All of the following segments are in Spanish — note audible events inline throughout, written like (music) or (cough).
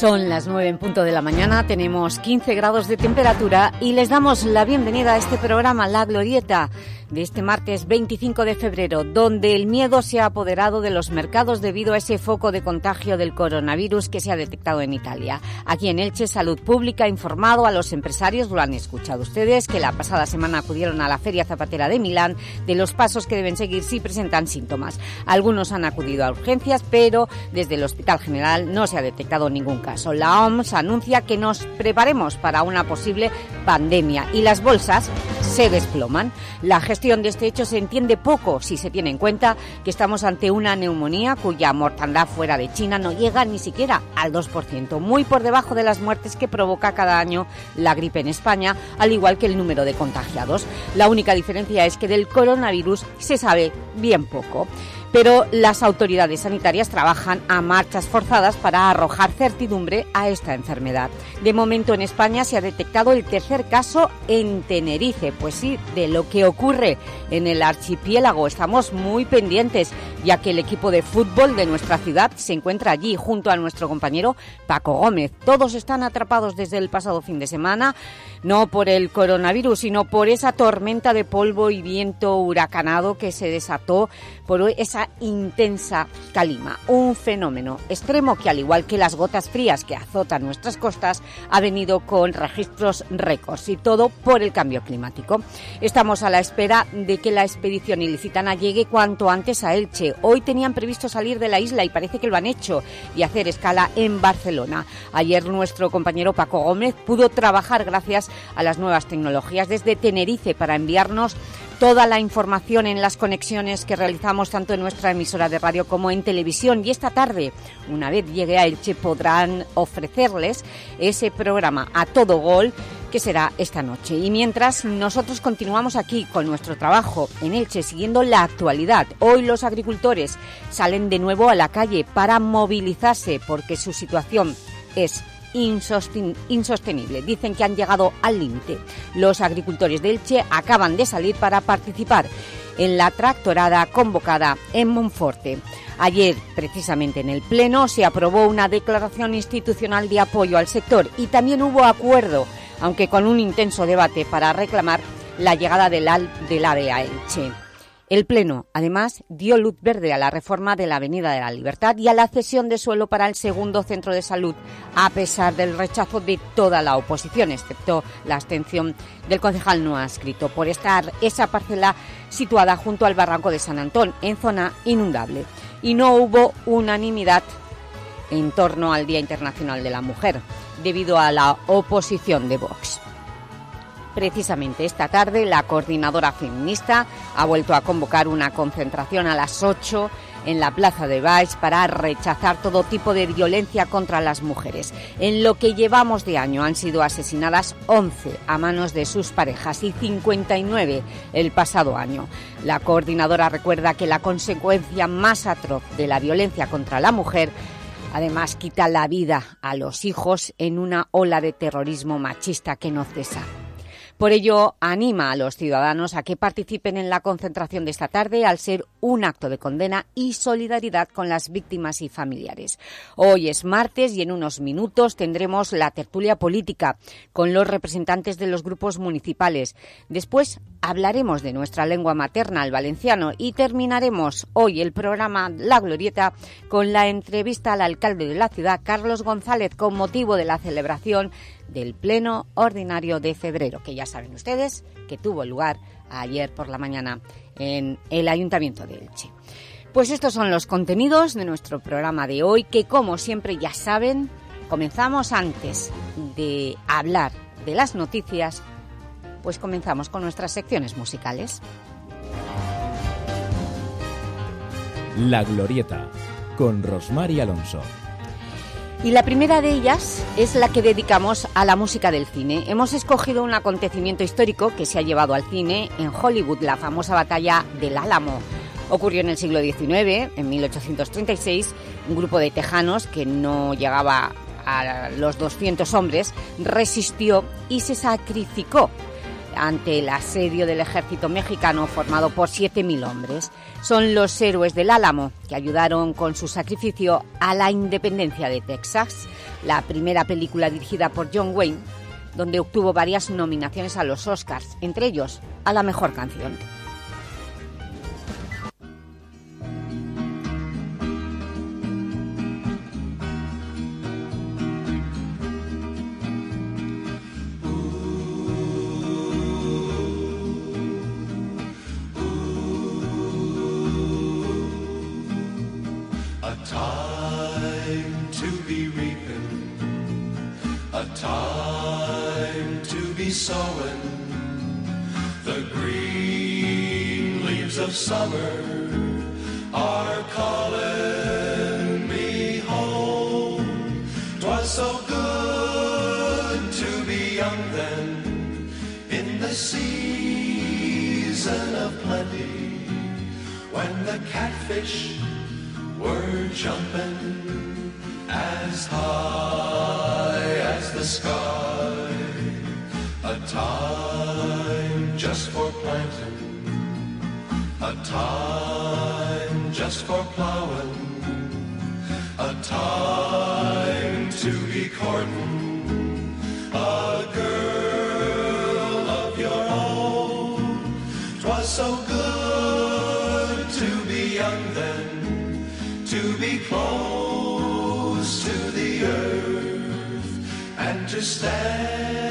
Son las 9 en punto de la mañana, tenemos 15 grados de temperatura y les damos la bienvenida a este programa La Glorieta de este martes 25 de febrero, donde el miedo se ha apoderado de los mercados debido a ese foco de contagio del coronavirus que se ha detectado en Italia. Aquí en Elche, Salud Pública ha informado a los empresarios, lo han escuchado ustedes, que la pasada semana acudieron a la Feria Zapatera de Milán de los pasos que deben seguir si presentan síntomas. Algunos han acudido a urgencias, pero desde el Hospital General no se ha detectado ningún caso. La OMS anuncia que nos preparemos para una posible pandemia y las bolsas se desploman. La gestión de este hecho se entiende poco si se tiene en cuenta que estamos ante una neumonía cuya mortandad fuera de China no llega ni siquiera al 2%, muy por debajo de las muertes que provoca cada año la gripe en España, al igual que el número de contagiados. La única diferencia es que del coronavirus se sabe bien poco pero las autoridades sanitarias trabajan a marchas forzadas para arrojar certidumbre a esta enfermedad. De momento en España se ha detectado el tercer caso en Tenerife, pues sí, de lo que ocurre en el archipiélago estamos muy pendientes, ya que el equipo de fútbol de nuestra ciudad se encuentra allí junto a nuestro compañero Paco Gómez. Todos están atrapados desde el pasado fin de semana, no por el coronavirus, sino por esa tormenta de polvo y viento huracanado que se desató por esa intensa calima, un fenómeno extremo que, al igual que las gotas frías que azotan nuestras costas, ha venido con registros récords y todo por el cambio climático. Estamos a la espera de que la expedición ilicitana llegue cuanto antes a Elche. Hoy tenían previsto salir de la isla y parece que lo han hecho y hacer escala en Barcelona. Ayer nuestro compañero Paco Gómez pudo trabajar gracias a las nuevas tecnologías desde Tenerife para enviarnos toda la información en las conexiones que realizamos tanto en nuestra emisora de radio como en televisión. Y esta tarde, una vez llegue a Elche, podrán ofrecerles ese programa a todo gol que será esta noche. Y mientras nosotros continuamos aquí con nuestro trabajo en Elche, siguiendo la actualidad, hoy los agricultores salen de nuevo a la calle para movilizarse porque su situación es insostenible. Dicen que han llegado al límite. Los agricultores de Elche acaban de salir para participar en la tractorada convocada en Monforte. Ayer, precisamente en el Pleno, se aprobó una declaración institucional de apoyo al sector y también hubo acuerdo, aunque con un intenso debate para reclamar la llegada del, del AVE a Elche. El Pleno, además, dio luz verde a la reforma de la Avenida de la Libertad y a la cesión de suelo para el segundo centro de salud, a pesar del rechazo de toda la oposición, excepto la abstención del concejal no adscrito, por estar esa parcela situada junto al barranco de San Antón, en zona inundable. Y no hubo unanimidad en torno al Día Internacional de la Mujer, debido a la oposición de Vox. Precisamente esta tarde la coordinadora feminista ha vuelto a convocar una concentración a las 8 en la Plaza de Baix para rechazar todo tipo de violencia contra las mujeres. En lo que llevamos de año han sido asesinadas 11 a manos de sus parejas y 59 el pasado año. La coordinadora recuerda que la consecuencia más atroz de la violencia contra la mujer además quita la vida a los hijos en una ola de terrorismo machista que no cesa. Por ello, anima a los ciudadanos a que participen en la concentración de esta tarde al ser un acto de condena y solidaridad con las víctimas y familiares. Hoy es martes y en unos minutos tendremos la tertulia política con los representantes de los grupos municipales. Después hablaremos de nuestra lengua materna, el valenciano, y terminaremos hoy el programa La Glorieta con la entrevista al alcalde de la ciudad, Carlos González, con motivo de la celebración del Pleno Ordinario de Febrero, que ya saben ustedes que tuvo lugar ayer por la mañana en el Ayuntamiento de Elche. Pues estos son los contenidos de nuestro programa de hoy, que como siempre ya saben, comenzamos antes de hablar de las noticias, pues comenzamos con nuestras secciones musicales. La Glorieta, con Rosmar Alonso. Y la primera de ellas es la que dedicamos a la música del cine. Hemos escogido un acontecimiento histórico que se ha llevado al cine en Hollywood, la famosa batalla del Álamo. Ocurrió en el siglo XIX, en 1836, un grupo de tejanos que no llegaba a los 200 hombres resistió y se sacrificó ante el asedio del ejército mexicano formado por 7.000 hombres. Son los héroes del Álamo que ayudaron con su sacrificio a la independencia de Texas, la primera película dirigida por John Wayne, donde obtuvo varias nominaciones a los Oscars, entre ellos a la mejor canción. time to be sowing the green leaves of summer are calling me home. Twas so good to be young then in the season of plenty when the catfish were jumping as high the sky. A time just for planting, a time just for plowing, a time to be cordon stand.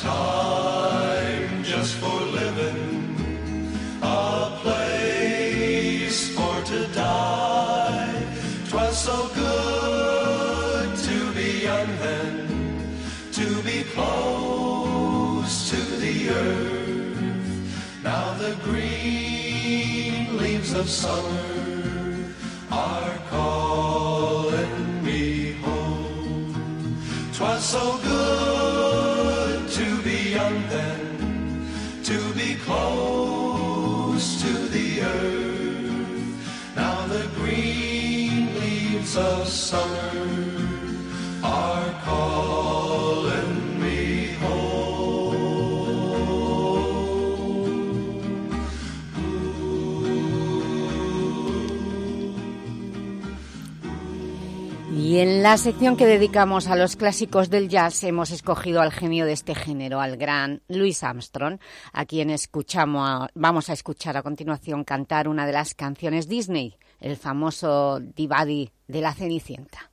time just for living, a place for to die. Twas so good to be young then, to be close to the earth. Now the green leaves of summer are calling me home. Twas so good. La sección que dedicamos a los clásicos del jazz hemos escogido al genio de este género, al gran Louis Armstrong, a quien escuchamos, vamos a escuchar a continuación cantar una de las canciones Disney, el famoso Divadi de la Cenicienta.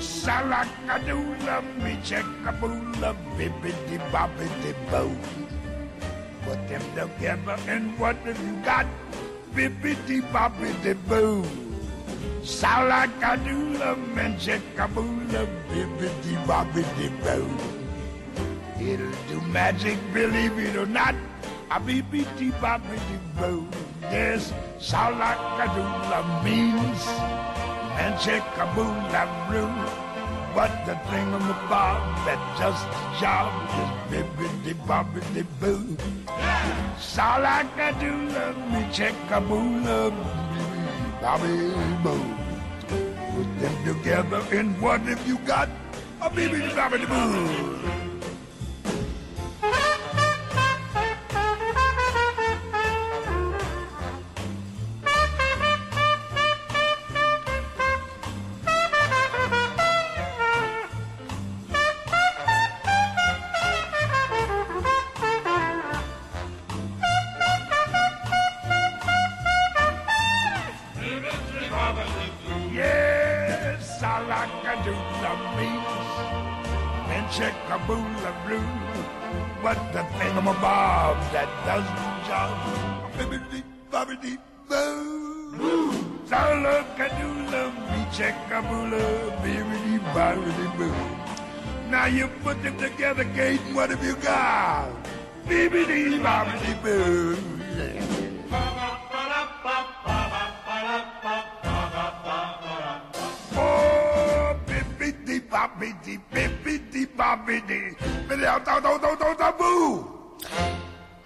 Salakadoola, me checkaboola, bibbidi bobbidi boo. Put them together and what have you got? Bibbidi bobbidi boo. Sound like a doula, man, chickaboola, bibbidi bobbidi boo. It'll do magic, believe it or not, a bibbidi bobbidi boo. Yes, sound like a doula means, man, chickaboola roo. But the thing on the bob that just the job is bibbidi bobbidi boo. Yeah. Sound like a doula, me chickaboola bobby boo. Put them together and what have you got? A bibbidi bobbidi boo. Now you put them together, Kate, what have you got? Bibbidi bobbidi boo.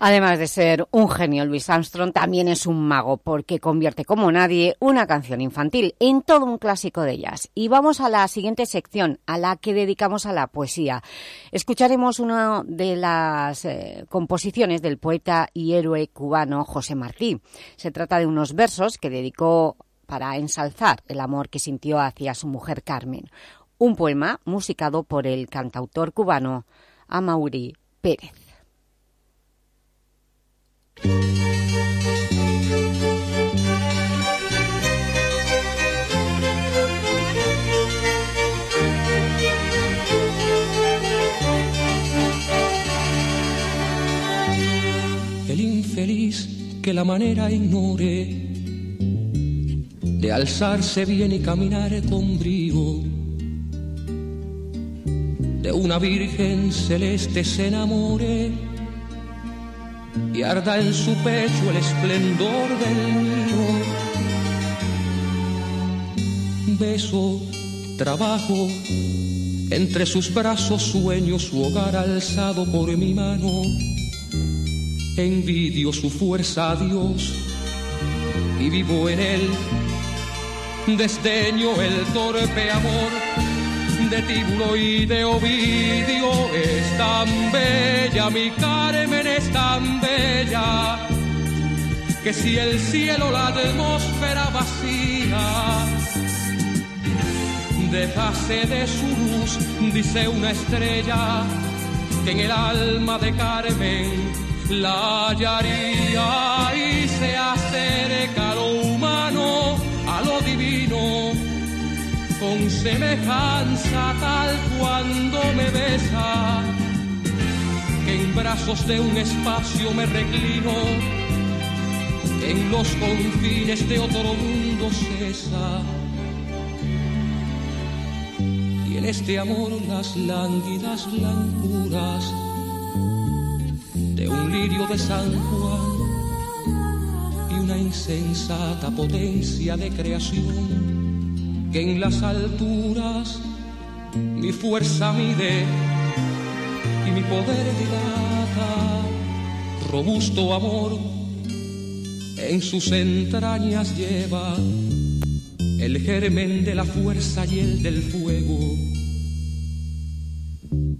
Además de ser un genio, Luis Armstrong también es un mago porque convierte como nadie una canción infantil en todo un clásico de ellas. Y vamos a la siguiente sección, a la que dedicamos a la poesía. Escucharemos una de las eh, composiciones del poeta y héroe cubano José Martí. Se trata de unos versos que dedicó para ensalzar el amor que sintió hacia su mujer Carmen. Un poema musicado por el cantautor cubano Amaury Pérez. El infeliz que la manera ignore. De alzarse bien y caminar con brío, de una virgen celeste se enamore y arda en su pecho el esplendor del mío. Beso, trabajo, entre sus brazos sueño su hogar alzado por mi mano. Envidio su fuerza a Dios y vivo en él. Desdeño el torpe amor de Tíbulo y de Ovidio. Es tan bella, mi Carmen es tan bella, que si el cielo la atmósfera vacía dejase de su luz, dice una estrella, que en el alma de Carmen la hallaría y se acerca con semejanza tal cuando me besa, que en brazos de un espacio me reclino, que en los confines de otro mundo cesa. Y en este amor las lánguidas blancuras de un lirio de San Juan y una insensata potencia de creación que en las alturas mi fuerza mide y mi poder dilata. Robusto amor en sus entrañas lleva el germen de la fuerza y el del fuego.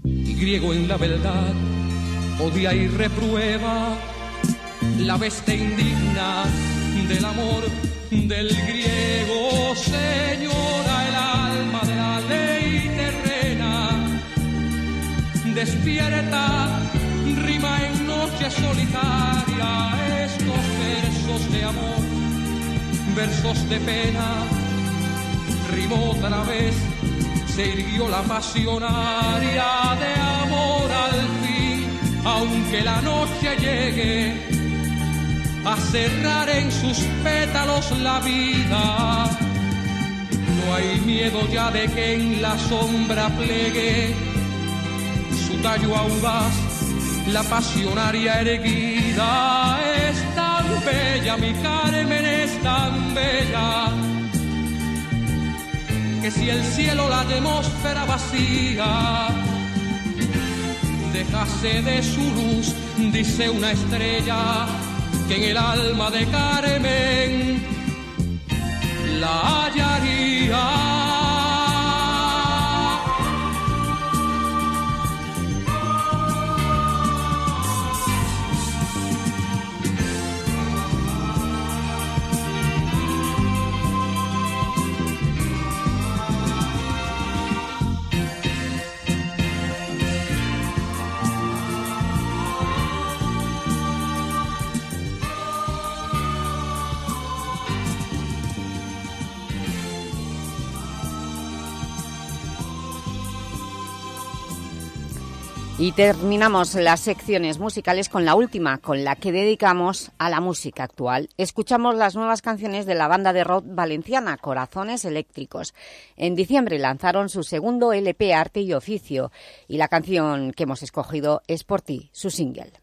Y griego en la verdad odia y reprueba la bestia indigna del amor del griego, señora, el alma de la ley terrena, despierta, rima en noche solitaria, estos versos de amor, versos de pena, rimó otra vez, se irguió la pasionaria de amor al fin, aunque la noche llegue a cerrar en sus pétalos la vida. No hay miedo ya de que en la sombra plegue su tallo audaz, la pasionaria erguida. Es tan bella, mi Carmen es tan bella, que si el cielo la atmósfera vacía dejase de su luz, dice una estrella que en el alma de Carmen la hallaría. Y terminamos las secciones musicales con la última, con la que dedicamos a la música actual. Escuchamos las nuevas canciones de la banda de rock valenciana Corazones Eléctricos. En diciembre lanzaron su segundo LP Arte y Oficio y la canción que hemos escogido es Por ti, su single.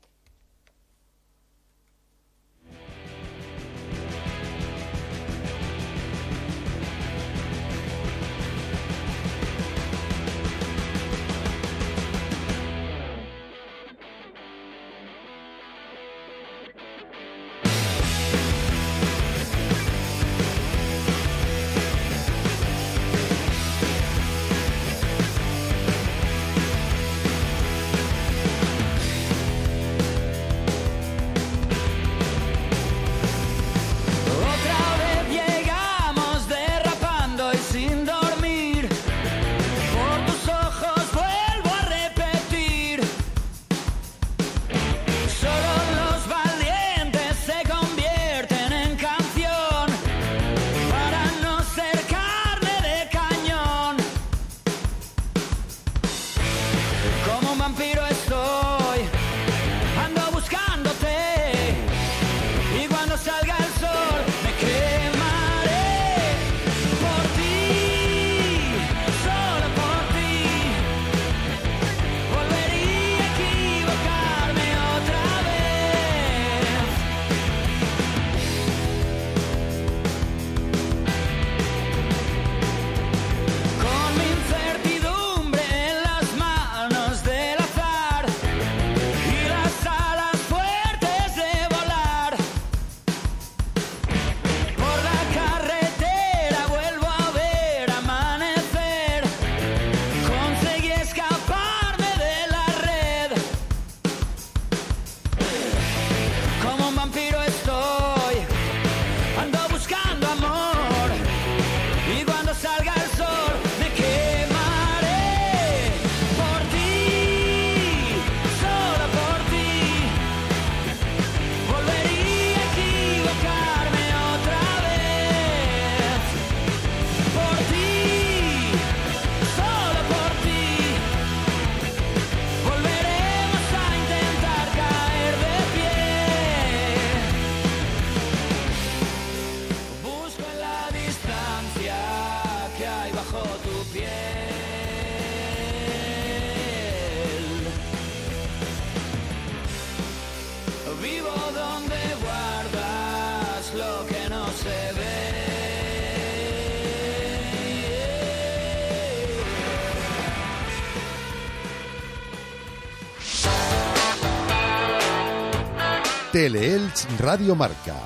Teleelch Radio Marca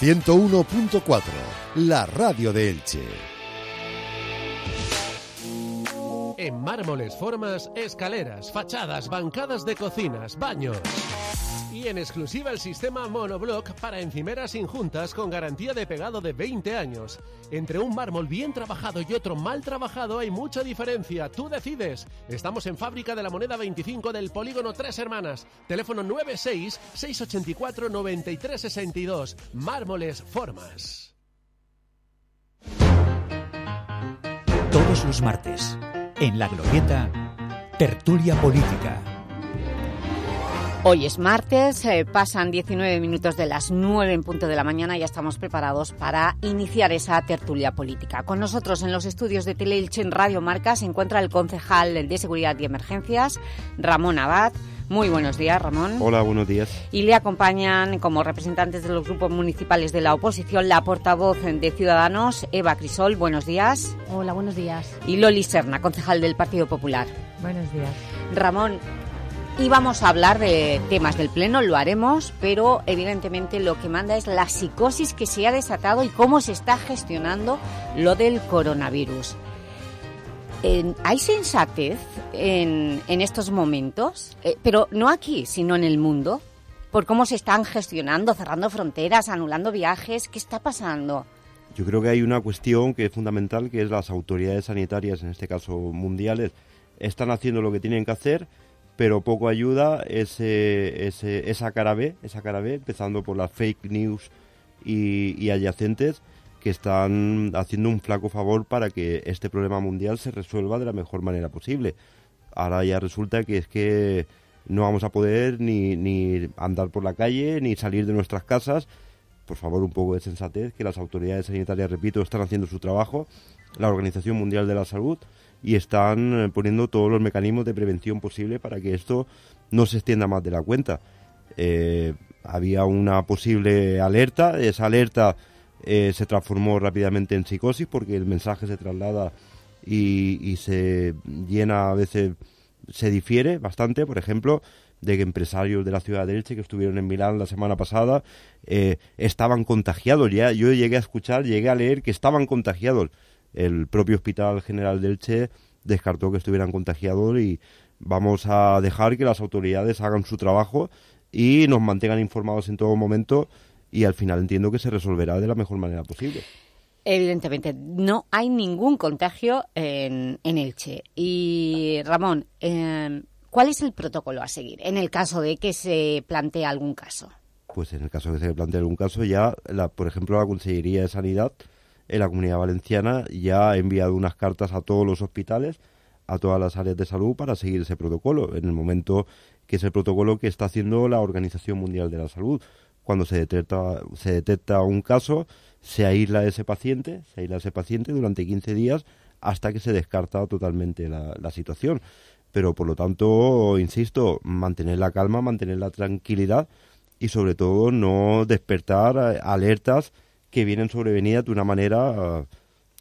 101.4, la radio de Elche. En mármoles, formas, escaleras, fachadas, bancadas de cocinas, baños. Y en exclusiva el sistema Monoblock para encimeras injuntas con garantía de pegado de 20 años. Entre un mármol bien trabajado y otro mal trabajado hay mucha diferencia. Tú decides. Estamos en Fábrica de la Moneda 25 del Polígono Tres Hermanas. Teléfono 96 684 9362. Mármoles Formas. Todos los martes, en La Glorieta, Tertulia Política Hoy es martes, eh, pasan 19 minutos de las 9 en punto de la mañana y ya estamos preparados para iniciar esa tertulia política. Con nosotros en los estudios de Teleilche en Radio Marca se encuentra el concejal de Seguridad y Emergencias, Ramón Abad. Muy buenos días, Ramón. Hola, buenos días. Y le acompañan como representantes de los grupos municipales de la oposición la portavoz de Ciudadanos, Eva Crisol. Buenos días. Hola, buenos días. Y Loli Serna, concejal del Partido Popular. Buenos días. Ramón, y vamos a hablar de temas del Pleno, lo haremos, pero evidentemente lo que manda es la psicosis que se ha desatado y cómo se está gestionando lo del coronavirus. ¿Hay sensatez en, estos momentos? Eh, pero no aquí, sino en el mundo, por cómo se están gestionando, cerrando fronteras, anulando viajes. ¿Qué está pasando? Yo creo que hay una cuestión que es fundamental, que es las autoridades sanitarias, en este caso mundiales, están haciendo lo que tienen que hacer, pero poco ayuda ese, ese, esa cara B, esa cara empezando por las fake news y, adyacentes que están haciendo un flaco favor para que este problema mundial se resuelva de la mejor manera posible. Ahora ya resulta que es que no vamos a poder ni, ni andar por la calle, ni salir de nuestras casas. Por favor, un poco de sensatez, que las autoridades sanitarias, repito, están haciendo su trabajo, la Organización Mundial de la Salud, y están eh, poniendo todos los mecanismos de prevención posible para que esto no se extienda más de la cuenta. Eh, había una posible alerta, esa alerta eh, se transformó rápidamente en psicosis porque el mensaje se traslada y, se llena a veces se difiere bastante, por ejemplo, de que empresarios de la ciudad de Elche que estuvieron en Milán la semana pasada eh, estaban contagiados. Ya yo llegué a escuchar, llegué a leer que estaban contagiados. El propio Hospital General de Elche descartó que estuvieran contagiados y vamos a dejar que las autoridades hagan su trabajo y nos mantengan informados en todo momento y al final entiendo que se resolverá de la mejor manera posible. Evidentemente, no hay ningún contagio en, en Elche. Y, Ramón, eh, ¿cuál es el protocolo a seguir en el caso de que se plantee algún caso? Pues en el caso de que se plantee algún caso, ya, la, por ejemplo, la Consellería de Sanidad en la Comunidad Valenciana ya ha enviado unas cartas a todos los hospitales, a todas las áreas de salud para seguir ese protocolo, en el momento que es el protocolo que está haciendo la Organización Mundial de la Salud. Cuando se detecta, se detecta un caso, se aísla ese paciente, se aísla ese paciente durante 15 días hasta que se descarta totalmente la, situación. Pero por lo tanto, insisto, mantener la calma, mantener la tranquilidad y sobre todo no despertar alertas que vienen sobrevenidas de una manera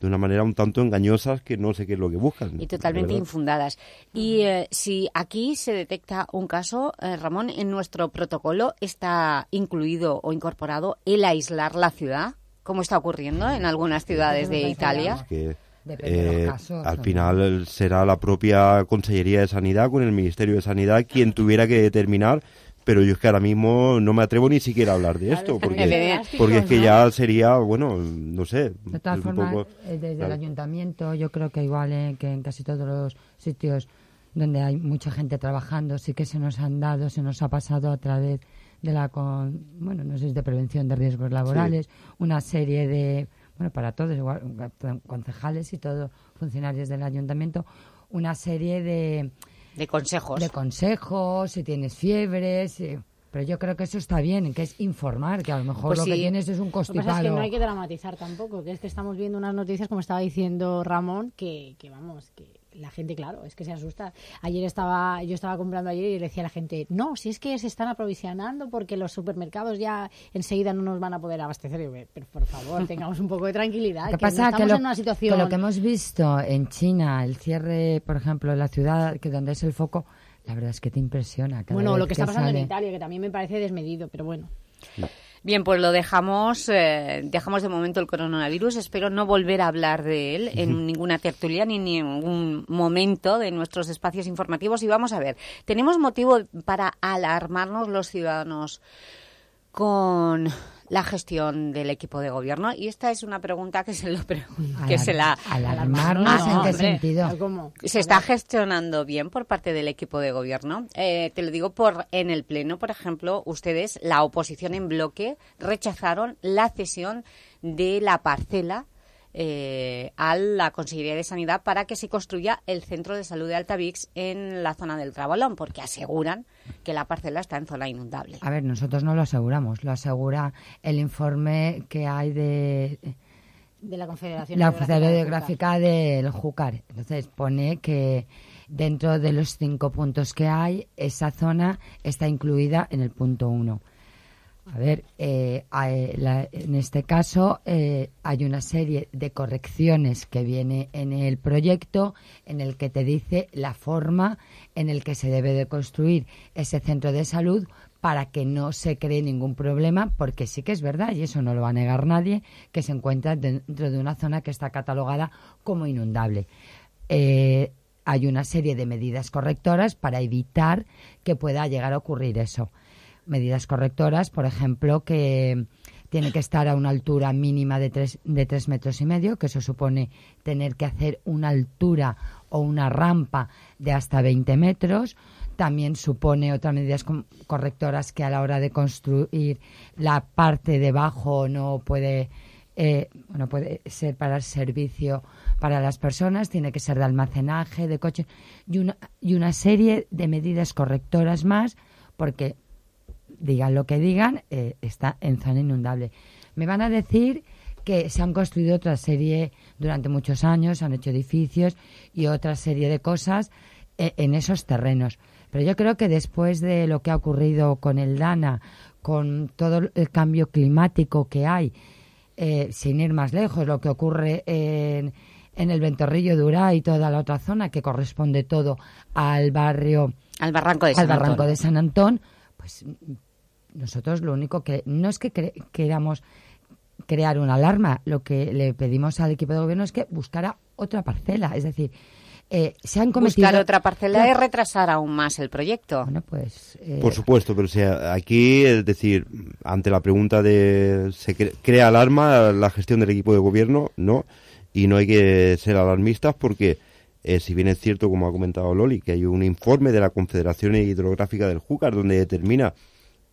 de una manera un tanto engañosas que no sé qué es lo que buscan. Y totalmente infundadas. Y eh, si aquí se detecta un caso, eh, Ramón, en nuestro protocolo está incluido o incorporado el aislar la ciudad, como está ocurriendo en algunas ciudades de Italia. Es que, eh, al final será la propia Consellería de Sanidad con el Ministerio de Sanidad quien tuviera que determinar pero yo es que ahora mismo no me atrevo ni siquiera a hablar de esto, porque, porque es que ya sería, bueno, no sé. De todas formas, eh, desde el ayuntamiento, yo creo que igual eh, que en casi todos los sitios donde hay mucha gente trabajando, sí que se nos han dado, se nos ha pasado a través de la, con, bueno, no sé, es de prevención de riesgos laborales, una serie de, bueno, para todos, igual, concejales y todos funcionarios del ayuntamiento, una serie de de consejos. De consejos, si tienes fiebre, Pero yo creo que eso está bien, que es informar, que a lo mejor pues lo sí. que tienes es un Lo que constipado. pasa es que no hay que dramatizar tampoco, que es que estamos viendo unas noticias, como estaba diciendo Ramón, que, que vamos, que la gente, claro, es que se asusta. Ayer estaba, yo estaba comprando ayer y le decía a la gente, no, si es que se están aprovisionando porque los supermercados ya enseguida no nos van a poder abastecer. Y yo, pero por favor, tengamos un poco de tranquilidad. Lo que que no pasa estamos que lo, en una situación... que lo que hemos visto en China, el cierre, por ejemplo, de la ciudad, que donde es el foco, la verdad es que te impresiona. cada Bueno, vez lo que está pasando sale. en Italia, que también me parece desmedido, pero bueno. Bien, pues lo dejamos, eh, dejamos de momento el coronavirus. Espero no volver a hablar de él en ninguna tertulia ni en ningún momento de nuestros espacios informativos. Y vamos a ver, tenemos motivo para alarmarnos los ciudadanos con la gestión del equipo de gobierno. Y esta es una pregunta que se, lo pre- que se la... Alarmarnos, ¿en qué sentido? ¿Cómo? ¿Se está gestionando bien por parte del equipo de gobierno? Eh, te lo digo por en el Pleno, por ejemplo, ustedes, la oposición en bloque, rechazaron la cesión de la parcela eh, a la Consejería de Sanidad para que se construya el Centro de Salud de Altavix en la zona del Trabalón, porque aseguran que la parcela está en zona inundable. A ver, nosotros no lo aseguramos, lo asegura el informe que hay de De la Confederación la Hidrográfica del Júcar. Entonces pone que dentro de los cinco puntos que hay, esa zona está incluida en el punto uno. A ver, eh, hay- la- en este caso eh, hay una serie de correcciones que viene en el proyecto en el que te dice la forma en el que se debe de construir ese centro de salud para que no se cree ningún problema, porque sí que es verdad, y eso no lo va a negar nadie, que se encuentra dentro de una zona que está catalogada como inundable. Eh, hay una serie de medidas correctoras para evitar que pueda llegar a ocurrir eso medidas correctoras, por ejemplo, que tiene que estar a una altura mínima de tres, de tres metros y medio, que eso supone tener que hacer una altura o una rampa de hasta 20 metros. También supone otras medidas correctoras que a la hora de construir la parte de abajo no puede eh, bueno, puede ser para el servicio para las personas, tiene que ser de almacenaje, de coche y una, y una serie de medidas correctoras más, porque digan lo que digan, eh, está en zona inundable. Me van a decir que se han construido otra serie durante muchos años, se han hecho edificios y otra serie de cosas eh, en esos terrenos. Pero yo creo que después de lo que ha ocurrido con el Dana, con todo el cambio climático que hay, eh, sin ir más lejos, lo que ocurre en, en el Ventorrillo de Urá y toda la otra zona, que corresponde todo al barrio... Al barranco de al San barranco Antón. de San Antón, pues nosotros lo único que... No es que cre- queramos crear una alarma, lo que le pedimos al equipo de gobierno es que buscara otra parcela, es decir, eh, se han cometido... Buscar otra parcela es retrasar aún más el proyecto. Bueno, pues... eh, Por supuesto, pero o sea, aquí, es decir, ante la pregunta de ¿se cre- crea alarma la gestión del equipo de gobierno? No, y no hay que ser alarmistas porque, eh, si bien es cierto, como ha comentado Loli, que hay un informe de la Confederación Hidrográfica del Júcar donde determina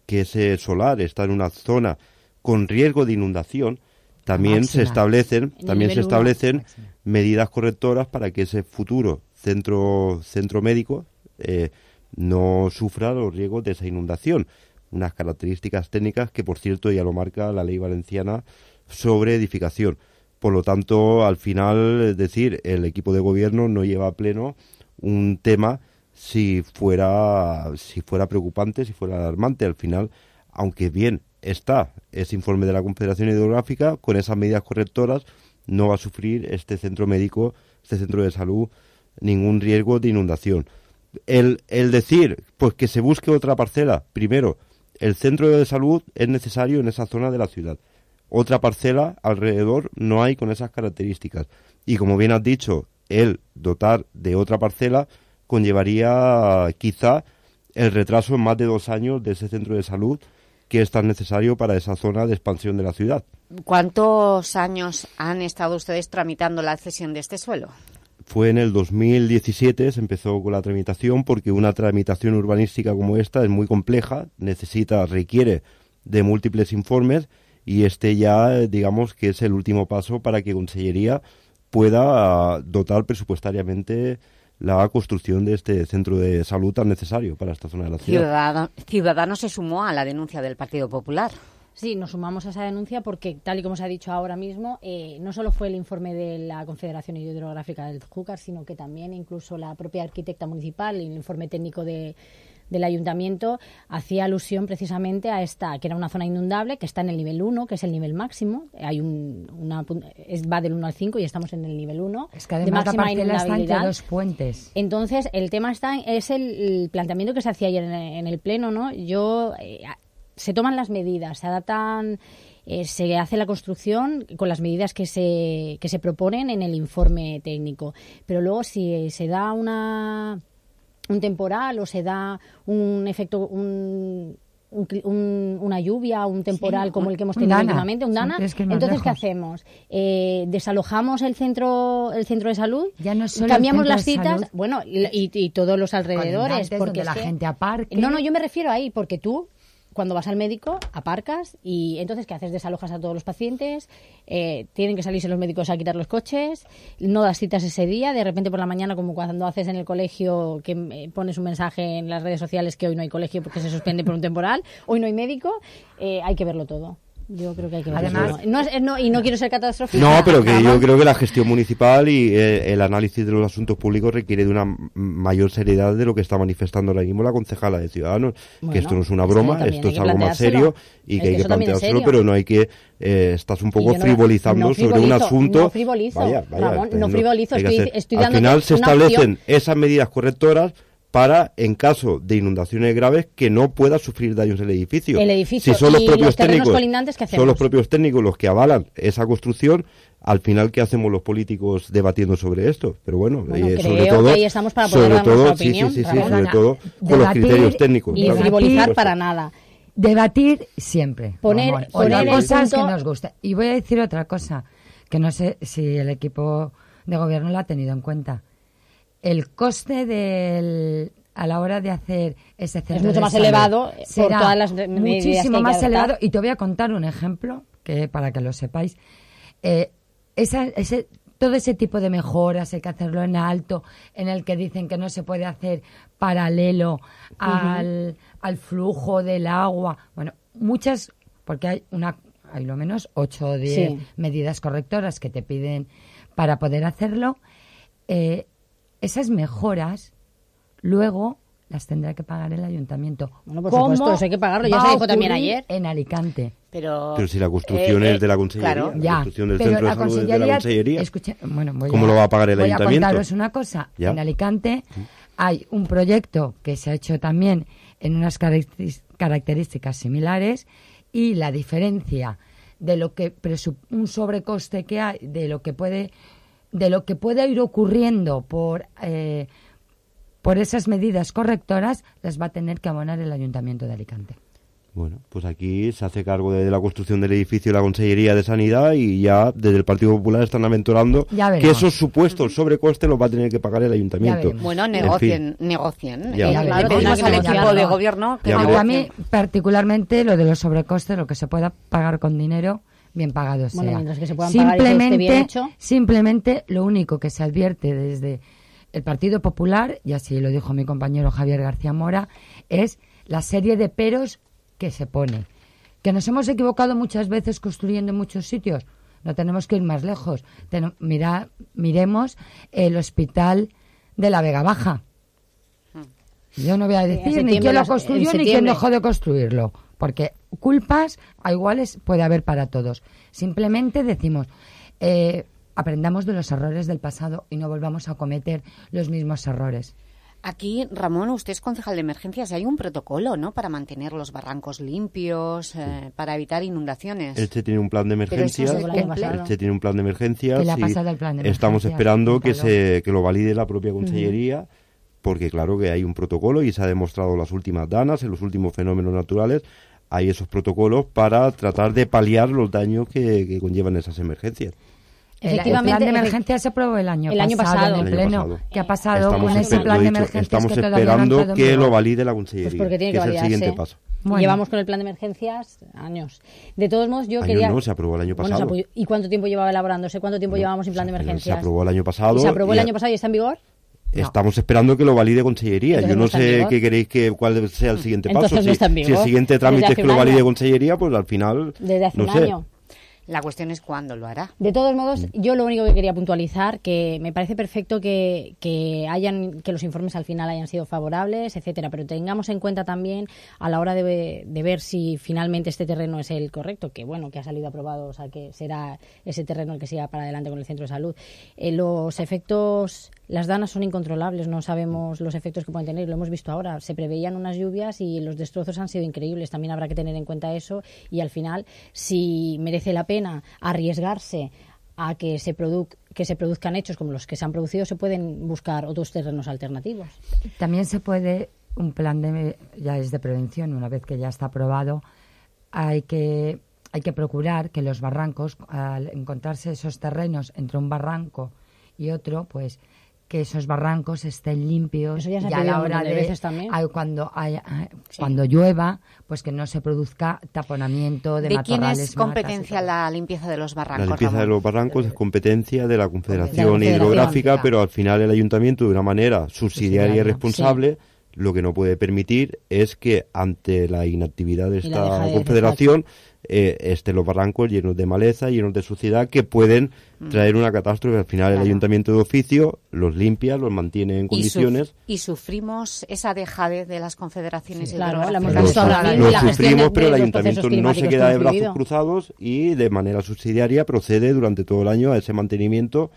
que ese solar está en una zona con riesgo de inundación, también se establecen, En también se establecen medidas correctoras para que ese futuro centro centro médico eh, no sufra los riesgos de esa inundación. Unas características técnicas que, por cierto, ya lo marca la ley valenciana sobre edificación. Por lo tanto, al final, es decir, el equipo de gobierno no lleva a pleno un tema si fuera si fuera preocupante, si fuera alarmante. Al final, aunque bien está ese informe de la Confederación Hidrográfica, con esas medidas correctoras no va a sufrir este centro médico, este centro de salud, ningún riesgo de inundación. El, el decir, pues que se busque otra parcela, primero, el centro de salud es necesario en esa zona de la ciudad. Otra parcela alrededor no hay con esas características. Y como bien has dicho, el dotar de otra parcela conllevaría quizá el retraso en más de dos años de ese centro de salud que es tan necesario para esa zona de expansión de la ciudad. ¿Cuántos años han estado ustedes tramitando la cesión de este suelo? Fue en el 2017, se empezó con la tramitación porque una tramitación urbanística como esta es muy compleja, necesita, requiere de múltiples informes y este ya, digamos, que es el último paso para que Consellería pueda ah, dotar presupuestariamente la construcción de este centro de salud tan necesario para esta zona de la ciudad. Ciudadano, Ciudadanos se sumó a la denuncia del Partido Popular. Sí, nos sumamos a esa denuncia porque, tal y como se ha dicho ahora mismo, eh, no solo fue el informe de la Confederación Hidrográfica del Júcar, sino que también incluso la propia arquitecta municipal y el informe técnico de- del ayuntamiento hacía alusión precisamente a esta, que era una zona inundable, que está en el nivel 1, que es el nivel máximo. Hay un, una, es, va del 1 al 5 y estamos en el nivel 1. Es que además la parcela está entre dos puentes. Entonces, el tema está en- es el, el planteamiento que se hacía ayer en, en el Pleno, ¿no? Yo, eh, se toman las medidas, se adaptan, eh, se hace la construcción con las medidas que se, que se proponen en el informe técnico. Pero luego, si se da una un temporal o se da un efecto, un, un una lluvia, un temporal Sí, como un- el que hemos un tenido dana. últimamente, un dana, que entonces ¿qué hacemos? Eh, ¿Desalojamos el centro el centro de salud? Ya no ¿Cambiamos las citas? Bueno, y, y- todos los alrededores. Porque la que- gente aparque. No, no, yo me refiero ahí, porque tú cuando vas al médico, aparcas y entonces, ¿qué haces? Desalojas a todos los pacientes, eh, tienen que salirse los médicos a quitar los coches, no das citas ese día, de repente por la mañana, como cuando haces en el colegio, que eh, pones un mensaje en las redes sociales que hoy no hay colegio porque se suspende por un temporal, hoy no hay médico, eh, hay que verlo todo. Yo creo que hay que verlo Además- todo. No y no quiero ser catastrófica. No, pero que yo creo que la gestión municipal y eh, el análisis de los asuntos públicos requiere de una mayor seriedad de lo que está manifestando ahora mismo la concejala de Ciudadanos. Bueno, que esto no es una es que broma, esto es algo más serio y Es que hay que planteárselo, pero no hay que. eh, estás un poco no- frivolizando no sobre un asunto. no frivolizo, Vaya, vaya, Ramón, pues no frivolizo, estoy- estoy Al final se establecen opción. esas medidas correctoras para, en caso de inundaciones graves, que no pueda sufrir daños el edificio. El edificio Si son los y propios los terrenos técnicos, colindantes, ¿qué son los propios técnicos los que avalan esa construcción, al final, ¿qué hacemos los políticos debatiendo sobre esto? Pero bueno, Bueno, eh, creo sobre todo, que ahí estamos para poder sobre dar todo, sí, opinión, sí, sí, Ramón. sobre todo con los debatir criterios técnicos. Y claro, frivolizar para nada. Debatir siempre. Poner- poner Otra el cosa es que punto- nos gusta. Y voy a decir otra cosa, que no sé si el equipo de gobierno lo ha tenido en cuenta. El coste del a la hora de hacer ese centro mucho de más salud elevado, eh, por será todas las muchísimo más elevado y te voy a contar un ejemplo que para que lo sepáis eh, esa, ese, todo ese tipo de mejoras hay que hacerlo en alto, en el que dicen que no se puede hacer paralelo al, al flujo del agua. Bueno, muchas, porque hay una hay lo menos 8 o 10 Sí. medidas correctoras que te piden para poder hacerlo. Eh, esas mejoras luego las tendrá que pagar el ayuntamiento. Bueno, por ¿Cómo supuesto, eso hay que pagarlo, ya se a dijo también ayer. En Alicante. Pero, Pero si la construcción eh, es de la eh, consellería. claro. La Ya, construcción del centro de la salud es de la consellería, bueno, voy ¿Cómo lo va a pagar el voy ayuntamiento? a contaros una cosa. Ya. En Alicante hay un proyecto que se ha hecho también en unas características similares y la diferencia de lo que un sobrecoste que hay de lo que puede de lo que puede ir ocurriendo por eh, por esas medidas correctoras las va a tener que abonar el ayuntamiento de Alicante. Bueno, pues aquí se hace cargo de la construcción del edificio la Consellería de Sanidad y ya desde el Partido Popular están aventurando que esos supuestos sobrecostes los va a tener que pagar el ayuntamiento. Bueno, En negocien, fin. negocien. Ya. Eh, Ya pedimos al veremos. equipo de gobierno que a mí, particularmente, lo de los sobrecostes, lo que se pueda pagar con dinero, bien pagado sea. Bueno, mientras que se puedan pagar y todo esté bien hecho. simplemente lo único que se advierte desde el Partido Popular, y así lo dijo mi compañero Javier García Mora, es la serie de peros que se pone. Que nos hemos equivocado muchas veces construyendo en muchos sitios. No tenemos que ir más lejos. Ten- mira, miremos el hospital de la Vega Baja. Yo no voy a decir ni quién lo construyó ni quién dejó de construirlo, porque culpas a iguales puede haber para todos. Simplemente decimos, eh, aprendamos de los errores del pasado y no volvamos a cometer los mismos errores. Aquí, Ramón, usted es concejal de emergencias. Hay un protocolo, ¿no?, para mantener los barrancos limpios, eh, para evitar inundaciones. Este tiene un plan de Pero emergencias. el. Este tiene un plan de emergencias. ¿Qué le ha y pasado al plan de Estamos esperando que, se, que lo valide la propia Consellería, porque claro que hay un protocolo y se ha demostrado las últimas danas, en los últimos fenómenos naturales, hay esos protocolos para tratar de paliar los daños que, que conllevan esas emergencias. El- El, Efectivamente, plan de emergencia se aprobó el año el año pasado, pasado. en El el año pleno. pasado. ¿Qué ha pasado Estamos, con ese plan de emergencias estamos que no esperando en que lo valide la Consellería, Pues porque tiene que que es el siguiente paso. Bueno. Llevamos con el plan de emergencias años. De todos modos, yo Años quería... no, se aprobó el año Bueno, pasado. apoyó- ¿Y cuánto tiempo llevaba elaborándose? ¿Cuánto tiempo llevábamos sin plan de emergencias? Se aprobó el año pasado. ¿Y se aprobó el y- año pasado y está en vigor? Estamos esperando que lo valide Consellería. Entonces Yo no sé qué queréis que cuál sea el siguiente paso. Entonces Si, el siguiente trámite es que lo valide año. Consellería, pues al final Desde hace no un sé. año. La cuestión es cuándo lo hará. De todos modos, Mm. yo lo único que quería puntualizar que me parece perfecto que, que hayan que los informes al final hayan sido favorables, etcétera, pero tengamos en cuenta también a la hora de, de ver si finalmente este terreno es el correcto, que bueno, que ha salido aprobado, o sea, que será ese terreno el que siga para adelante con el centro de salud. Eh, los efectos, las danas son incontrolables, no sabemos los efectos que pueden tener, lo hemos visto ahora, se preveían unas lluvias y los destrozos han sido increíbles, también habrá que tener en cuenta eso y al final si merece la pena arriesgarse a que se, que se produzcan hechos como los que se han producido, se pueden buscar otros terrenos alternativos. También se puede, un plan de, ya es de prevención, una vez que ya está aprobado, hay que, hay que procurar que los barrancos, al encontrarse esos terrenos entre un barranco y otro, pues que esos barrancos estén limpios Eso ya se ha y a la hora de de, veces también. ay, cuando haya- cuando llueva pues que no se produzca taponamiento de, ¿De quién matorrales es competencia la limpieza de los La barrancos, limpieza de los barrancos es competencia de la Confederación. Hidrográfica, pero al final el ayuntamiento, de una manera subsidiaria y responsable, lo que no puede permitir es que ante la inactividad de la esta confederación eh, estén los barrancos llenos de maleza, llenos de suciedad, que pueden Mm. traer una catástrofe. Al final el ayuntamiento de oficio los limpia, los mantiene en Y, suf- condiciones. y sufrimos esa dejadez de las confederaciones Sí, claro, la hemos visto ahora lo sufrimos, de- pero el ayuntamiento no se queda que de brazos cruzados y de manera subsidiaria procede durante todo el año a ese mantenimiento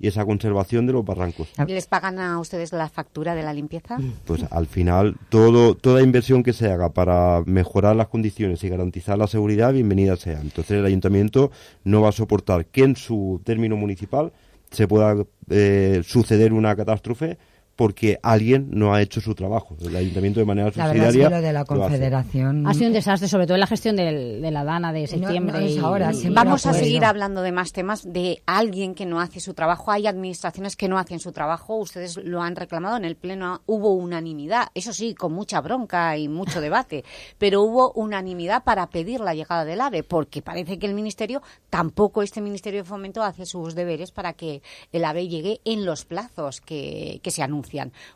y esa conservación de los barrancos. ¿Les pagan a ustedes la factura de la limpieza? Pues al final todo toda inversión que se haga para mejorar las condiciones y garantizar la seguridad, bienvenida sea. Entonces el ayuntamiento no va a soportar que en su término municipal se pueda eh, suceder una catástrofe porque alguien no ha hecho su trabajo. El ayuntamiento de manera La verdad es subsidiaria que lo de la lo hace. confederación... Ha sido un desastre, sobre todo en la gestión del- de la Dana de no septiembre. es y- ahora, y- siempre Vamos a seguir hablando de más temas, de alguien que no hace su trabajo. Hay administraciones que no hacen su trabajo. Ustedes lo han reclamado. En el Pleno hubo unanimidad. Eso sí, con mucha bronca y mucho debate. (laughs) Pero hubo unanimidad para pedir la llegada del AVE, porque parece que el Ministerio, tampoco este Ministerio de Fomento, hace sus deberes para que el AVE llegue en los plazos que, que se anuncian.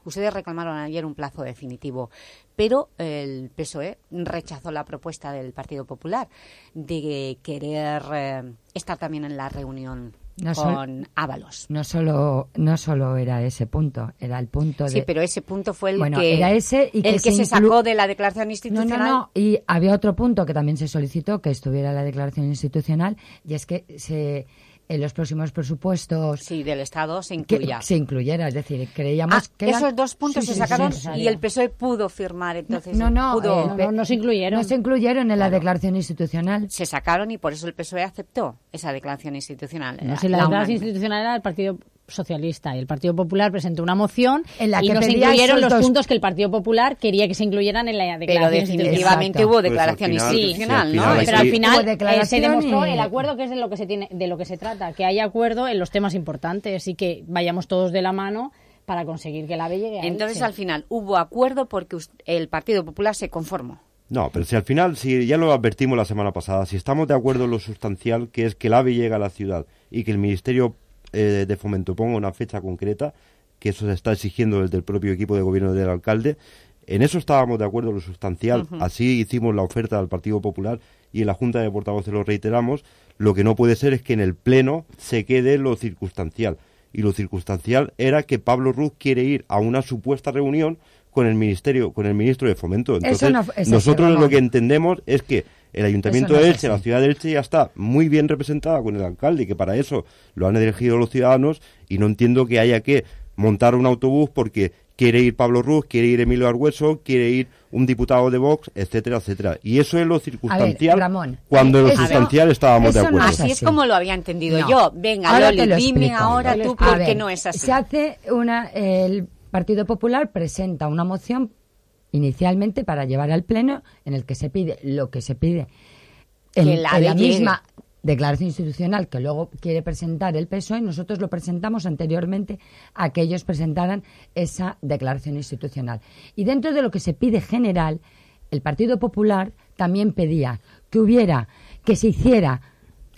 Ustedes reclamaron ayer un plazo definitivo. Pero el PSOE rechazó la propuesta del Partido Popular de querer eh, estar también en la reunión No con Ábalos. No solo, no solo era ese punto, era el punto de... Sí, pero ese punto fue el Bueno, que, era ese y que el que se se, sacó de la declaración No, institucional. no, no. Y había otro punto que también se solicitó que estuviera en la declaración institucional y es que se, en los próximos presupuestos Sí, del Estado se que incluya. se incluyera. Es decir, creíamos Ah, que eran- esos dos puntos Sí, se sí, sacaron sí, y el PSOE pudo firmar. Entonces, no, no, pudo- el No, no, no se incluyeron. no se incluyeron en la declaración institucional. se sacaron y por eso el PSOE aceptó esa declaración institucional. No sé, la La declaración institucional era el Partido Socialista y el Partido Popular presentó una moción En la y que no se incluyeron los dos- puntos que el Partido Popular quería que se incluyeran en la Pero declaración definitivamente Exacto. hubo Pues final- institucional, sí, al ¿no? final Pero Sí. al Hubo final eh, se demostró el acuerdo que es de lo que se tiene, de lo que se trata, que haya acuerdo en los temas importantes y que vayamos todos de la mano para conseguir que la AVE llegue a Entonces, al final, hubo acuerdo porque el Partido Popular se conformó. No, pero si al final, si ya lo advertimos la semana pasada, si estamos de acuerdo en lo sustancial, que es que el AVE llega a la ciudad y que el Ministerio eh, de Fomento ponga una fecha concreta, que eso se está exigiendo desde el propio equipo de gobierno del alcalde, en eso estábamos de acuerdo lo sustancial. Así hicimos la oferta al Partido Popular y en la Junta de Portavoces lo reiteramos. Lo que no puede ser es que en el Pleno se quede lo circunstancial. Y lo circunstancial era que Pablo Ruz quiere ir a una supuesta reunión con el ministerio, con el ministro de Fomento. Entonces, no nosotros lo que entendemos es que el Ayuntamiento no de Elche, la ciudad de Elche, ya está muy bien representada con el alcalde y que para eso lo han elegido los ciudadanos y no entiendo que haya que montar un autobús porque quiere ir Pablo Ruz, quiere ir Emilio Argüeso, quiere ir un diputado de Vox, etcétera, etcétera. Y eso es lo circunstancial Ramón, cuando en lo sustancial estábamos de no acuerdo. es Así es como lo había entendido No. yo. Venga, Ahora te Loli, lo dime explico. ahora tú por qué ver, no es así. Se hace una. El Partido Popular presenta una moción inicialmente para llevar al Pleno en el que se pide lo que se pide en, Que la en la misma declaración institucional que luego quiere presentar el PSOE, nosotros lo presentamos anteriormente a que ellos presentaran esa declaración institucional. Y dentro de lo que se pide general, el Partido Popular también pedía que hubiera, que se hiciera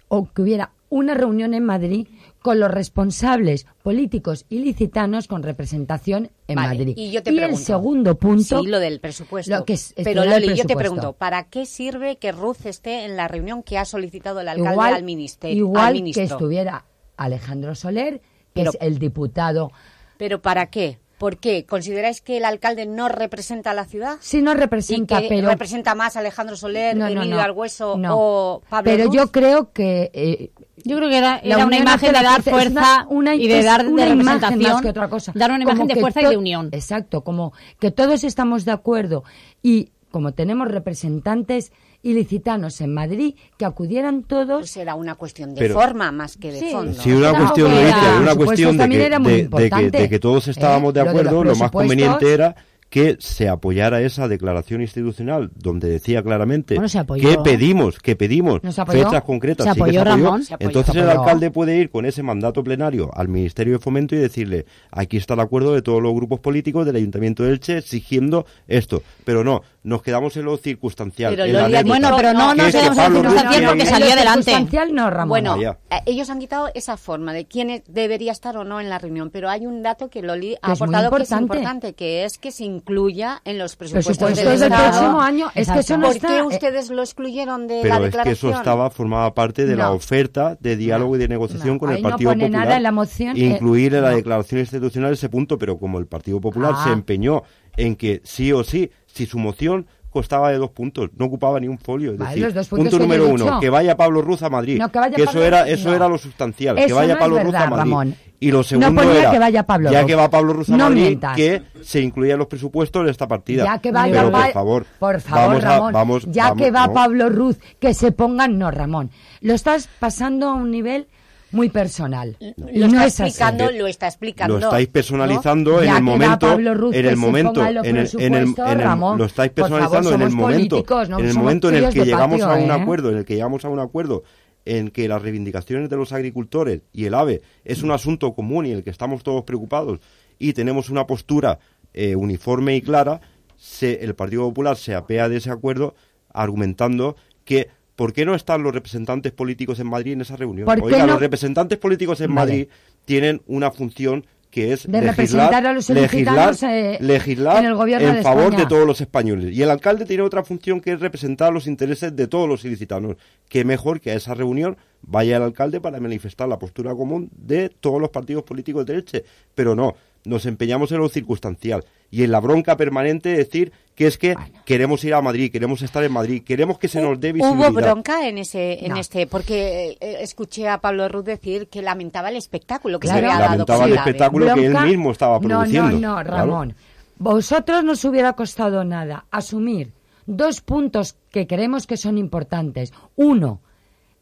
o que hubiera una reunión en Madrid con los responsables políticos y licitanos con representación en Vale, Madrid. Y yo te el pregunto. segundo punto, Sí, lo del presupuesto. lo que es- Pero el Loli, yo te presupuesto. pregunto, ¿para qué sirve que Ruz esté en la reunión que ha solicitado el alcalde igual, al ministerio? igual al que estuviera Alejandro Soler, que Pero- es el diputado. ¿Pero para qué? ¿Por qué? ¿Consideráis que el alcalde no representa a la ciudad? Sí, no ¿Y representa, que pero representa más a Alejandro Soler, No, no, Emilio no. Argueso No. o Pablo Pero yo creo que eh, Yo creo que era, una imagen de dar fuerza, una- y de dar de una imagen más que otra cosa. Dar una imagen Como de fuerza y de unión. Exacto, como que todos estamos de acuerdo y como tenemos representantes ilicitanos en Madrid, que acudieran todos. Pues era una cuestión de Pero- forma más que de Sí. fondo. Sí, una Era- cuestión, era- una cuestión de que, de- de que- importante, de que todos ¿eh? estábamos de Lo de los acuerdo, lo más conveniente era que se apoyara esa declaración institucional donde decía claramente Bueno, que pedimos, que pedimos fechas concretas. Se sí que apoyó, Ramón. Se apoyó. Entonces Se el alcalde puede ir con ese mandato plenario al Ministerio de Fomento y decirle, aquí está el acuerdo de todos los grupos políticos del Ayuntamiento de Elche exigiendo esto. Pero no, nos quedamos en lo circunstancial. Pero en lo la. Bueno, pero no Que nos quedamos en Ruz circunstancial quiere porque salió lo adelante. circunstancial no, Ramón. Bueno, Vaya. eh, ellos han quitado esa forma de quién debería estar o no en la reunión, pero hay un dato que Loli ha Que aportado que es importante. que es que se incluya en los presupuestos, presupuestos del del próximo año. Es que eso no ¿Por está. qué eh, ustedes lo excluyeron de la Pero es que declaración? eso estaba formaba parte de la No. oferta de diálogo y de negociación No, con el ahí no Partido pone Popular. nada en la moción, eh, incluir en la no. declaración institucional ese punto, pero como el Partido Popular Ah. se empeñó en que sí o sí, si su moción costaba de dos puntos, no ocupaba ni un folio. Es Vale, decir, los dos puntos punto que número uno, que vaya Pablo Ruz a Madrid. No, que vaya eso Pablo era, Ruz, eso no. era lo sustancial, que Eso vaya no Pablo Ruz verdad, a Madrid. Ramón. Y lo No segundo ponía era, que vaya Pablo ya Ruz. que va Pablo Ruz a No Madrid, mientas. que se incluyan los presupuestos de esta partida. Ya que vaya pero, por favor, por favor, vamos a- Ramón, vamos- ya vamos- que va no. Pablo Ruz, que se pongan, no, Ramón. Lo estás pasando a un nivel muy personal. Lo Y está así. explicando, lo está explicando. Lo estáis personalizando en el momento, Pablo Ruz en el momento, en en el, en el- en el- Ramón, lo estáis favor, personalizando en el momento, no en el momento en el que llegamos a un ¿eh? acuerdo, en el que llegamos a un acuerdo en que las reivindicaciones de los agricultores y el AVE es un asunto común y en el que estamos todos preocupados y tenemos una postura eh, uniforme y clara, se- el Partido Popular se apea de ese acuerdo argumentando que ¿por qué no están los representantes políticos en Madrid en esa reunión? ¿Por qué Oiga, no? los representantes políticos en Vale. Madrid tienen una función que es De legislar, representar a los legislar, eh, legislar en el gobierno de favor España. de todos los españoles. Y el alcalde tiene otra función que es representar los intereses de todos los ilicitanos. Que mejor que a esa reunión vaya el alcalde para manifestar la postura común de todos los partidos políticos de Elche. Pero no, nos empeñamos en lo circunstancial y en la bronca permanente de decir que es que queremos ir a Madrid, queremos estar en Madrid, queremos que se nos dé visibilidad. Hubo bronca en ese, en No. este, porque eh, escuché a Pablo Ruz decir que lamentaba el espectáculo que Claro. se había dado Lamentaba el espectáculo que él Bronca- mismo estaba produciendo. No, no, no, Claro. Ramón. Vosotros nos hubiera costado nada asumir dos puntos que creemos que son importantes. Uno,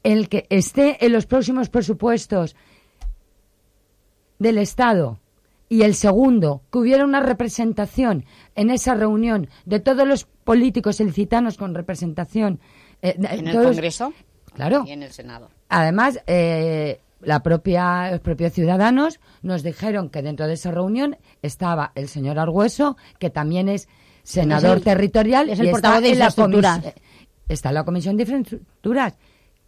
el que esté en los próximos presupuestos del Estado. Y el segundo, que hubiera una representación en esa reunión de todos los políticos ilicitanos con representación. eh, En el Congreso Claro. y en el Senado. Además, eh, la propia, los propios ciudadanos nos dijeron que dentro de esa reunión estaba el señor Argueso, que también es senador Es el- territorial es el y portavoz está de en la comis- está en la Comisión de Infraestructuras.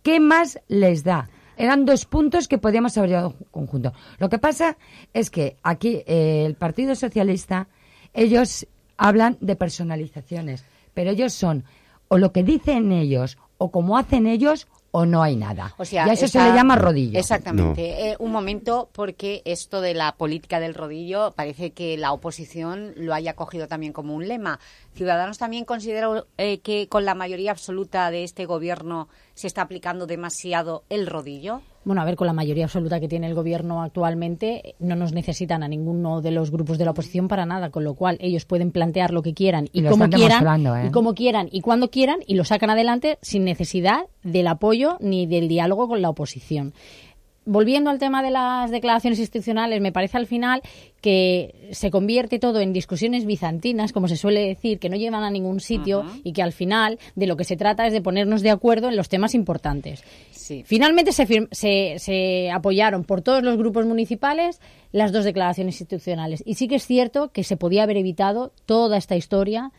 ¿Qué más les da? Eran dos puntos que podíamos haber llevado conjunto. Lo que pasa es que aquí eh, el Partido Socialista, ellos hablan de personalizaciones, pero ellos son o lo que dicen ellos o como hacen ellos o no hay nada. O sea, y a eso está- se le llama rodillo. Exactamente. Eh, un momento, porque esto de la política del rodillo parece que la oposición lo haya cogido también como un lema. ¿Ciudadanos también considera eh, que con la mayoría absoluta de este gobierno se está aplicando demasiado el rodillo? Bueno, a ver, con la mayoría absoluta que tiene el gobierno actualmente, no nos necesitan a ninguno de los grupos de la oposición para nada, con lo cual ellos pueden plantear lo que quieran y, Y como quieran, demostrando, ¿eh? y como quieran y cuando quieran y lo sacan adelante sin necesidad del apoyo ni del diálogo con la oposición. Volviendo al tema de las declaraciones institucionales, me parece al final que se convierte todo en discusiones bizantinas, como se suele decir, que no llevan a ningún sitio y que al final de lo que se trata es de ponernos de acuerdo en los temas importantes. Sí. Finalmente se, se, se apoyaron por todos los grupos municipales las dos declaraciones institucionales. Y sí que es cierto que se podía haber evitado toda esta historia,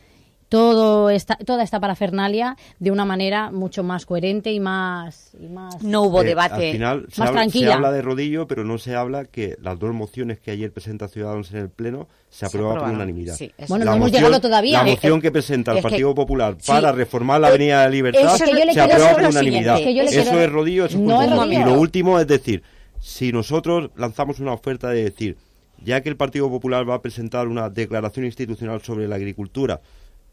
todo esta, toda esta parafernalia de una manera mucho más coherente y más... y más- No hubo Eh, debate. Al final se Más habla, se tranquila. habla de rodillo, pero no se habla que las dos mociones que ayer presenta Ciudadanos en el Pleno se aprueban por unanimidad. Sí, Bueno, La no hemos moción- llegado todavía. La moción que presenta el es que- Partido Popular sí. para reformar la Avenida de la Libertad eso es que yo le se aprueba por unanimidad. siguiente, que yo le Eso quiero- es rodillo, eso es No es rodillo. Y lo último es decir, si nosotros lanzamos una oferta de decir, ya que el Partido Popular va a presentar una declaración institucional sobre la agricultura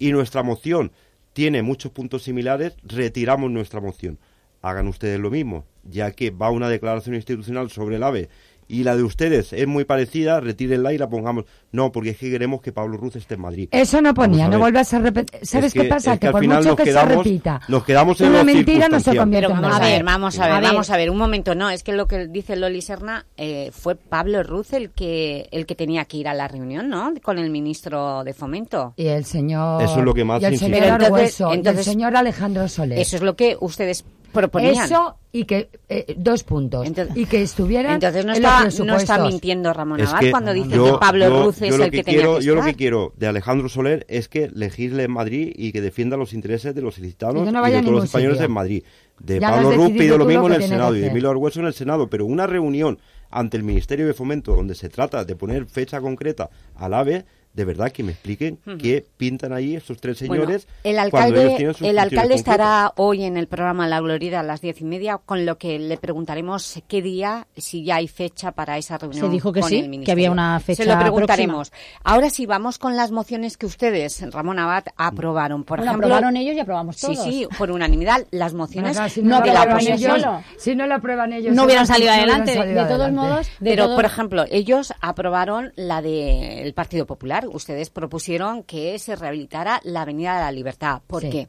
y nuestra moción tiene muchos puntos similares, retiramos nuestra moción. Hagan ustedes lo mismo, ya que va una declaración institucional sobre el AVE y la de ustedes es muy parecida, retírenla y la pongamos. No, porque es que queremos que Pablo Ruz esté en Madrid. Eso no ponía, no vuelvas a repetir. ¿Sabes Es qué que- pasa? es que Que, al por final mucho nos que quedamos- se repita, nos quedamos en una mentira no se convierte Pero en vamos a verdad. ver, vamos a ver, A ver. vamos a ver, un momento, no, es que lo que dice Loli Serna eh, fue Pablo Ruz el que el que tenía que ir a la reunión, ¿no? Con el ministro de Fomento. Y el señor. Eso es lo que más y el señor entonces- y el señor Alejandro Soler. Eso es lo que ustedes proponían. Eso y que. eh, dos puntos. Entonces- y que estuvieran. Entonces no en los está, no está mintiendo Ramón Es Abad que cuando dice yo- que Pablo yo- Ruz es yo lo el que, que, tenía quiero, que Yo lo que quiero de Alejandro Soler es que legisle en Madrid y que defienda los intereses de los ilicitanos Y y, no a de todos los españoles sitio. en Madrid. De Ya Pablo Ruz pido lo mismo lo en el Senado y de. Emilio Argueso en el Senado, pero una reunión ante el Ministerio de Fomento donde se trata de poner fecha concreta al AVE, de verdad que me expliquen qué pintan ahí esos tres señores Bueno, el alcalde, el concretas. estará hoy en el programa La Glorida a las diez y media, con lo que le preguntaremos qué día, si ya hay fecha para esa reunión. Se dijo que con sí, que había una fecha Se lo preguntaremos. Ahora sí, vamos con las mociones que ustedes, Ramón Abad, aprobaron. Por Bueno, ejemplo, aprobaron ellos y aprobamos Sí, todos. sí, por unanimidad. Las mociones si no de la oposición. ellos, si no lo aprueban ellos, no hubieran salido no adelante. salido de todos adelante. modos, de Pero, por ejemplo, ellos aprobaron la del Partido Popular. Ustedes propusieron que se rehabilitara la Avenida de la Libertad. ¿Por Sí. qué?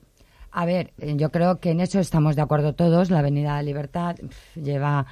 A ver, yo creo que en eso estamos de acuerdo todos. La Avenida de la Libertad lleva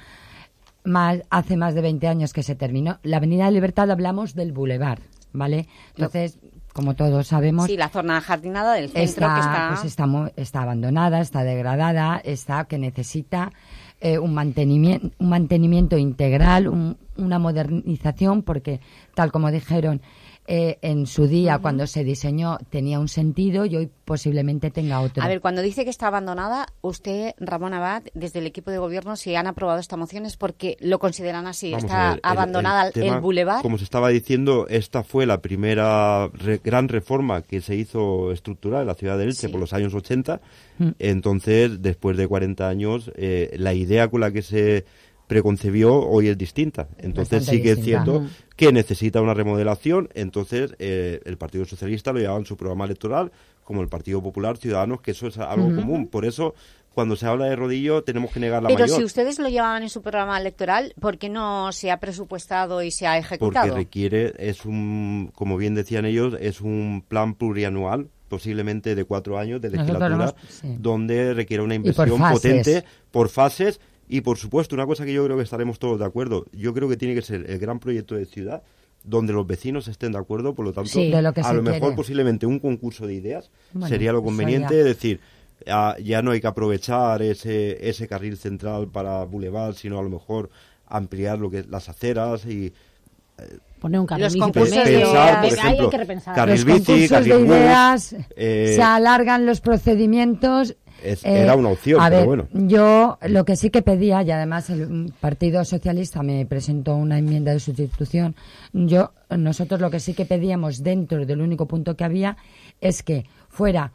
más, hace más de 20 años que se terminó. La Avenida de Libertad hablamos del Boulevard, ¿vale? Entonces, como todos sabemos... Sí, la zona jardinada del centro está, que está... pues está, está abandonada, está degradada, está que necesita eh, un, mantenimiento, un mantenimiento integral, un- una modernización, porque tal como dijeron eh, en su día cuando se diseñó tenía un sentido y hoy posiblemente tenga otro. A ver, cuando dice que está abandonada, usted, Ramón Abad, desde el equipo de gobierno, si han aprobado esta moción es porque lo consideran así. Vamos está ver, el- abandonada el, tema, bulevar. Como se estaba diciendo, esta fue la primera re- gran reforma que se hizo estructural en la ciudad de Elche Sí. por los años 80. Mm. Entonces, después de 40 años, eh, la idea con la que se preconcebió hoy es distinta. Entonces Bastante sí que es distinta. cierto que necesita una remodelación. Entonces eh, el Partido Socialista lo llevaba en su programa electoral, como el Partido Popular, Ciudadanos, que eso es algo común. Por eso, cuando se habla de rodillo, tenemos que negar la Pero mayor. si ustedes lo llevaban en su programa electoral, ¿por qué no se ha presupuestado y se ha porque ejecutado? requiere, es un, como bien decían ellos, es un plan plurianual, posiblemente de cuatro años de legislatura, hemos- sí. donde requiere una inversión potente por fases y, por supuesto, una cosa que yo creo que estaremos todos de acuerdo, yo creo que tiene que ser el gran proyecto de ciudad donde los vecinos estén de acuerdo, por lo tanto, Sí, de lo que a lo mejor quiere. posiblemente un concurso de ideas Bueno, sería lo conveniente, es decir, ah, ya no hay que aprovechar ese, ese carril central para Boulevard, sino a lo mejor ampliar lo que es las aceras y Poner un carril Los concursos de medio. ideas. por Venga, ahí hay ejemplo, que repensar. carril los bici, concursos carril de bus, ideas eh, se alargan los procedimientos. Es- eh, era una opción, a pero ver, bueno. Yo lo que sí que pedía, y además el mm, Partido Socialista me presentó una enmienda de sustitución, yo nosotros lo que sí que pedíamos dentro del único punto que había es que fuera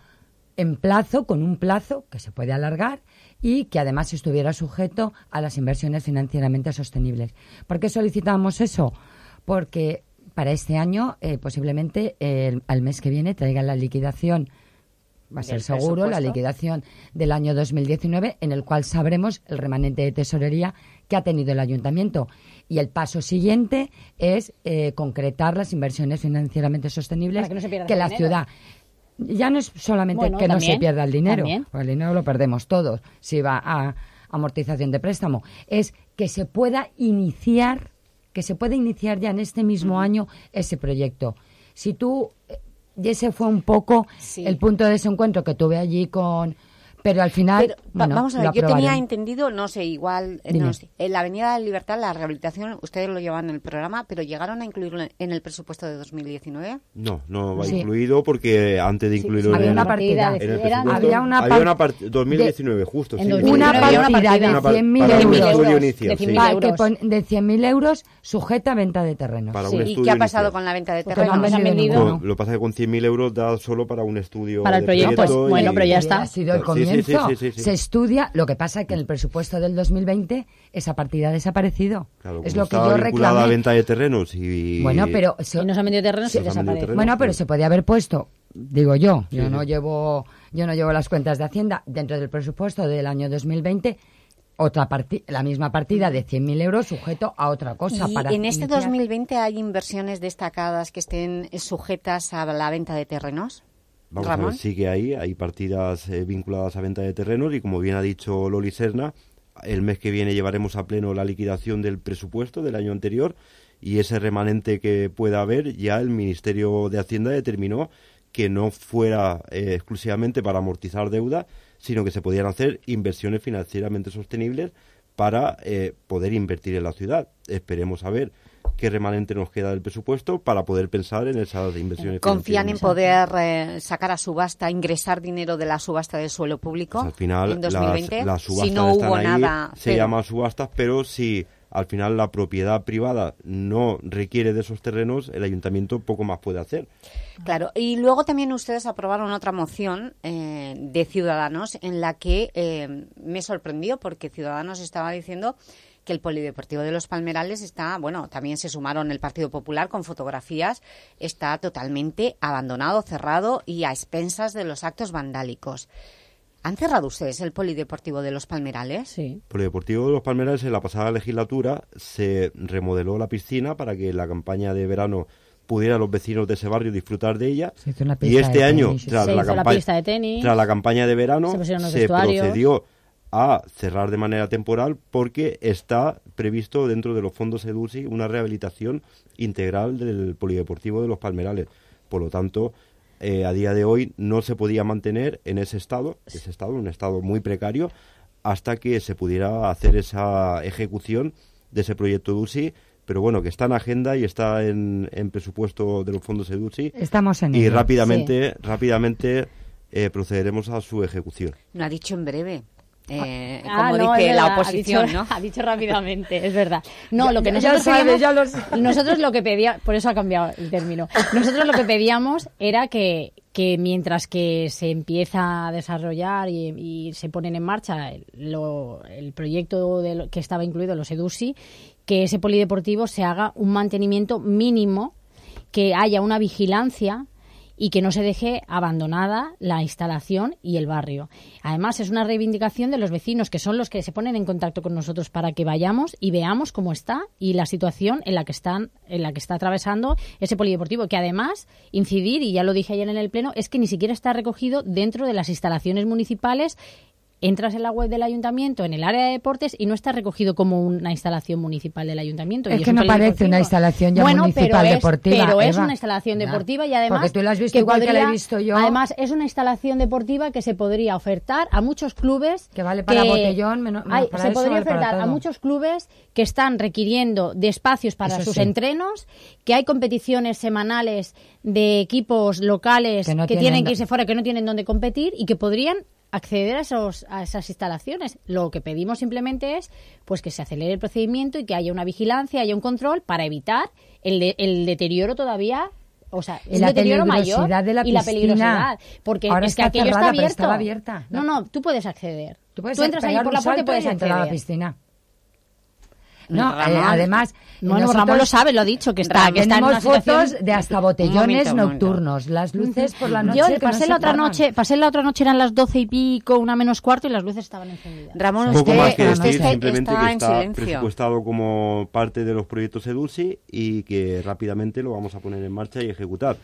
en plazo, con un plazo que se puede alargar y que además estuviera sujeto a las inversiones financieramente sostenibles. ¿Por qué solicitamos eso? Porque para este año eh, posiblemente eh, al mes que viene traigan la liquidación va a ser seguro la liquidación del año 2019 en el cual sabremos el remanente de tesorería que ha tenido el ayuntamiento. Y el paso siguiente es eh, concretar las inversiones financieramente sostenibles que no la dinero. ciudad. Ya no es solamente Bueno, que no se pierda el dinero, el dinero lo perdemos todos si va a amortización de préstamo, es que se pueda iniciar, que se pueda iniciar ya en este mismo año ese proyecto. Si tú, y ese fue un poco Sí. el punto de desencuentro que tuve allí con, pero al final, Pero, bueno, vamos a ver, yo tenía entendido, no sé, igual, eh, no sé, en la Avenida de Libertad, la rehabilitación, ustedes lo llevan en el programa, pero llegaron a incluirlo en el presupuesto de 2019. no, no va Sí. incluido porque antes de Sí, incluirlo había en, una el- partida. en el presupuesto, había una había par- una parte 2019 justo, En sí. 2019 una había una partida partida. de Una par- 100.000 para un euros, de inicial, sí. 100.000 Pa- euros. que pon- de 100.000 euros sujeta a venta de terrenos. Sí. ¿Y qué ha pasado inicial. con la venta de Porque terrenos? no han vendido. Lo que pasa que con 100.000 euros da solo para un estudio Para el de proyecto, pues, bueno, pero ya está. Ha sido el Sí, sí, sí, comienzo. sí, sí, sí. Se estudia. Lo que pasa es que en el presupuesto del 2020 esa partida ha desaparecido. Claro, es lo que yo reclamé. venta de terrenos y... Bueno, pero se- Si no se han vendido terrenos, vendido desaparece. terrenos. bueno, pero se podía haber puesto, digo yo, yo no llevo, yo no llevo las cuentas de Hacienda dentro del presupuesto del año 2020 otra parti- la misma partida de 100.000 euros sujeto a otra cosa Y para en este iniciar. 2020 hay inversiones destacadas que estén sujetas a la venta de terrenos. Vamos a ver, sí que hay, hay partidas eh, vinculadas a venta de terrenos y como bien ha dicho Loli Serna, el mes que viene llevaremos a pleno la liquidación del presupuesto del año anterior y ese remanente que pueda haber ya el Ministerio de Hacienda determinó que no fuera eh, exclusivamente para amortizar deuda, sino que se podían hacer inversiones financieramente sostenibles para eh, poder invertir en la ciudad. Esperemos a ver qué remanente nos queda del presupuesto para poder pensar en esas inversiones ¿Confían en poder eh, sacar a subasta, ingresar dinero de la subasta del suelo público Pues al final en 2020? las, las subastas si no están hubo ahí, nada, se cero. llaman subastas, pero si al final la propiedad privada no requiere de esos terrenos, el ayuntamiento poco más puede hacer. Claro, y luego también ustedes aprobaron otra moción eh, de Ciudadanos en la que eh, me sorprendió porque Ciudadanos estaba diciendo que el Polideportivo de los Palmerales está, bueno, también se sumaron el Partido Popular con fotografías, está totalmente abandonado, cerrado y a expensas de los actos vandálicos. ¿Han cerrado ustedes el Polideportivo de los Palmerales? Sí. Por el Deportivo de los Palmerales en la pasada legislatura se remodeló la piscina para que en la campaña de verano pudieran los vecinos de ese barrio disfrutar de ella. Se hizo una Y pista este de año, tenis, tras Se la, hizo la campaña, pista de tenis, tras la campaña de verano, se se procedió a cerrar de manera temporal porque está previsto dentro de los fondos EDUSI una rehabilitación integral del polideportivo de los Palmerales. Por lo tanto, eh, a día de hoy no se podía mantener en ese estado, ese estado, un estado muy precario, hasta que se pudiera hacer esa ejecución de ese proyecto EDUSI pero bueno, que está en agenda y está en, en presupuesto de los fondos EDUSI. Estamos en Y ello, rápidamente, rápidamente eh, procederemos a su ejecución. No ha dicho en breve. Eh, Ah, como no, dice la oposición, ha dicho, ¿no? (laughs) Ha dicho rápidamente, es verdad. No, lo que nosotros ya sabe, pedíamos- ya lo (laughs) nosotros lo que pedíamos, por eso ha cambiado el término. Nosotros lo que pedíamos era que, que mientras que se empieza a desarrollar y, y se ponen en marcha el, lo- el proyecto de lo- que estaba incluido los EDUSI, que ese polideportivo se haga un mantenimiento mínimo, que haya una vigilancia y que no se deje abandonada la instalación y el barrio. Además, es una reivindicación de los vecinos, que son los que se ponen en contacto con nosotros para que vayamos y veamos cómo está y la situación en la que están, en la que está atravesando ese polideportivo, que además incidir, y ya lo dije ayer en el pleno, es que ni siquiera está recogido dentro de las instalaciones municipales entras en la web del ayuntamiento en el área de deportes y no está recogido como una instalación municipal del ayuntamiento. Es y que no parece una instalación ya Bueno, municipal pero es- deportiva, Pero es Eva. una instalación deportiva y además Porque tú la has visto igual que la he visto yo. Además es una instalación deportiva que se podría ofertar a muchos clubes Que vale para botellón, menos- Ay, para se eso podría vale ofertar a muchos clubes que están requiriendo de espacios para Eso sus sí. entrenos, que hay competiciones semanales de equipos locales Que que, tienen tienen que irse fuera, que no tienen dónde competir y que podrían acceder a, esos, a esas instalaciones. Lo que pedimos simplemente es pues que se acelere el procedimiento y que haya una vigilancia, haya un control para evitar el, de- el deterioro todavía o sea, un la deterioro mayor de la y la peligrosidad. Porque Ahora es que aquello cerrada, está abierto. abierta. No, no, tú puedes acceder. Tú puedes entras ahí por un la puerta y puedes entrar a la acceder. piscina. No, Ramón. eh, además... Bueno, nosotros Ramón lo sabe, lo ha dicho, que está, que está en tenemos una fotos de hasta botellones momento, un momento. nocturnos. Las luces por la noche Yo no pasé se la otra noche, pasé la otra noche eran las doce y pico, una menos cuarto y las luces estaban encendidas. Ramón, Poco usted, más que usted decir, está, simplemente está que en está silencio. presupuestado como parte de los proyectos EDUSI y que rápidamente lo vamos a poner en marcha y ejecutar.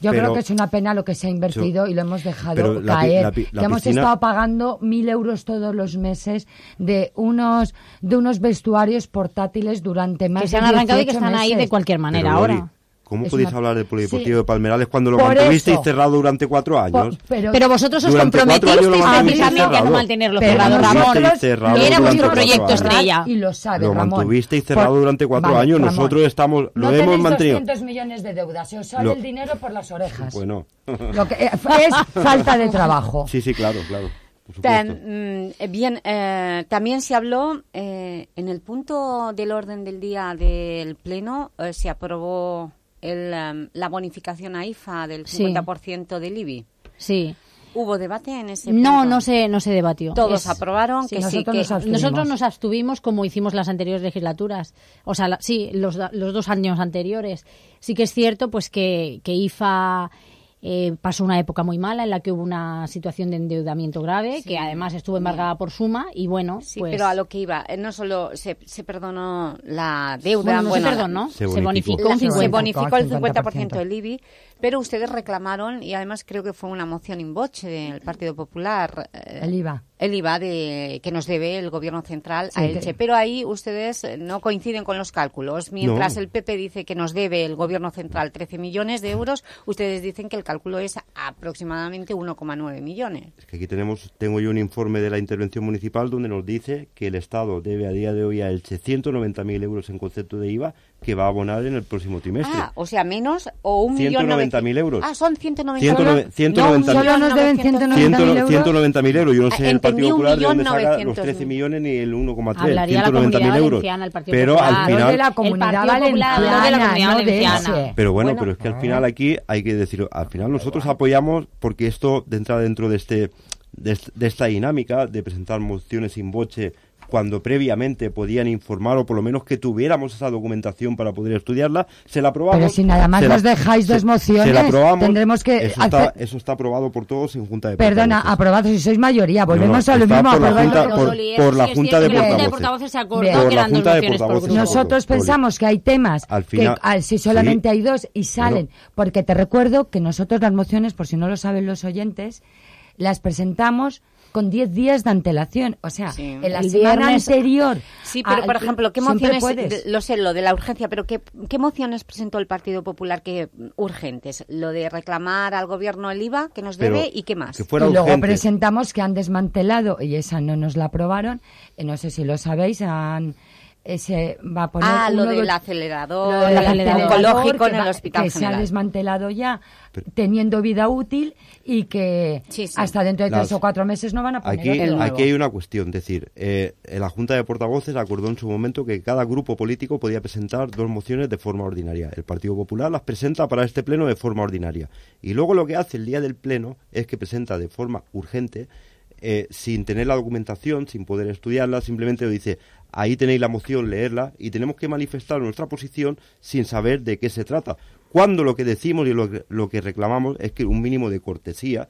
Yo Pero- creo que es una pena lo que se ha invertido y lo hemos dejado la caer. la que hemos estado pagando mil euros todos los meses de unos de unos vestuarios portátiles durante más Que se han arrancado y que 18 están ahí de cualquier manera Pero, Lori, ahora. ¿Cómo Es podéis una- hablar del Polideportivo Sí. de Palmerales cuando lo Por mantuvisteis eso. cerrado durante cuatro años? Po- pero, Pero vosotros os comprometisteis mantuvisteis precisamente a no mantenerlo pero cerrado, Ramón. Cerrado Era vuestro proyecto estrella. Y lo sabe, lo Ramón. mantuvisteis cerrado Por- durante cuatro Vale, años. Ramón. Nosotros estamos, lo no hemos tenéis mantenido. 200 millones de deudas, se os sale Lo- el dinero por las orejas. Bueno, Lo que eh, es falta de trabajo. sí, sí, claro, claro. Por Tan- mm, bien, eh, también se habló eh, en el punto del orden del día del Pleno, eh, se aprobó el, em, la bonificación a IFA del Sí. 50% del IBI. Sí. ¿Hubo debate en ese No, punto? no se, no se debatió. Todos Es- aprobaron Sí, que sí, nosotros que nos abstuvimos. Nosotros nos abstuvimos como hicimos las anteriores legislaturas. O sea, la- sí, los, los dos años anteriores. Sí que es cierto pues que, que IFA eh, pasó una época muy mala en la que hubo una situación de endeudamiento grave, que además estuvo embargada por suma y bueno, Sí, pues... pero a lo que iba, eh, no solo se, se perdonó la deuda, Bueno, no bueno, se perdonó, Se se, bonificó. la- se 50. bonificó el 50%. 50% del IBI, pero ustedes reclamaron, y además creo que fue una moción in voce del Partido Popular, eh, El IVA. el IVA de, que nos debe el Gobierno Central a Elche. que- Pero ahí ustedes no coinciden con los cálculos. Mientras No. el PP dice que nos debe el Gobierno Central 13 millones de euros, ustedes dicen que el cálculo es aproximadamente 1,9 millones. Es que aquí tenemos, tengo yo un informe de la intervención municipal donde nos dice que el Estado debe a día de hoy a Elche 190.000 euros en concepto de IVA que va a abonar en el próximo trimestre. Ah, o sea, menos o un millón 190.000 euros. Ah, son 190.000 109 190.000. Solo nos deben 190.000 Ciento- euros. 190.000 euros. Yo no Ah, sé el entendí Partido un Popular de dónde millón saca los 900.000. 13 millones ni el 1,3. Hablaría la 190.000 Comunidad euros. El Pero Popular. al final... de la comunidad Partido Popular, valenciana, no de la Comunidad no de Valenciana. Pero bueno, Bueno. pero es que al final aquí hay que decir, al final nosotros apoyamos porque esto entra dentro de este de, de esta dinámica de presentar mociones sin boche cuando previamente podían informar o por lo menos que tuviéramos esa documentación para poder estudiarla, se la aprobamos. Pero si nada más nos dejáis dos mociones, se la aprobamos, tendremos que eso está, eso está aprobado por todos en Junta de Perdona, Portavoces. aprobado si sois mayoría. Volvemos no, a lo mismo. por la. Junta- por- por la Junta de que La Junta de Portavoces. Se acordó que Por la eran dos Junta de mociones por Portavoces. grupo. Nosotros pensamos que hay temas Al final- que si solamente sí. hay dos y salen, Bueno. porque te recuerdo que nosotros las mociones, por si no lo saben los oyentes, las presentamos con 10 días de antelación. O sea, Sí. en la El semana viernes- anterior. Sí, pero a- por ejemplo, ¿qué siempre mociones, puedes. de- lo sé, lo de la urgencia, pero ¿qué, qué mociones presentó el Partido Popular que mm, urgentes? Lo de reclamar al gobierno el IVA que nos Pero debe y qué más. que fuera y luego urgente. presentamos que han desmantelado, y esa no nos la aprobaron, eh, no sé si lo sabéis, han, se va a poner Ah, lo uno del de- acelerador, lo del acelerador oncológico en el Hospital que se ha desmantelado ya, teniendo vida útil y que Sí, sí. hasta dentro de Las- tres o cuatro meses no van a poner Aquí, otro nuevo. aquí hay una cuestión, es decir, eh, la Junta de Portavoces acordó en su momento que cada grupo político podía presentar dos mociones de forma ordinaria. El Partido Popular las presenta para este pleno de forma ordinaria. Y luego lo que hace el día del pleno es que presenta de forma urgente, eh, sin tener la documentación, sin poder estudiarla, simplemente lo dice, ahí tenéis la moción, leerla, y tenemos que manifestar nuestra posición sin saber de qué se trata. Cuando lo que decimos y lo que, lo que reclamamos es que un mínimo de cortesía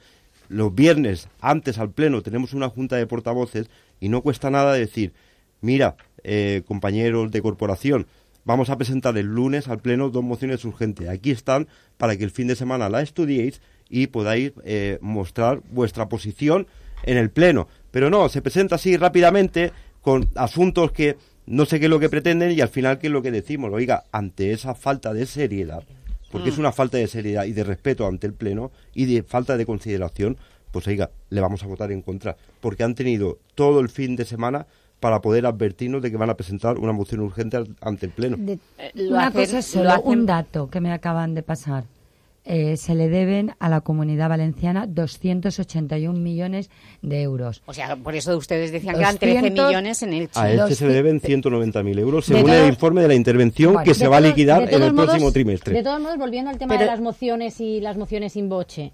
los viernes antes al pleno tenemos una junta de portavoces y no cuesta nada decir, mira, eh, compañeros de corporación, vamos a presentar el lunes al pleno dos mociones urgentes. Aquí están para que el fin de semana la estudiéis y podáis eh, mostrar vuestra posición en el pleno. Pero no, se presenta así rápidamente con asuntos que no sé qué es lo que pretenden y al final qué es lo que decimos. Oiga, ante esa falta de seriedad, porque es una falta de seriedad y de respeto ante el Pleno y de falta de consideración, pues oiga, le vamos a votar en contra, porque han tenido todo el fin de semana para poder advertirnos de que van a presentar una moción urgente ante el Pleno. De- Eh, lo Una hacen- cosa lo solo, hacen- un dato que me acaban de pasar. Eh, se le deben a la comunidad valenciana 281 millones de euros. O sea, por eso ustedes decían que eran 13 200 millones en el A Los este se le deben 190.000 euros, según todo- el informe de la intervención Bueno, que se va a liquidar de en todos el próximo modos- trimestre. De todos modos, volviendo al tema Pero- de las mociones y las mociones sin boche.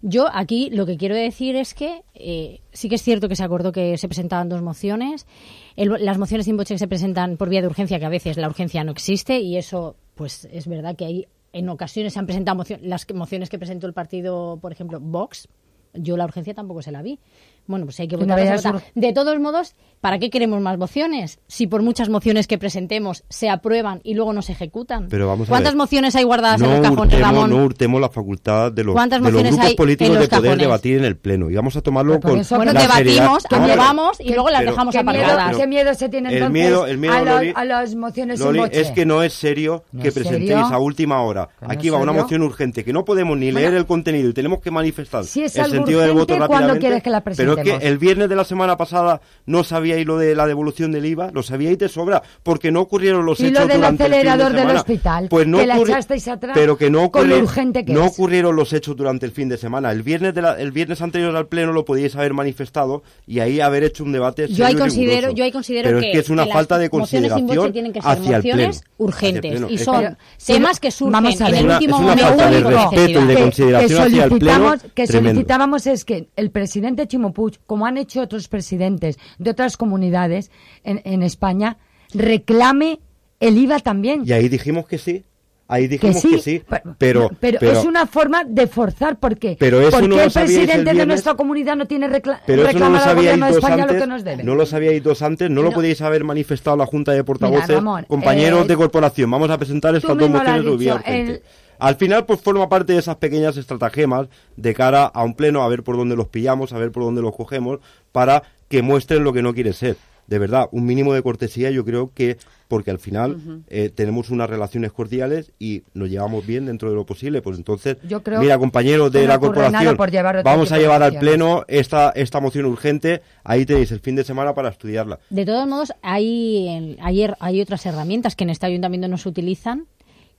Yo aquí lo que quiero decir es que eh, sí que es cierto que se acordó que se presentaban dos mociones. El- las mociones sin boche que se presentan por vía de urgencia, que a veces la urgencia no existe y eso, pues es verdad que hay en ocasiones se han presentado las mociones que presentó el partido, por ejemplo, Vox. Yo la urgencia tampoco se la vi. Bueno, pues hay que no votar. ur- De todos modos, ¿para qué queremos más mociones? Si por muchas mociones que presentemos se aprueban y luego no se ejecutan. Pero vamos a ¿Cuántas ver. mociones hay guardadas en no los cajones, hurtemos, Ramón? no hurtemos la facultad de los, ¿Cuántas de los grupos hay en políticos de poder cajones? debatir en el Pleno. Y vamos a tomarlo con Bueno, la debatimos, aprobamos y luego las pero- dejamos ¿Qué miedo, aparcadas. qué miedo se tiene El entonces miedo, el miedo, a, Loli- a las mociones Loli, boche? es que no es serio ¿No que es presentéis serio? a última hora. ¿Que no Aquí va una moción urgente que no podemos ni leer el contenido y tenemos que manifestar el sentido del voto urgente, ¿cuándo rápidamente. Pero que el viernes de la semana pasada no sabíais lo de la devolución del IVA, lo sabíais de sobra, porque no ocurrieron los Y hechos lo del durante el fin de acelerador del hospital, Pues no que la ocurri- echasteis atrás pero que no con lo ocurri- urgente que no es. ocurrieron los hechos durante el fin de semana. El viernes de la- el viernes anterior al pleno lo podíais haber manifestado y ahí haber hecho un debate Yo ahí considero, yo ahí considero Pero que, es que es una que falta de las mociones sin consideración tienen que ser hacia el pleno. mociones Hacia el urgentes pleno. y Es son que- temas que surgen Vamos a en ver. el Es una- último es una momento falta de por respeto y necesidad. de que, consideración que el pleno, que solicitábamos es que el presidente Chimo Puig, como han hecho otros presidentes de otras comunidades en, en España, reclame el IVA también. Y ahí dijimos que sí. Ahí que dijimos sí, que sí. Pero, pero, es una forma de forzar porque Pero eso porque no el presidente de nuestra comunidad no tiene recla Pero eso no al gobierno de España antes. lo que nos debe. No lo sabíais dos antes. No, lo podíais haber manifestado la Junta de Portavoces. Mira, Ramón, compañeros eh, de corporación, vamos a presentar estas dos mociones de Al final, pues forma parte de esas pequeñas estratagemas de cara a un pleno, a ver por dónde los pillamos, a ver por dónde los cogemos, para que muestren lo que no quiere ser. De verdad, un mínimo de cortesía yo creo que, porque al final eh, tenemos unas relaciones cordiales y nos llevamos bien dentro de lo posible, pues entonces, Yo creo mira compañeros de no la corporación, vamos a llevar al pleno esta, esta moción urgente, ahí tenéis el fin de semana para estudiarla. De todos modos, hay, hay, hay otras herramientas que en este ayuntamiento no se utilizan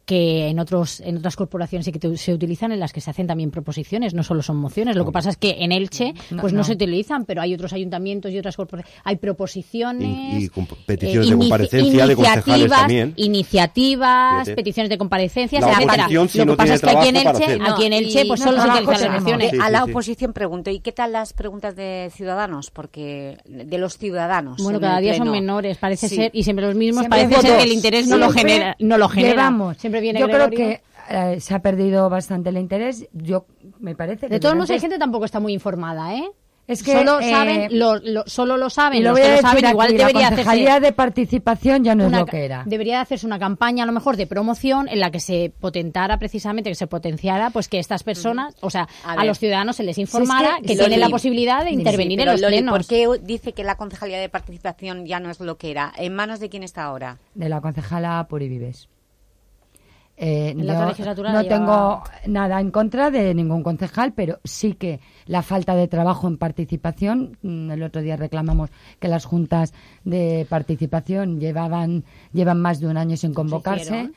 que en otros en otras corporaciones sí que te- se utilizan en las que se hacen también proposiciones no solo son mociones lo que pasa es que en Elche No, pues no, no. se utilizan pero hay otros ayuntamientos y otras corporaciones hay proposiciones Y- peticiones de inici- comparecencia de concejales iniciativas, también. iniciativas Fíjate. peticiones de comparecencias La etcétera. oposición, si lo que no pasa es que aquí en Elche aquí en Elche pues no solo se utilizan las mociones Sí, a la sí. oposición pregunto, ¿y qué tal las preguntas de ciudadanos? Porque de los ciudadanos. Bueno, en cada día son menores, parece Sí. ser, y siempre los mismos, Siempre parece ser que el interés no lo genera. No lo genera. Llevamos. Siempre viene Yo creo que eh, se ha perdido bastante el interés. Yo me parece que De todos modos, hay gente tampoco está muy informada, ¿eh? Es que, solo eh, saben, lo, lo- solo lo saben, lo los voy que a lo decir saben, aquí, igual la debería concejalía hacerse de participación ya no es una lo ca- que era. Debería de hacerse una campaña a lo mejor de promoción en la que se potentara precisamente, que se potenciara, pues que estas personas, o sea, A los ciudadanos se les informara que- que, tienen la posibilidad de Sí, intervenir pero en los Loli, plenos. ¿por qué dice que la concejalía de participación ya no es lo que era? ¿En manos de quién está ahora? de la concejala Puri Vives. Eh, En la yo no la tengo nada en contra de ningún concejal, pero sí que la falta de trabajo en participación. mm, El otro día reclamamos que las juntas de participación llevaban llevan más de un año sin convocarse. hicieron.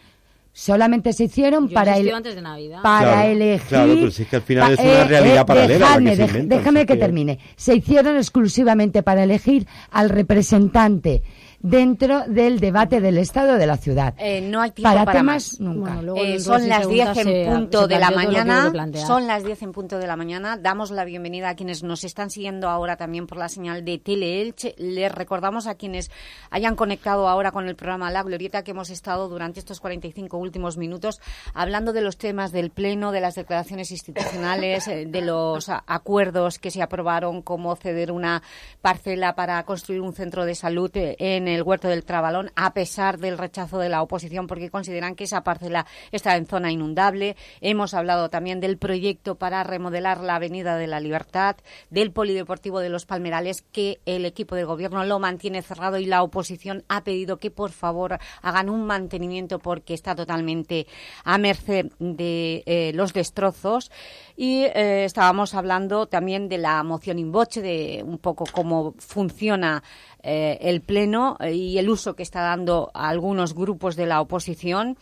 Solamente se hicieron Yo para el, antes de Navidad. para Claro, elegir. claro, pero si es que al final pa- es una realidad paralela la dejadme, que se inventan, déjame que- termine. Se hicieron exclusivamente para elegir al representante dentro del debate del Estado de la ciudad. Eh, no hay tiempo para, para temas más. nunca. Bueno, luego Eh, en son las 10 segunda en punto se de la mañana. Son las 10 en punto de la mañana. Damos la bienvenida a quienes nos están siguiendo ahora también por la señal de Teleelche. Les recordamos a quienes hayan conectado ahora con el programa La Glorieta que hemos estado durante estos 45 últimos minutos hablando de los temas del Pleno, de las declaraciones institucionales, eh, de los acuerdos que se aprobaron, como ceder una parcela para construir un centro de salud eh, en el Huerto del Trabalón, a pesar del rechazo de la oposición, porque consideran que esa parcela está en zona inundable. Hemos hablado también del proyecto para remodelar la Avenida de la Libertad, del Polideportivo de los Palmerales, que el equipo de gobierno lo mantiene cerrado y la oposición ha pedido que, por favor, hagan un mantenimiento porque está totalmente a merced de eh, los destrozos. Y eh, estábamos hablando también de la moción in voce, de un poco cómo funciona eh, el Pleno eh, y el uso que está dando a algunos grupos de la oposición.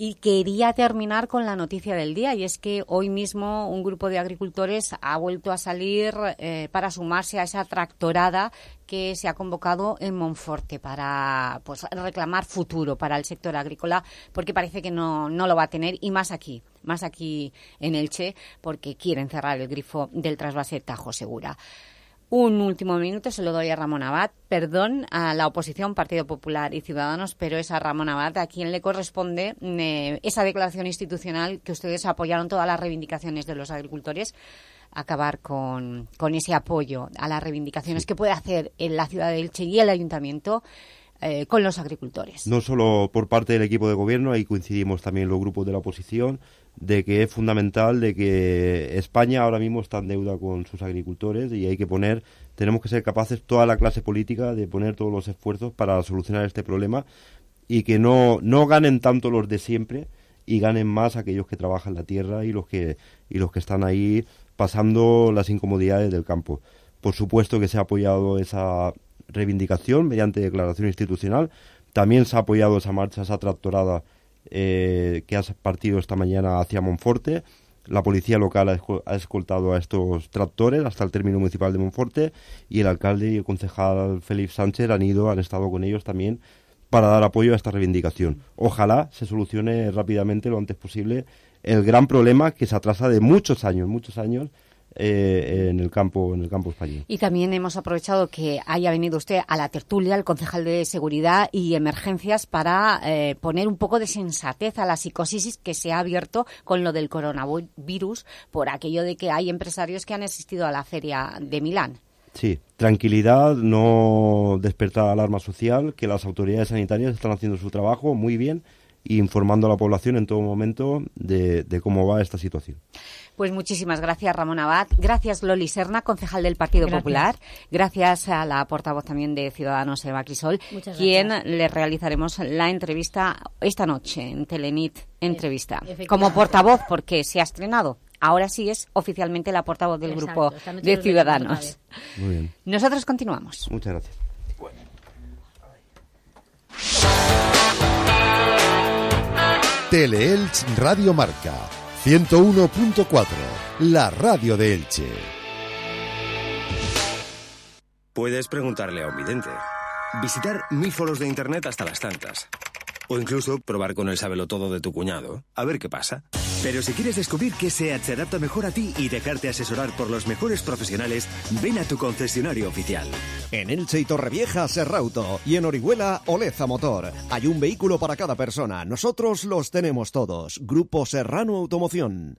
Y quería terminar con la noticia del día, y es que hoy mismo un grupo de agricultores ha vuelto a salir eh, para sumarse a esa tractorada que se ha convocado en Monforte para pues, reclamar futuro para el sector agrícola, porque parece que no, no lo va a tener, y más aquí, más aquí en Elche, porque quieren cerrar el grifo del trasvase Tajo Segura. Un último minuto se lo doy a Ramón Abad. Perdón a la oposición, Partido Popular y Ciudadanos, pero es a Ramón Abad a quien le corresponde eh, esa declaración institucional que ustedes apoyaron todas las reivindicaciones de los agricultores acabar con, con ese apoyo a las reivindicaciones que puede hacer en la ciudad de Elche y el ayuntamiento eh, con los agricultores. No solo por parte del equipo de gobierno, ahí coincidimos también los grupos de la oposición, de que es fundamental de que España ahora mismo está en deuda con sus agricultores y hay que poner, tenemos que ser capaces, toda la clase política, de poner todos los esfuerzos para solucionar este problema y que no, no ganen tanto los de siempre y ganen más aquellos que trabajan la tierra y los que, y los que están ahí pasando las incomodidades del campo. Por supuesto que se ha apoyado esa reivindicación mediante declaración institucional. También se ha apoyado esa marcha, esa tractorada eh, que ha partido esta mañana hacia Monforte. La policía local ha, esco- ha escoltado a estos tractores hasta el término municipal de Monforte y el alcalde y el concejal Félix Sánchez han ido, han estado con ellos también para dar apoyo a esta reivindicación. Ojalá se solucione rápidamente, lo antes posible, el gran problema que se atrasa de muchos años, muchos años eh, en el campo, en el campo español. Y también hemos aprovechado que haya venido usted a la tertulia, el concejal de Seguridad y Emergencias, para eh, poner un poco de sensatez a la psicosis que se ha abierto con lo del coronavirus por aquello de que hay empresarios que han asistido a la feria de Milán. Sí, tranquilidad, no despertar alarma social, que las autoridades sanitarias están haciendo su trabajo muy bien informando a la población en todo momento de, de cómo va esta situación. Pues muchísimas gracias, Ramón Abad. Gracias, Loli Serna, concejal del Partido Gracias. Popular. Gracias a la portavoz también de Ciudadanos, Eva Crisol, Muchas quien gracias. le realizaremos la entrevista esta noche en Telenit Entrevista. Como portavoz, porque se ha estrenado. Ahora sí es oficialmente la portavoz del Exacto, grupo de Ciudadanos. vez. Muy bien, Nosotros continuamos. muchas gracias. Teleelch Radio Marca 101.4, la radio de Elche. Puedes preguntarle a un vidente. Visitar mil foros de internet hasta las tantas. O incluso probar con el todo de tu cuñado. A ver qué pasa. Pero si quieres descubrir qué SEAT se adapta mejor a ti y dejarte asesorar por los mejores profesionales, ven a tu concesionario oficial. En Elche y Torrevieja, Serrauto. Y en Orihuela, Oleza Motor. Hay un vehículo para cada persona. Nosotros los tenemos todos. Grupo Serrano Automoción.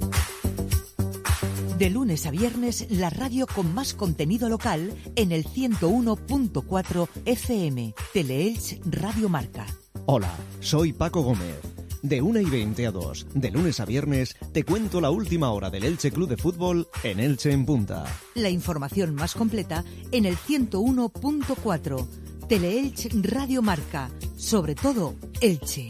De lunes a viernes, la radio con más contenido local en el 101.4 FM. Teleelch Radio Marca. Hola, soy Paco Gómez. De 1 y 20 a 2, de lunes a viernes, te cuento la última hora del Elche Club de Fútbol en Elche en Punta. La información más completa en el 101.4. Teleelch Radio Marca. Sobre todo, Elche.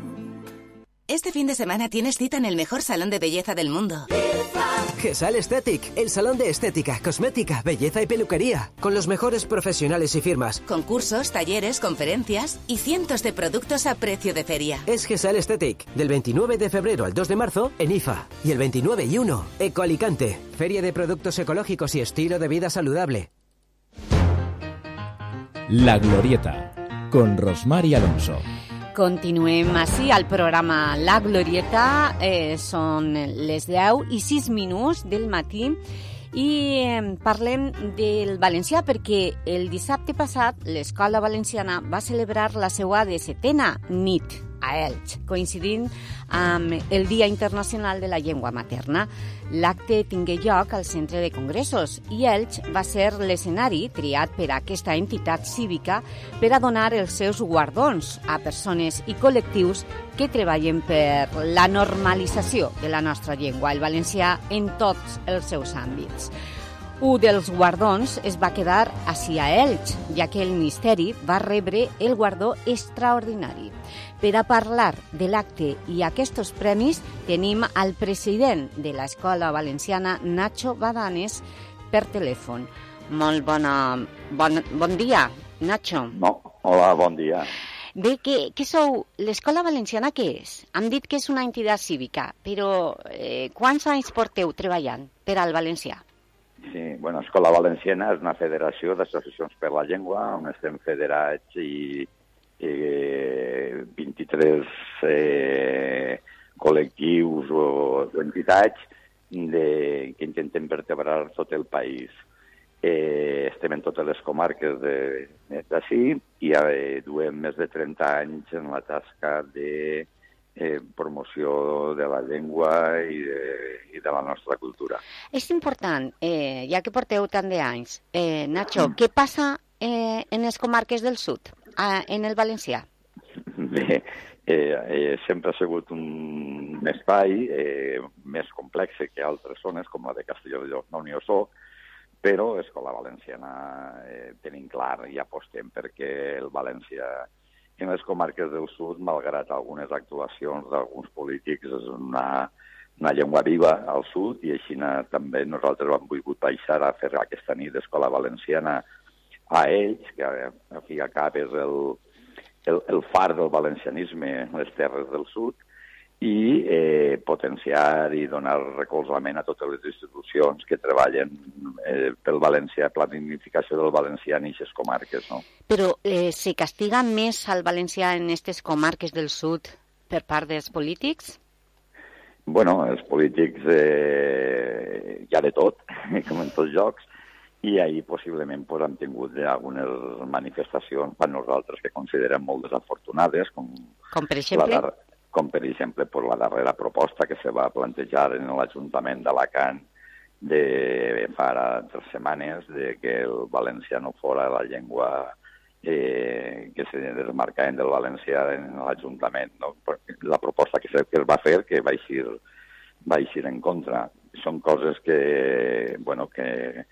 Este fin de semana tienes cita en el mejor salón de belleza del mundo. GESAL Aesthetic, el salón de estética, cosmética, belleza y peluquería, con los mejores profesionales y firmas. Concursos, talleres, conferencias y cientos de productos a precio de feria. Es GESAL Aesthetic, del 29 de febrero al 2 de marzo en IFA. Y el 29 y 1, Eco Alicante, Feria de Productos Ecológicos y Estilo de Vida Saludable. La Glorieta, con Rosmar y Alonso. Continuem així al programa La Glorieta. Eh, són les 10 i 6 minuts del matí i parlem del valencià perquè el dissabte passat l'Escola Valenciana va celebrar la seva desetena nit a Elx, coincidint amb el Dia Internacional de la Llengua Materna. L'acte tingué lloc al Centre de Congressos i Elx va ser l'escenari triat per a aquesta entitat cívica per a donar els seus guardons a persones i col·lectius que treballen per la normalització de la nostra llengua, el valencià, en tots els seus àmbits. Un dels guardons es va quedar a Elx, ja que el Ministeri va rebre el guardó extraordinari. Per a parlar de l'acte i aquests premis tenim al president de l'Escola Valenciana, Nacho Badanes, per telèfon. Molt bona, bon, bon dia, Nacho. No, hola, bon dia. Bé, què, què sou? L'Escola Valenciana què és? Hem dit que és una entitat cívica, però eh, quants anys porteu treballant per al valencià? Sí, bueno, Escola Valenciana és una federació d'associacions per la llengua on estem federats i, i 23 eh, col·lectius o, entitats de, que intentem vertebrar tot el país. Eh, estem en totes les comarques d'ací i eh, duem més de 30 anys en la tasca de eh, promoció de la llengua i de, i de la nostra cultura. És important, eh, ja que porteu tant d'anys, eh, Nacho, què passa eh, en les comarques del sud, a, en el valencià? (laughs) Bé, eh, eh, sempre ha sigut un espai eh, més complex que altres zones, com la de Castelló de la Unió So, però Escola Valenciana eh, tenim clar i apostem perquè el valencià en les comarques del sud, malgrat algunes actuacions d'alguns polítics, és una, una llengua viva al sud i així també nosaltres hem volgut baixar a fer aquesta nit d'escola valenciana a ells, que a fi i a cap és el, el, el far del valencianisme en les terres del sud, i eh, potenciar i donar recolzament a totes les institucions que treballen eh, pel valencià, planificació del valencià en aquestes comarques. No? Però eh, se castiga més al valencià en aquestes comarques del sud per part dels polítics? Bueno, els polítics eh, hi ha de tot, (laughs) com en tots llocs, i ahir possiblement pues, hem tingut algunes manifestacions per nosaltres que considerem molt desafortunades, com, com per exemple? La, com per exemple per la darrera proposta que se va plantejar en l'Ajuntament d'Alacant de fa ara tres setmanes de que el valencià no fora la llengua eh, que se desmarcaven del valencià en l'Ajuntament. No? La proposta que, se, que es va fer, que va eixir, va eixir en contra. són coses que, bueno, que,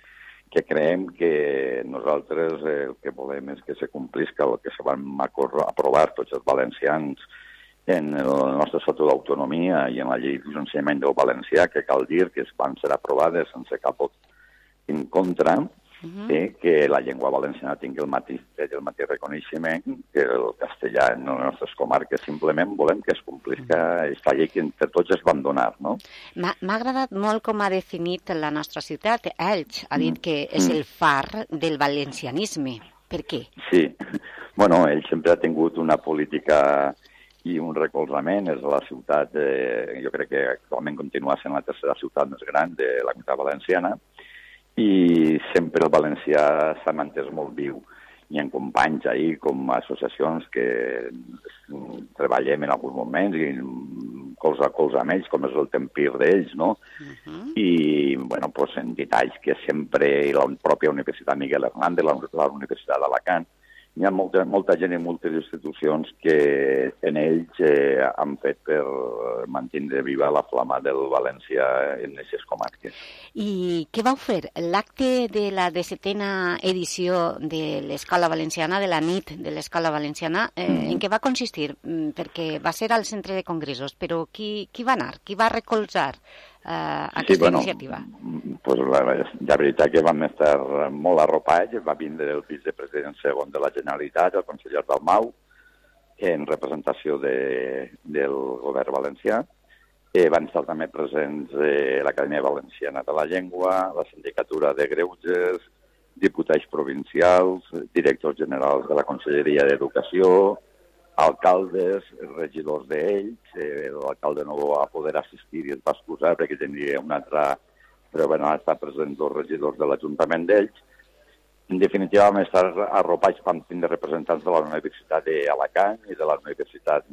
que creiem que nosaltres el que volem és que se complisca el que se van aprovar tots els valencians en el nostre Estatut d'Autonomia i en la llei d'ensenyament del valencià, que cal dir que van ser aprovades sense cap vot en contra, uh -huh. eh, que la llengua valenciana tingui el mateix, el mateix reconeixement que el castellà en les nostres comarques. Simplement volem que es complisca aquesta llei que entre tots es van donar, no? M'ha agradat molt com ha definit la nostra ciutat. Elx ha dit que és el far del valencianisme. Per què? Sí. (laughs) Bueno, ell sempre ha tingut una política i un recolzament. És la ciutat, eh, jo crec que actualment continua sent la tercera ciutat més gran de la comunitat valenciana i sempre el valencià s'ha mantès molt viu. Hi ha companys ahir com associacions que treballem en alguns moments i colze a colze amb ells, com és el Tempir d'ells, no? Uh -huh. I, bueno, pues, entitats que sempre, la pròpia Universitat Miguel Hernández, la, la Universitat d'Alacant, hi ha molta, molta gent i moltes institucions que en ells eh, han fet per mantenir viva la flama del València en aquestes comarques. I què vau fer? L'acte de la desetena edició de l'Escola Valenciana, de la nit de l'Escola Valenciana, eh, mm. en què va consistir? Mm, perquè va ser al centre de congressos, però qui, qui va anar? Qui va recolzar aquesta sí, bueno, iniciativa? Pues la, la veritat que vam estar molt arropats, va vindre el vicepresident segon de la Generalitat, el conseller Dalmau, en representació de, del govern valencià. Eh, van estar també presents eh, l'Acadèmia Valenciana de la Llengua, la Sindicatura de Greuges, diputats provincials, directors generals de la Conselleria d'Educació, alcaldes, regidors d'ells, eh, l'alcalde no va poder assistir i es va excusar perquè tenia un altre, però van estar presents dos regidors de l'Ajuntament d'ells. En definitiva, vam estar arropats per tindre representants de la Universitat d'Alacant i de la Universitat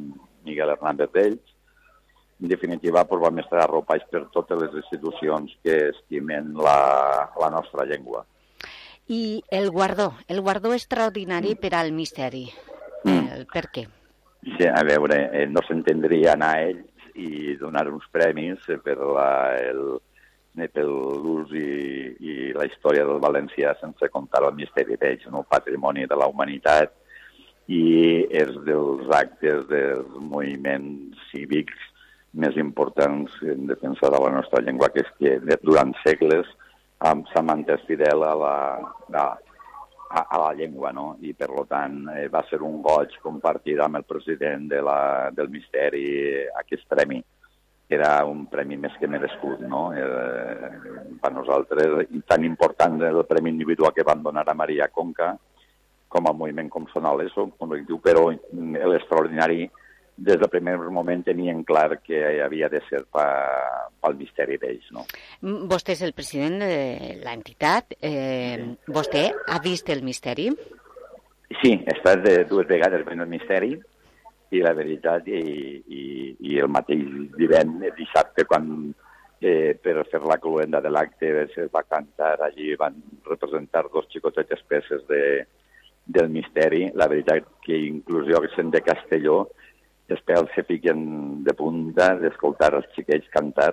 Miguel Hernández d'ells. En definitiva, doncs, vam estar arropats per totes les institucions que estimen la, la nostra llengua. I el guardó, el guardó extraordinari per al misteri. Mm. Per què? Sí, a veure, eh, no s'entendria anar a ells i donar uns premis per la, el, eh, per l'ús i, i la història del valencià sense comptar el misteri d'ells, no? patrimoni de la humanitat i és dels actes dels moviments cívics més importants en defensa de la nostra llengua, que és que durant segles s'ha mantès fidel a la, a, a, a la llengua, no? I, per tant, eh, va ser un goig compartir amb el president de la, del Misteri aquest premi. Era un premi més que merescut, no? Eh, per nosaltres, tan important el premi individual que van donar a Maria Conca com a moviment com Sonal, eso, com diu, però l'extraordinari des del primer moment tenien clar que havia de ser pel misteri d'ells. No? Mm, vostè és el president de l'entitat. Eh, sí. Vostè ha vist el misteri? Sí, he estat de dues vegades veient el misteri i la veritat, i, i, i el mateix divendres, dissabte, quan eh, per fer la cluenda de l'acte es va cantar allí, van representar dos xicotetes peces de, del misteri. La veritat que inclús jo que sent de Castelló, els pèls se fiquen de punta d'escoltar els xiquets cantar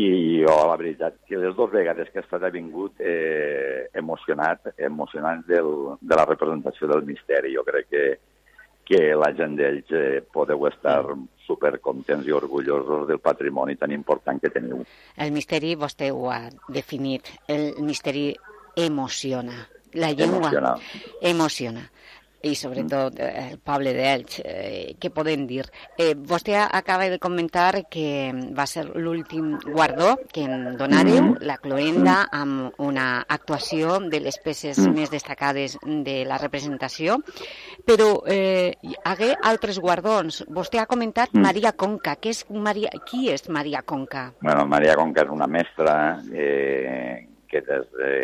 i jo, la veritat, que les dues vegades que he estat vingut eh, emocionat, emocionat del, de la representació del misteri. Jo crec que, que la gent d'ells eh, podeu estar supercontents i orgullosos del patrimoni tan important que teniu. El misteri, vostè ho ha definit, el misteri emociona. La llengua emociona. emociona i sobretot eh, el poble d'Elx, eh, què podem dir? Eh, vostè acaba de comentar que va ser l'últim guardó que em donareu, mm. la cloenda, amb una actuació de les peces mm. més destacades de la representació, però eh, hi hagué altres guardons. Vostè ha comentat mm. Maria Conca. Què és Maria... Qui és Maria Conca? Bueno, Maria Conca és una mestra eh, que des de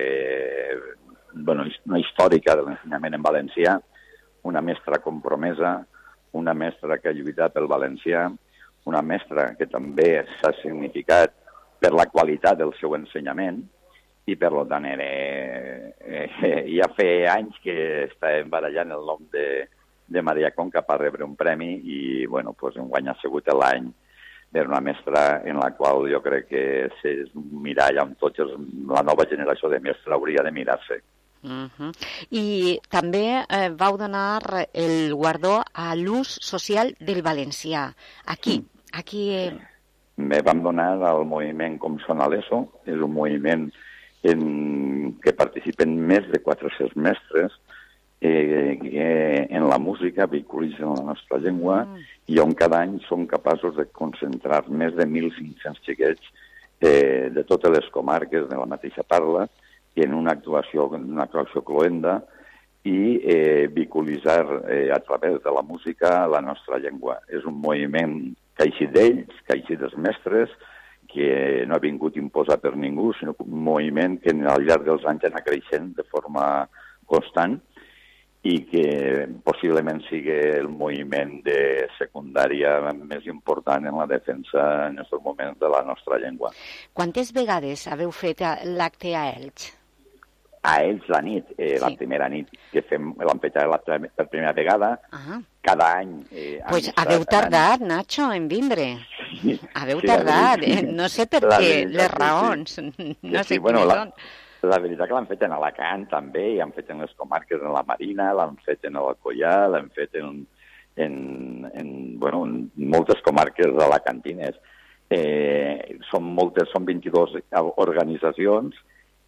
bueno, una històrica de l'ensenyament en valencià, una mestra compromesa, una mestra que ha lluitat pel valencià, una mestra que també s'ha significat per la qualitat del seu ensenyament i per tant era, eh, ja feia anys que estàvem barallant el nom de, de Maria Conca per rebre un premi i bueno, pues, enguany ha sigut l'any era una mestra en la qual jo crec que és un mirall amb tots els, la nova generació de mestres hauria de mirar-se. Uh -huh. I també eh, vau donar el guardó a l'ús social del valencià. Aquí, aquí... Eh... Me vam donar al moviment Com sona l'ESO, és un moviment en que participen més de 400 mestres eh, que en la música vehiculitzen la nostra llengua mm. i on cada any som capaços de concentrar més de 1.500 xiquets eh, de totes les comarques de la mateixa parla i en una actuació, una actuació cloenda i eh, vehiculitzar eh, a través de la música la nostra llengua. És un moviment que ha eixit d'ells, que ha eixit dels mestres, que no ha vingut imposat per ningú, sinó un moviment que al llarg dels anys anat creixent de forma constant i que possiblement sigui el moviment de secundària més important en la defensa en aquests moments de la nostra llengua. Quantes vegades haveu fet l'acte a Elx? A Elx la nit, eh, sí. la primera nit que fem, fet la, per primera vegada, ah. cada any... Eh, pues haveu tardat, en... Nacho, en vindre. Sí. Haveu sí, tardat, eh? no sé per què, les raons, (laughs) sí. no sé sí, bueno, la, són la veritat que l'han fet en Alacant també, i han fet en les comarques de la Marina, l'han fet en Alcoyà, l'han fet en, en, en, bueno, en moltes comarques alacantines. Eh, són moltes, són 22 organitzacions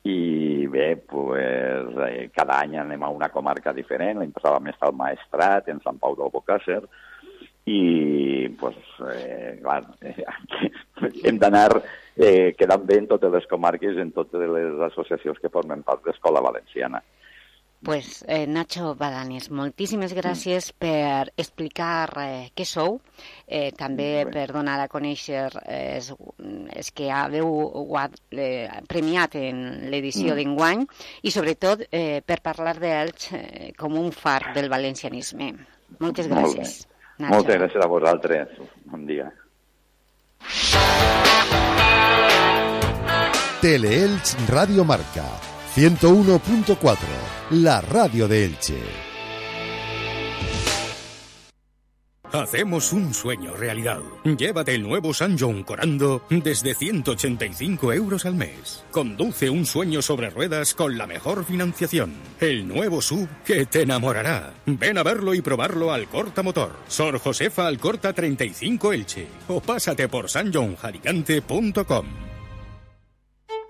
i bé, pues, eh, cada any anem a una comarca diferent. L'any passat vam estar al Maestrat, en Sant Pau del Bocàcer, i pues, eh, clar, eh, (laughs) hem d'anar eh, quedant bé en totes les comarques, en totes les associacions que formen part d'Escola Valenciana. Pues, eh, Nacho Badanis, moltíssimes gràcies mm. per explicar eh, què sou, eh, també mm, per donar a conèixer eh, és, és que haveu eh, premiat en l'edició mm. d'enguany i sobretot eh, per parlar d'Elx eh, com un far del valencianisme. Moltes gràcies. Molt Nacho. Moltes gràcies a vosaltres. Bon dia. Teleelch Radio Marca 101.4, la radio de Elche. Hacemos un sueño realidad. Llévate el nuevo San John Corando desde 185 euros al mes. Conduce un sueño sobre ruedas con la mejor financiación. El nuevo sub que te enamorará. Ven a verlo y probarlo al Corta Motor. Sor Josefa Alcorta 35 Elche. O pásate por sanjohnjaricante.com.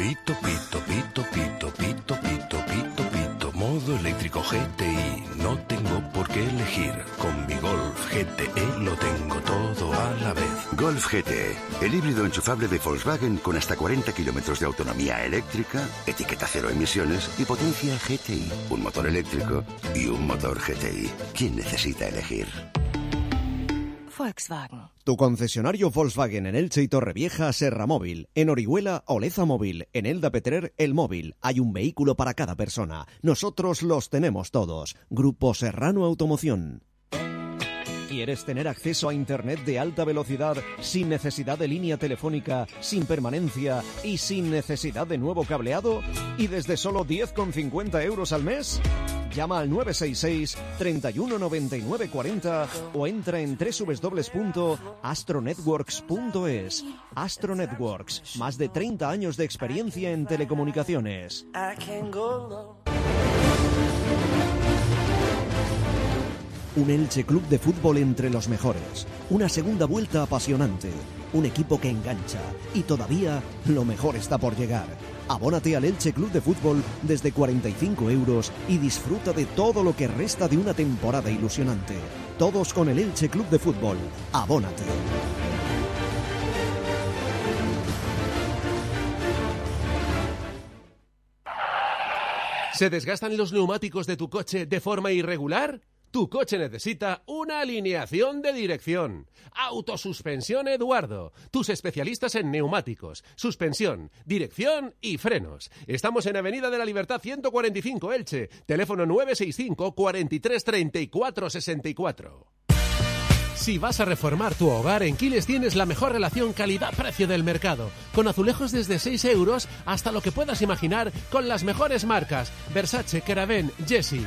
Pito, pito, pito, pito, pito, pito, pito, pito. Modo eléctrico GTI. No tengo por qué elegir. Con mi Golf GTE lo tengo todo a la vez. Golf GTE, el híbrido enchufable de Volkswagen con hasta 40 kilómetros de autonomía eléctrica, etiqueta cero emisiones y potencia GTI. Un motor eléctrico y un motor GTI. ¿Quién necesita elegir? Volkswagen. Tu concesionario Volkswagen en Elche y Torrevieja, Serra Móvil. En Orihuela, Oleza Móvil. En Elda Petrer, El Móvil. Hay un vehículo para cada persona. Nosotros los tenemos todos. Grupo Serrano Automoción. ¿Quieres tener acceso a Internet de alta velocidad sin necesidad de línea telefónica, sin permanencia y sin necesidad de nuevo cableado? ¿Y desde solo 10,50 euros al mes? Llama al 966 31 99 40 o entra en www.astronetworks.es. Astro Networks, más de 30 años de experiencia en telecomunicaciones. Un Elche Club de Fútbol entre los mejores. Una segunda vuelta apasionante. Un equipo que engancha. Y todavía lo mejor está por llegar. Abónate al Elche Club de Fútbol desde 45 euros y disfruta de todo lo que resta de una temporada ilusionante. Todos con el Elche Club de Fútbol. Abónate. ¿Se desgastan los neumáticos de tu coche de forma irregular? Tu coche necesita una alineación de dirección. Autosuspensión Eduardo. Tus especialistas en neumáticos, suspensión, dirección y frenos. Estamos en Avenida de la Libertad 145 Elche. Teléfono 965 43 34 64. Si vas a reformar tu hogar, en Quiles tienes la mejor relación calidad-precio del mercado, con azulejos desde 6 euros hasta lo que puedas imaginar con las mejores marcas, Versace, Keraben, Jessie.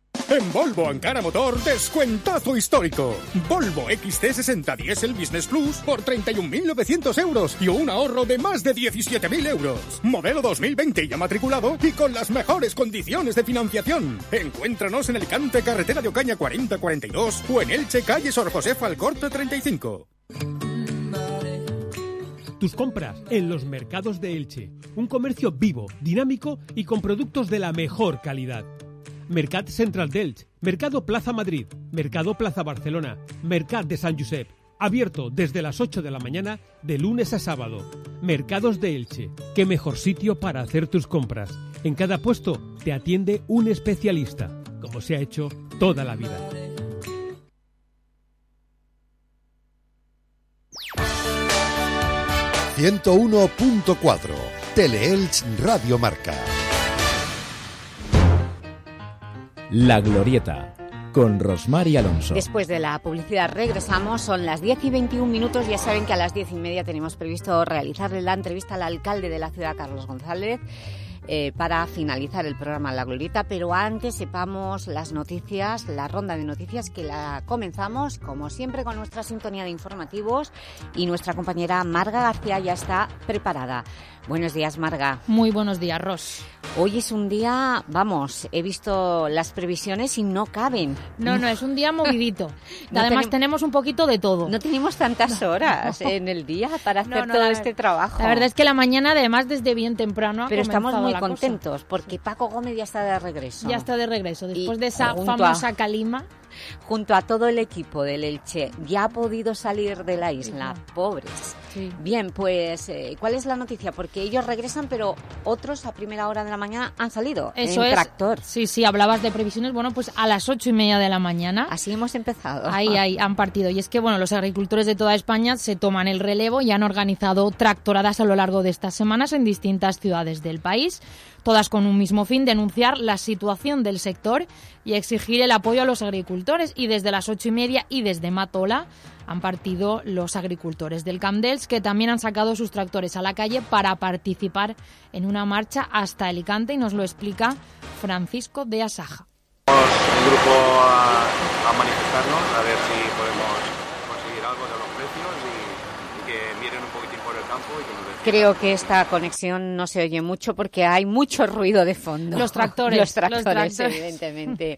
En Volvo Ankara Motor, descuentazo histórico. Volvo XC60 Diesel Business Plus por 31.900 euros y un ahorro de más de 17.000 euros. Modelo 2020 ya matriculado y con las mejores condiciones de financiación. Encuéntranos en Alicante, carretera de Ocaña 4042 o en Elche, calle Sor José Falcorte 35. Tus compras en los mercados de Elche. Un comercio vivo, dinámico y con productos de la mejor calidad. Mercat Central d'Elche, Mercado Plaza Madrid, Mercado Plaza Barcelona, Mercat de San Josep. Abierto desde las 8 de la mañana de lunes a sábado. Mercados de Elche. Qué mejor sitio para hacer tus compras. En cada puesto te atiende un especialista, como se ha hecho toda la vida. ...101.4... Teleelch Radio Marca. La Glorieta, con Rosmar y Alonso. Después de la publicidad regresamos, son las 10 y 21 minutos, ya saben que a las 10 y media tenemos previsto realizarle la entrevista al alcalde de la ciudad, Carlos González, eh, para finalizar el programa La Glorieta, pero antes sepamos las noticias, la ronda de noticias que la comenzamos, como siempre, con nuestra sintonía de informativos y nuestra compañera Marga García ya está preparada. Buenos días, Marga. Muy buenos días, Ros. Hoy es un día, vamos, he visto las previsiones y no caben. No, no, es un día movidito. (laughs) No Además tenem- tenemos un poquito de todo. No tenemos tantas horas en el día para hacer No, no, todo este trabajo. La verdad es que la mañana, además, desde bien temprano ha Pero estamos muy cosa. contentos porque Paco Gómez ya está de regreso. Ya está de regreso, después Y de esa a- famosa calima. Junto a todo el equipo del Elche, ya ha podido salir de la isla. Pobres. Bien, pues, eh, ¿cuál es la noticia? Porque ellos regresan, pero otros a primera hora de la mañana han salido Eso en es. tractor. Sí, sí, hablabas de previsiones. Bueno, pues a las ocho y media de la mañana. Así hemos empezado. Ahí, (laughs) ahí, han partido. Y es que, bueno, los agricultores de toda España se toman el relevo y han organizado tractoradas a lo largo de estas semanas en distintas ciudades del país, todas con un mismo fin, denunciar la situación del sector y exigir el apoyo a los agricultores. Y desde las ocho y media y desde Matola han partido los agricultores del Camp dels, que también han sacado sus tractores a la calle para participar en una marcha hasta Alicante y nos lo explica Francisco de Asaja. un grupo a manifestarnos, a ver si podemos conseguir algo de los precios y, y que miren un poquitín por el campo y que nos decidan. Creo que esta conexión no se oye mucho porque hay mucho ruido de fondo. Los tractores, Los tractores, los tractores. evidentemente.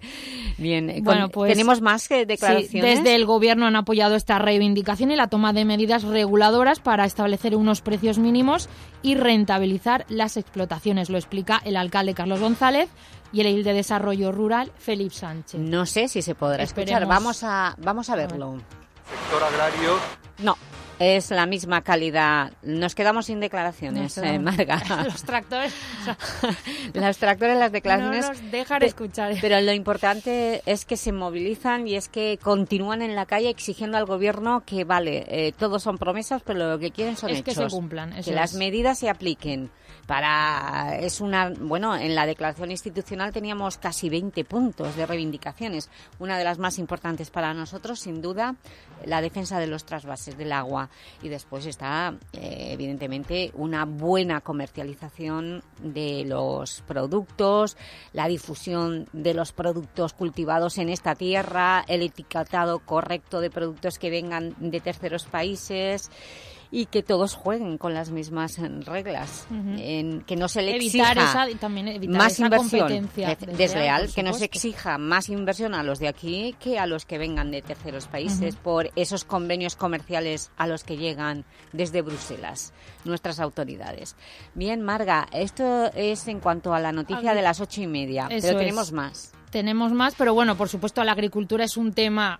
Bien, Bueno, pues- ¿tenemos más que Sí, declaraciones? desde el Gobierno han apoyado esta reivindicación y la toma de medidas reguladoras para establecer unos precios mínimos y rentabilizar las explotaciones. Lo explica el alcalde Carlos González y el edil de Desarrollo Rural Felipe Sánchez. No sé si se podrá escuchar. Vamos a, vamos a verlo. Sector agrario, No. Es la misma calidad. Nos quedamos sin declaraciones, Nos eh, Marga. (laughs) Los tractores... (laughs) Las tractores, las declaraciones... No nos dejan Pe- escuchar. Pero lo importante es que se movilizan y es que continúan en la calle exigiendo al gobierno que, vale, eh, todos son promesas, pero lo que quieren son Es que se cumplan, eso que las medidas se apliquen. Para es una bueno en la declaración institucional teníamos casi 20 puntos de reivindicaciones. Una de las más importantes para nosotros sin duda la defensa de los trasvases del agua. Y después está eh, evidentemente una buena comercialización de los productos la difusión de los productos cultivados en esta tierra el etiquetado correcto de productos que vengan de terceros países y que todos jueguen con las mismas eh, reglas, en que no se le Evitar exija esa- también evitar más esa inversión desleal, que no se exija más inversión a los de aquí que a los que vengan de terceros países por esos convenios comerciales a los que llegan desde Bruselas nuestras autoridades. Bien, Marga, esto es en cuanto a la noticia A de las ocho y media, Eso pero es. tenemos más. Tenemos más, pero bueno, por supuesto la agricultura es un tema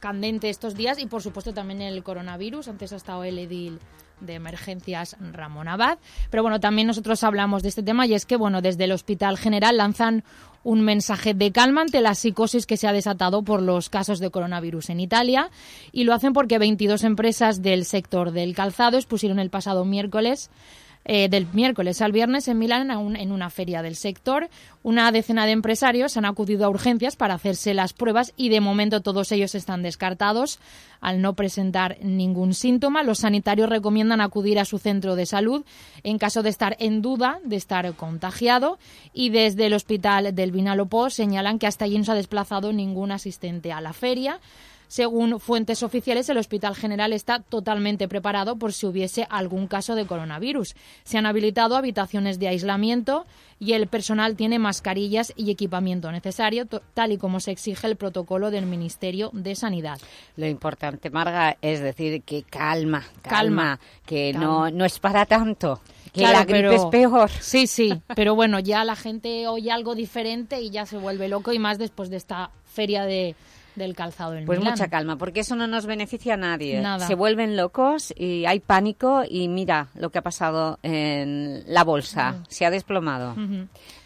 candente estos días y por supuesto también el coronavirus. Antes ha estado el edil de emergencias Ramón Abad. Pero bueno, también nosotros hablamos de este tema y es que, bueno, desde el Hospital General lanzan un mensaje de calma ante la psicosis que se ha desatado por los casos de coronavirus en Italia y lo hacen porque 22 empresas del sector del calzado expusieron el pasado miércoles eh, del miércoles al viernes en Milán en una feria del sector. Una decena de empresarios han acudido a urgencias para hacerse las pruebas y de momento todos ellos están descartados al no presentar ningún síntoma. Los sanitarios recomiendan acudir a su centro de salud en caso de estar en duda de estar contagiado y desde el hospital del Vinalopó señalan que hasta allí no se ha desplazado ningún asistente a la feria. Según fuentes oficiales, el Hospital General está totalmente preparado por si hubiese algún caso de coronavirus. Se han habilitado habitaciones de aislamiento y el personal tiene mascarillas y equipamiento necesario, tal y como se exige el protocolo del Ministerio de Sanidad. Lo importante, Marga, es decir que calma, calma, Calma, que calma. No, no es para tanto, que Claro, la gripe pero- es peor. Sí, sí, (laughs) pero bueno, ya la gente oye algo diferente y ya se vuelve loco y más después de esta feria de, del calzado en Pues Milán. mucha calma, porque eso no nos beneficia a nadie. Nada. Se vuelven locos y hay pánico y mira lo que ha pasado en la bolsa, se ha desplomado.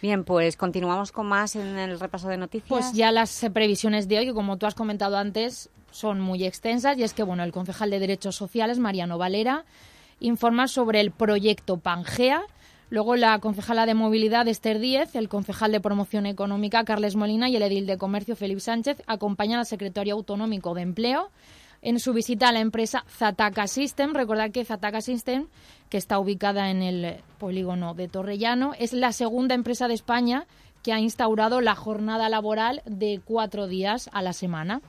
Bien, pues continuamos con más en el repaso de noticias. Pues ya las previsiones de hoy, que como tú has comentado antes, son muy extensas y es que bueno, el concejal de Derechos Sociales, Mariano Valera, informa sobre el proyecto Pangea. Luego la concejala de Movilidad, Esther Díez, el concejal de Promoción Económica, Carles Molina, y el edil de Comercio, Felipe Sánchez, acompañan al secretario autonómico de Empleo en su visita a la empresa Zataka System. Recordad que Zataka System, que está ubicada en el polígono de Torrellano, es la segunda empresa de España que ha instaurado la jornada laboral de cuatro días a la semana.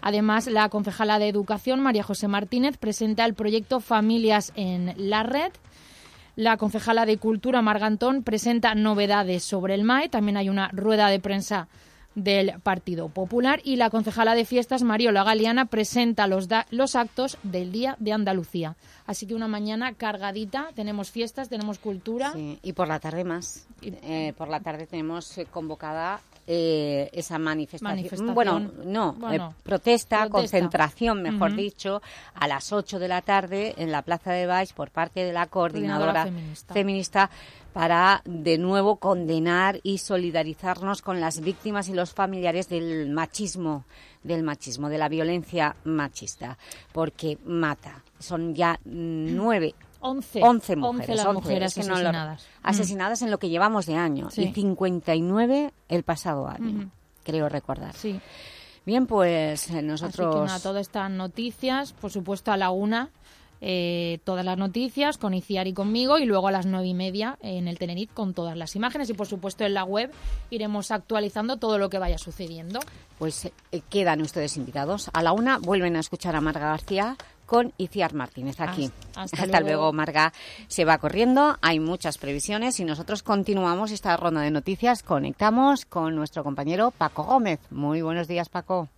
Además, la concejala de Educación, María José Martínez, presenta el proyecto Familias en la Red. La concejala de Cultura, Margantón, presenta novedades sobre el MAE. También hay una rueda de prensa del Partido Popular. Y la concejala de Fiestas, Mariola Galeana, presenta los, da- los actos del Día de Andalucía. Así que una mañana cargadita. Tenemos fiestas, tenemos cultura. Sí, y por la tarde más. Eh, por la tarde tenemos eh, convocada eh, esa manifestación. Manifestación. Bueno, no, Bueno, eh, protesta, protesta. concentración, mejor dicho, a las 8 de la tarde en la Plaza de Baix por parte de la coordinadora, feminista. feminista para de nuevo condenar y solidarizarnos con las víctimas y los familiares del machismo, del machismo, de la violencia machista, porque mata. Son ya (clears throat) nueve 11. 11 11 mujeres. las 11, mujeres es que no lo- asesinadas. Mm. asesinadas en lo que llevamos de año. Sí. Y 59 el pasado año, creo recordar. Sí. Bien, pues eh, Así que nosotros... nada, todas estas noticias, por supuesto a la una, eh, todas las noticias con Iciar y conmigo y luego a las nueve y media en el Telenit con todas las imágenes y por supuesto en la web iremos actualizando todo lo que vaya sucediendo. Pues eh, quedan ustedes invitados. A la una vuelven a escuchar a Marga García con Iciar Martínez aquí. Hasta- (laughs) hasta luego. luego. Marga. Se va corriendo, hay muchas previsiones y nosotros continuamos esta ronda de noticias. Conectamos con nuestro compañero Paco Gómez. Muy buenos días, Paco.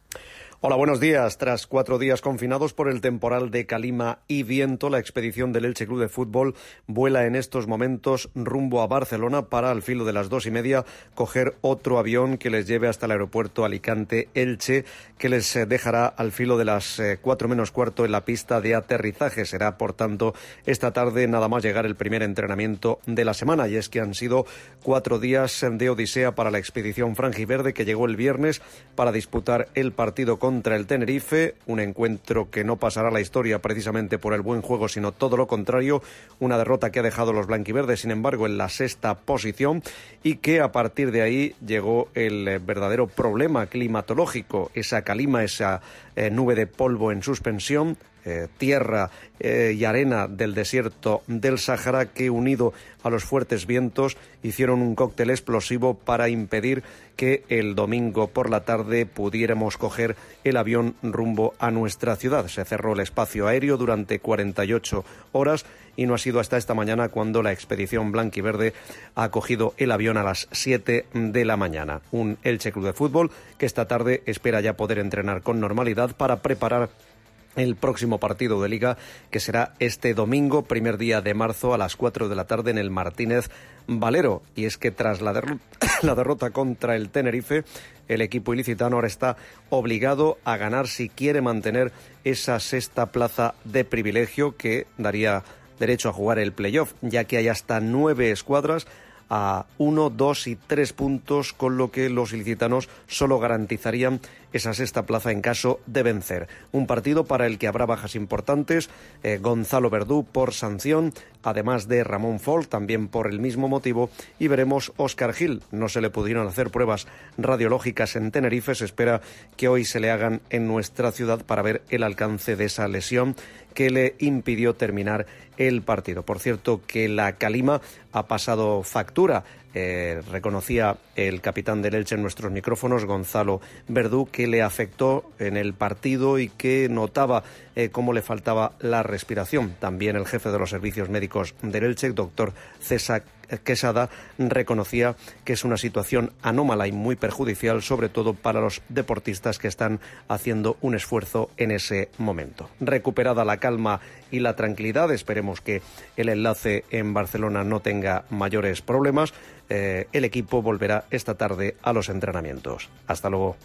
Hola, buenos días. Tras cuatro días confinados por el temporal de calima y viento, la expedición del Elche Club de Fútbol vuela en estos momentos rumbo a Barcelona para, al filo de las dos y media, coger otro avión que les lleve hasta el aeropuerto Alicante-Elche, que les eh, dejará al filo de las eh, cuatro menos cuarto en la pista de aterrizaje. Será, por tanto, esta tarde nada más llegar el primer entrenamiento de la semana. Y es que han sido cuatro días de odisea para la expedición franjiverde que llegó el viernes para disputar el partido con contra el Tenerife, un encuentro que no pasará a la historia precisamente por el buen juego, sino todo lo contrario, una derrota que ha dejado los blanquiverdes, sin embargo, en la sexta posición y que a partir de ahí llegó el eh, verdadero problema climatológico, esa calima, esa eh, nube de polvo en suspensión, eh, tierra eh, y arena del desierto del Sáhara que, unido a los fuertes vientos, hicieron un cóctel explosivo para impedir que el domingo por la tarde pudiéramos coger el avión rumbo a nuestra ciudad. Se cerró el espacio aéreo durante 48 horas y no ha sido hasta esta mañana cuando la expedición blanquiverde ha cogido el avión a las 7 de la mañana. Un Elche Club de Fútbol que esta tarde espera ya poder entrenar con normalidad para preparar el próximo partido de liga que será este domingo, primer día de marzo a las 4 de la tarde en el Martínez Valero. Y es que tras la, (coughs) la derrota contra el Tenerife, el equipo ilicitano ahora está obligado a ganar si quiere mantener esa sexta plaza de privilegio que daría derecho a jugar el playoff, ya que hay hasta nueve escuadras a uno, dos y tres puntos, con lo que los ilicitanos solo garantizarían esa sexta plaza en caso de vencer. Un partido para el que habrá bajas importantes, eh, Gonzalo Verdú por sanción, además de Ramón Fol, también por el mismo motivo, y veremos Oscar Gil. No se le pudieron hacer pruebas radiológicas en Tenerife, se espera que hoy se le hagan en nuestra ciudad para ver el alcance de esa lesión que le impidió terminar el partido. Por cierto, que la Calima ha pasado factura eh, reconocía el capitán del Elche en nuestros micrófonos, Gonzalo Verdú, que le afectó en el partido y que notaba eh, cómo le faltaba la respiración. También el jefe de los servicios médicos del Elche, doctor César Quesada, reconocía que es una situación anómala y muy perjudicial, sobre todo para los deportistas que están haciendo un esfuerzo en ese momento. Recuperada la calma y la tranquilidad, esperemos que el enlace en Barcelona no tenga mayores problemas. Eh, el equipo volverá esta tarde a los entrenamientos. Hasta luego.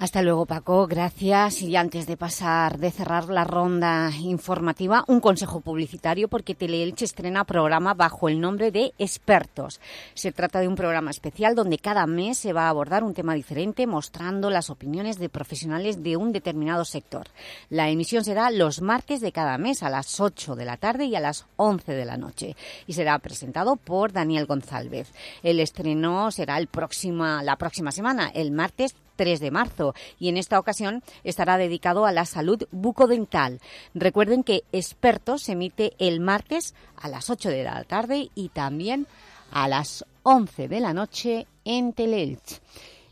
Hasta luego, Paco. Gracias. Y antes de pasar, de cerrar la ronda informativa, un consejo publicitario porque Teleelche estrena programa bajo el nombre de Expertos. Se trata de un programa especial donde cada mes se va a abordar un tema diferente mostrando las opiniones de profesionales de un determinado sector. La emisión será los martes de cada mes a las 8 de la tarde y a las 11 de la noche y será presentado por Daniel González. El estreno será el próxima, la próxima semana, el martes 3 de marzo y en esta ocasión estará dedicado a la salud bucodental. Recuerden que Expertos se emite el martes a las 8 de la tarde y también a las 11 de la noche en Teleelch.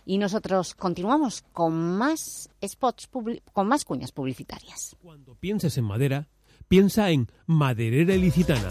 Y nosotros continuamos con más spots, con más cuñas publicitarias. Cuando pienses en madera, piensa en Maderera Ilicitana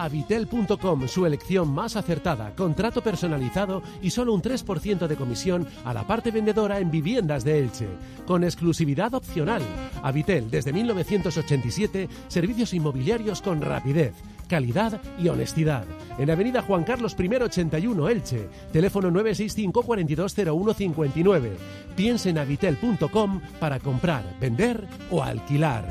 Avitel.com, su elección más acertada, contrato personalizado y solo un 3% de comisión a la parte vendedora en viviendas de Elche, con exclusividad opcional. Avitel, desde 1987, servicios inmobiliarios con rapidez, calidad y honestidad. En Avenida Juan Carlos I 81 Elche, teléfono 965 420159. Piense en avitel.com para comprar, vender o alquilar.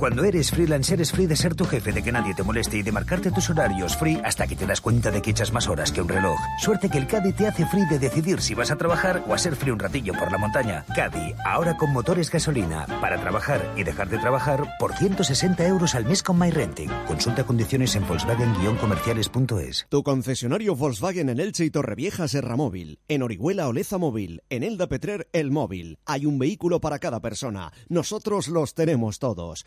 Cuando eres freelance, eres free de ser tu jefe, de que nadie te moleste y de marcarte tus horarios free hasta que te das cuenta de que echas más horas que un reloj. Suerte que el Caddy te hace free de decidir si vas a trabajar o a ser free un ratillo por la montaña. Caddy, ahora con motores gasolina, para trabajar y dejar de trabajar por 160 euros al mes con MyRenting. Consulta condiciones en Volkswagen-comerciales.es. Tu concesionario Volkswagen en Elche y Torrevieja Serra Móvil. En Orihuela Oleza Móvil. En Elda Petrer El Móvil. Hay un vehículo para cada persona. Nosotros los tenemos todos.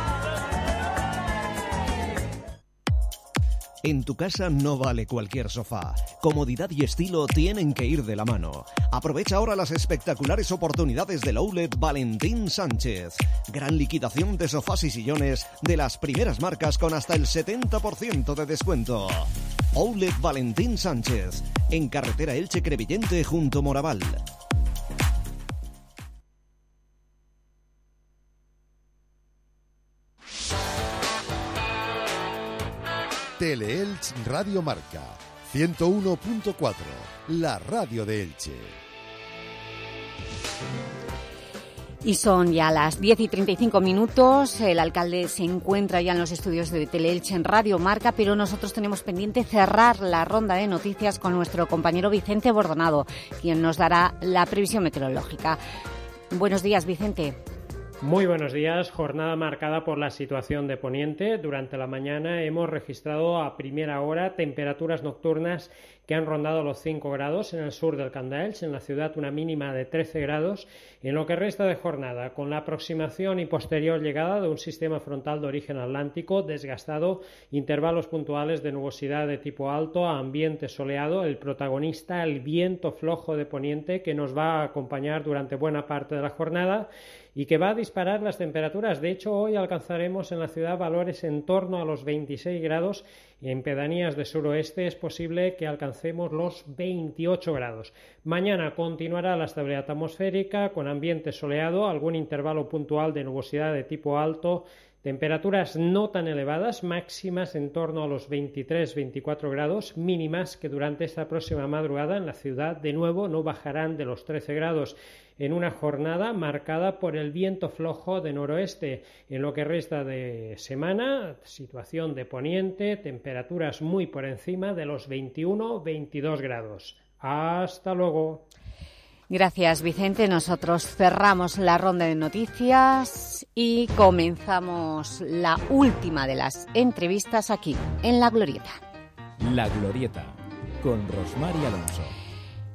En tu casa no vale cualquier sofá. Comodidad y estilo tienen que ir de la mano. Aprovecha ahora las espectaculares oportunidades del outlet Valentín Sánchez. Gran liquidación de sofás y sillones de las primeras marcas con hasta el 70% de descuento. Outlet Valentín Sánchez, en carretera Elche Crevillente junto Moraval. Teleelch Radio Marca 101.4, la radio de Elche. Y son ya las 10 y 35 minutos. El alcalde se encuentra ya en los estudios de Teleelche en Radio Marca, pero nosotros tenemos pendiente cerrar la ronda de noticias con nuestro compañero Vicente Bordonado, quien nos dará la previsión meteorológica. Buenos días, Vicente. Muy buenos días. Jornada marcada por la situación de Poniente. Durante la mañana hemos registrado a primera hora temperaturas nocturnas que han rondado los 5 grados en el sur del Candaels, en la ciudad una mínima de 13 grados. En lo que resta de jornada, con la aproximación y posterior llegada de un sistema frontal de origen atlántico desgastado, intervalos puntuales de nubosidad de tipo alto a ambiente soleado, el protagonista, el viento flojo de Poniente que nos va a acompañar durante buena parte de la jornada y que va a disparar las temperaturas. De hecho, hoy alcanzaremos en la ciudad valores en torno a los 26 grados y en pedanías de suroeste es posible que alcancemos los 28 grados. Mañana continuará la estabilidad atmosférica con ambiente soleado, algún intervalo puntual de nubosidad de tipo alto Temperaturas no tan elevadas, máximas en torno a los 23-24 grados, mínimas que durante esta próxima madrugada en la ciudad de nuevo no bajarán de los 13 grados en una jornada marcada por el viento flojo de noroeste. En lo que resta de semana, situación de poniente, temperaturas muy por encima de los 21-22 grados. Hasta luego. Gracias, Vicente. Nosotros cerramos la ronda de noticias y comenzamos la última de las entrevistas aquí, en La Glorieta. La Glorieta, con Rosmar Alonso.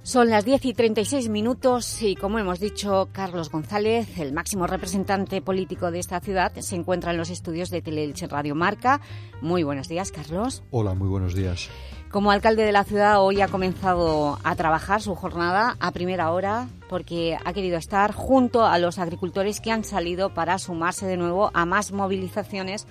Son las 10 y 36 minutos y, como hemos dicho, Carlos González, el máximo representante político de esta ciudad, se encuentra en los estudios de Teleelche Radio Marca. Muy buenos días, Carlos. Hola, muy buenos días. Como alcalde de la ciudad hoy ha comenzado a trabajar su jornada a primera hora porque ha querido estar junto a los agricultores que han salido para sumarse de nuevo a más movilizaciones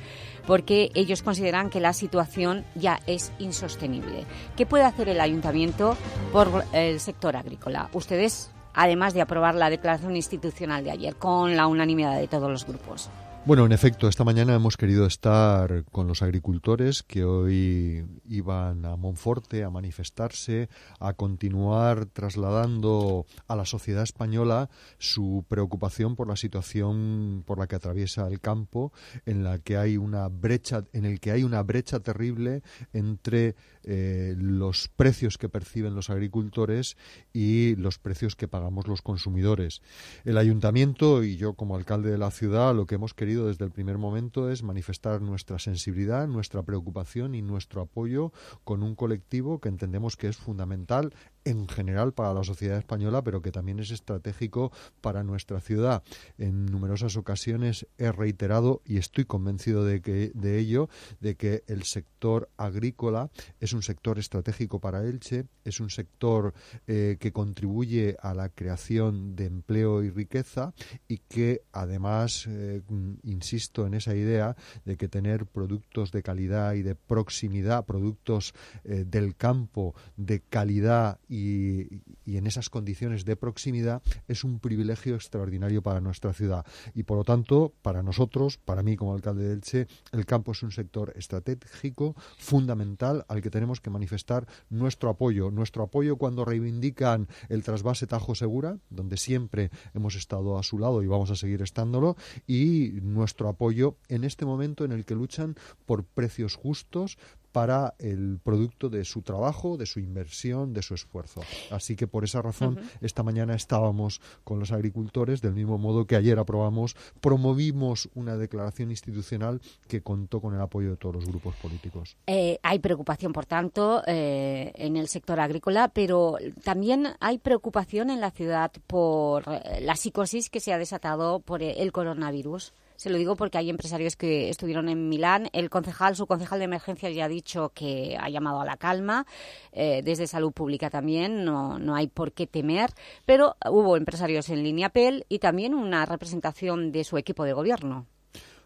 porque ellos consideran que la situación ya es insostenible. ¿Qué puede hacer el Ayuntamiento por el sector agrícola? Ustedes, además de aprobar la declaración institucional de ayer con la unanimidad de todos los grupos. Bueno, en efecto, esta mañana hemos querido estar con los agricultores que hoy iban a Monforte a manifestarse, a continuar trasladando a la sociedad española su preocupación por la situación por la que atraviesa el campo, en la que hay una brecha, en el que hay una brecha terrible entre eh, los precios que perciben los agricultores y los precios que pagamos los consumidores. El ayuntamiento y yo como alcalde de la ciudad lo que hemos querido desde el primer momento es manifestar nuestra sensibilidad, nuestra preocupación y nuestro apoyo con un colectivo que entendemos que es fundamental en general para la sociedad española, pero que también es estratégico para nuestra ciudad. En numerosas ocasiones he reiterado y estoy convencido de que de ello, de que el sector agrícola es un sector estratégico para Elche, es un sector eh, que contribuye a la creación de empleo y riqueza y que además eh, insisto en esa idea de que tener productos de calidad y de proximidad, productos eh, del campo de calidad y, en esas condiciones de proximidad es un privilegio extraordinario para nuestra ciudad. Y por lo tanto, para nosotros, para mí como alcalde de Elche, el campo es un sector estratégico, fundamental, al que tenemos que manifestar nuestro apoyo. Nuestro apoyo cuando reivindican el trasvase Tajo Segura, donde siempre hemos estado a su lado y vamos a seguir estándolo, y nuestro apoyo en este momento en el que luchan por precios justos, para el producto de su trabajo, de su inversión, de su esfuerzo. Así que por esa razón esta mañana estábamos con los agricultores del mismo modo que ayer aprobamos, promovimos una declaración institucional que contó con el apoyo de todos los grupos políticos. Eh, hay preocupación, por tanto, eh, en el sector agrícola, pero también hay preocupación en la ciudad por eh, la psicosis que se ha desatado por el coronavirus. Se lo digo porque hay empresarios que estuvieron en Milán. El concejal, su concejal de emergencia ya ha dicho que ha llamado a la calma. Eh, desde Salud Pública también, no, no hay por qué temer. Pero hubo empresarios en línea PEL y también una representación de su equipo de gobierno.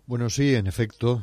Bueno, sí, en efecto.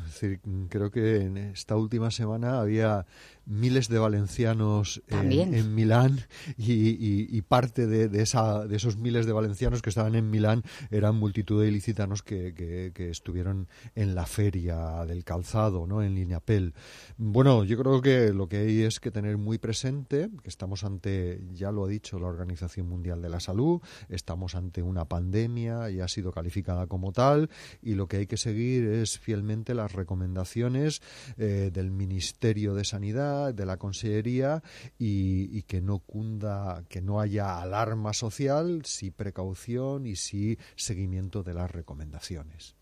creo que en esta última semana había miles de valencianos en, Milán y, parte de, esa, de esos miles de valencianos que estaban en Milán eran multitud de ilicitanos que, que, estuvieron en la feria del calzado, ¿no? en Lineapel. Bueno, yo creo que lo que hay es que tener muy presente que estamos ante, ya lo ha dicho la Organización Mundial de la Salud, estamos ante una pandemia y ha sido calificada como tal y lo que hay que seguir es fielmente las recomendaciones eh, del Ministerio de Sanidad de la Consellería y, que no cunda, que no haya alarma social, sí precaución y sí seguimiento de las recomendaciones.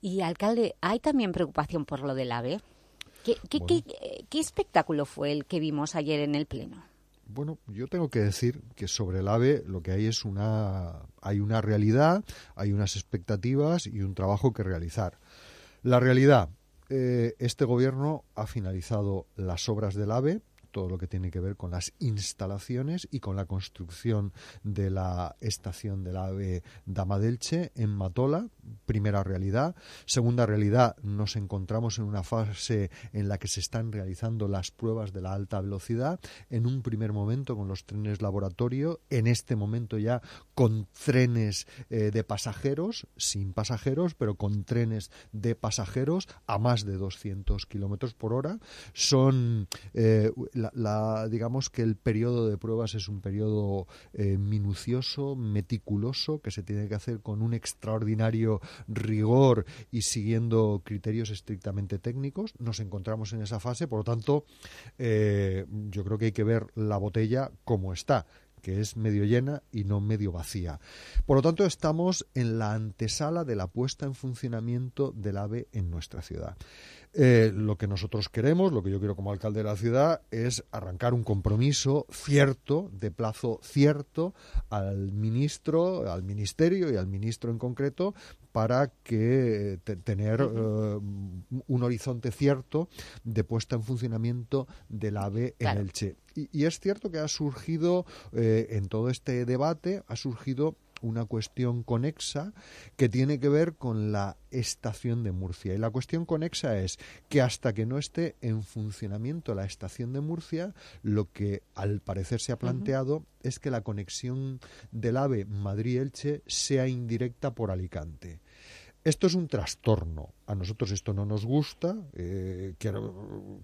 Y, alcalde, ¿hay también preocupación por lo del AVE? ¿Qué, qué, espectáculo fue el que vimos ayer en el Pleno? Bueno, yo tengo que decir que sobre el AVE lo que hay es una, hay una realidad, hay unas expectativas y un trabajo que realizar. La realidad, eh, este gobierno ha finalizado las obras del AVE, todo lo que tiene que ver con las instalaciones y con la construcción de la estación del AVE Damadelche en Matola, primera realidad. Segunda realidad, nos encontramos en una fase en la que se están realizando las pruebas de la alta velocidad, en un primer momento con los trenes laboratorio, en este momento ya con trenes eh, de pasajeros, sin pasajeros, pero con trenes de pasajeros a más de 200 kilómetros por hora. Son eh, digamos que el periodo de pruebas es un periodo eh, minucioso, meticuloso, que se tiene que hacer con un extraordinario rigor y siguiendo criterios estrictamente técnicos. Nos encontramos en esa fase, por lo tanto, eh, yo creo que hay que ver la botella como está que es medio llena y no medio vacía. Por lo tanto, estamos en la antesala de la puesta en funcionamiento del AVE en nuestra ciudad. Eh, lo que nosotros queremos, lo que yo quiero como alcalde de la ciudad, es arrancar un compromiso cierto, de plazo cierto, al ministro, al ministerio y al ministro en concreto, para que tener eh, un horizonte cierto de puesta en funcionamiento del AVE en Elche. Y, y, es cierto que ha surgido eh, en todo este debate, ha surgido una cuestión conexa que tiene que ver con la estación de Murcia. Y la cuestión conexa es que hasta que no esté en funcionamiento la estación de Murcia, lo que al parecer se ha planteado es que la conexión del AVE Madrid-Elche sea indirecta por Alicante. Esto es un trastorno. A nosotros esto no nos gusta. Eh,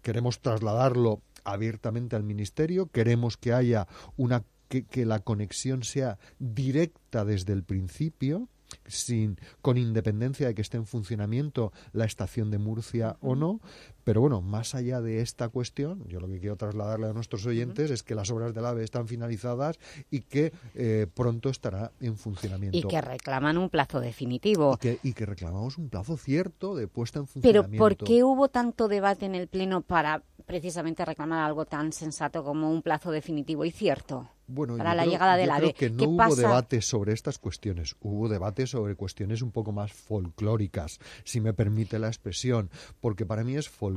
queremos trasladarlo abiertamente al Ministerio. Queremos que haya una que, la conexión sea directa desde el principio, sin, con independencia de que esté en funcionamiento la estación de Murcia o no. Pero bueno, más allá de esta cuestión, yo lo que quiero trasladarle a nuestros oyentes es que las obras del AVE están finalizadas y que eh, pronto estará en funcionamiento. Y que reclaman un plazo definitivo. Y que, y que reclamamos un plazo cierto de puesta en funcionamiento. Pero ¿por qué hubo tanto debate en el Pleno para precisamente reclamar algo tan sensato como un plazo definitivo y cierto? Bueno, para la creo- llegada del AVE. que no ¿Qué hubo pasa? debate sobre estas cuestiones, hubo debate sobre cuestiones un poco más folclóricas, si me permite la expresión, porque para mí es folclórico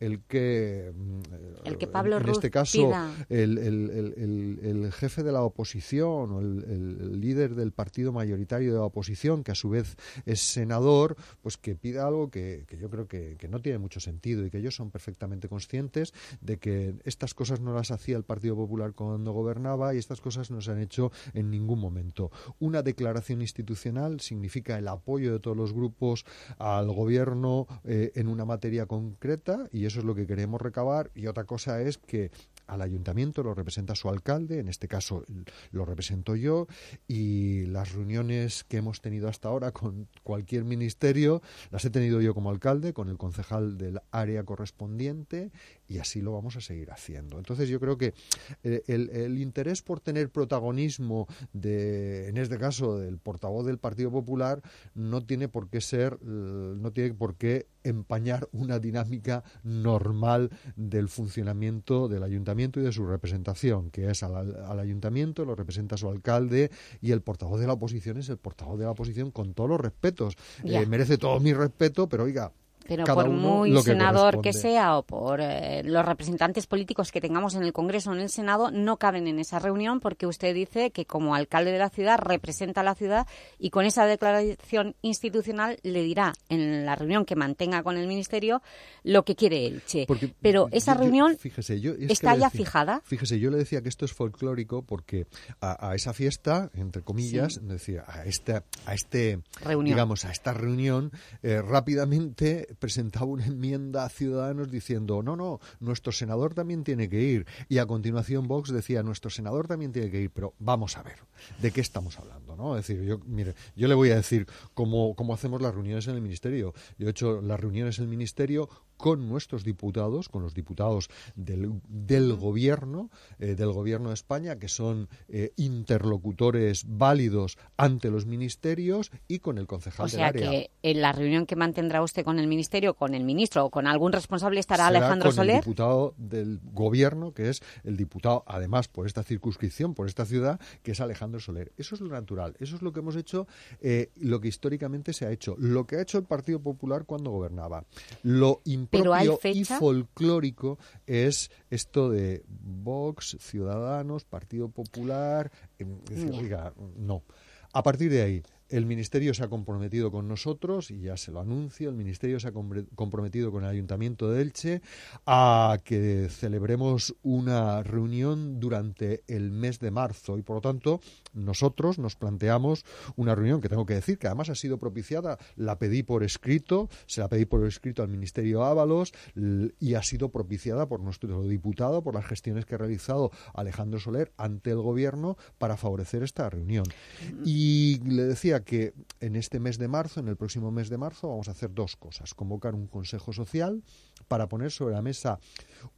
el que, mm, El que en- Pablo en, Ruz este caso, el, el- el- jefe de la oposición o el líder del partido mayoritario de la oposición, que a su vez es senador, pues que pida algo que, que yo creo que, que no tiene mucho sentido y que ellos son perfectamente conscientes de que estas cosas no las hacía el Partido Popular cuando gobernaba y estas cosas no se han hecho en ningún momento. Una declaración institucional significa el apoyo de todos los grupos al gobierno eh, en una materia concreta y eso es lo que queremos recabar. Y otra cosa es que al ayuntamiento lo representa su alcalde, en este caso lo represento yo, y las reuniones que hemos tenido hasta ahora con cualquier ministerio las he tenido yo como alcalde, con el concejal del área correspondiente, y así lo vamos a seguir haciendo. Entonces yo creo que eh, el, el interés por tener protagonismo de, en este caso, del portavoz del Partido Popular, no tiene por qué ser, eh, no tiene por qué empañar una dinámica normal del funcionamiento del ayuntamiento y de su representación, que es al, al ayuntamiento lo representa su alcalde y el portavoz de la oposición es el portavoz de la oposición con todos los respetos. Eh, merece todo mi respeto, pero oiga, Pero cada por muy que senador que sea o por eh, los representantes políticos que tengamos en el Congreso o en el Senado, no caben en esa reunión porque usted dice que como alcalde de la ciudad representa a la ciudad y con esa declaración institucional le dirá en la reunión que mantenga con el Ministerio lo que quiere Elche. Porque Pero esa yo- yo- reunión fíjese, yo- es está ya decía- fijada. Fíjese, yo le decía que esto es folclórico porque a, a esa fiesta, entre comillas, Sí. decía, a esta, a este, Reunión. digamos, a esta reunión, eh, rápidamente presentaba una enmienda a Ciudadanos diciendo, no, no, nuestro senador también tiene que ir. Y a continuación Vox decía, nuestro senador también tiene que ir. Pero vamos a ver, ¿de qué estamos hablando? ¿no? Es decir, yo, mire, yo le voy a decir cómo, cómo hacemos las reuniones en el Ministerio. Yo he hecho las reuniones en el Ministerio con nuestros diputados, con los diputados del, del gobierno, eh, del gobierno de España, que son eh, interlocutores válidos ante los ministerios y con el concejal O sea del área. que en la reunión que mantendrá usted con el Ministerio, con el ministro o con algún responsable estará será Alejandro con el Soler. diputado del gobierno, que es el diputado, además, por esta circunscripción, por esta ciudad, que es Alejandro Soler. Eso es lo natural, eso es lo que hemos hecho, eh, lo que históricamente se ha hecho, lo que ha hecho el Partido Popular cuando gobernaba. Lo impropio y folclórico es esto de Vox, Ciudadanos, Partido Popular. decir, Ya. oiga, no. A partir de ahí, el Ministerio se ha comprometido con nosotros, y ya se lo anuncio, el Ministerio se ha comprometido con el Ayuntamiento de Elche a que celebremos una reunión durante el mes de marzo y, por lo tanto, nosotros nos planteamos una reunión que tengo que decir que además ha sido propiciada, la pedí por escrito, se la pedí por escrito al Ministerio Ábalos y ha sido propiciada por nuestro diputado, por las gestiones que ha realizado Alejandro Soler ante el Gobierno para favorecer esta reunión. Y le decía que en este mes de marzo, en el próximo mes de marzo, vamos a hacer dos cosas. Convocar un Consejo Social para poner sobre la mesa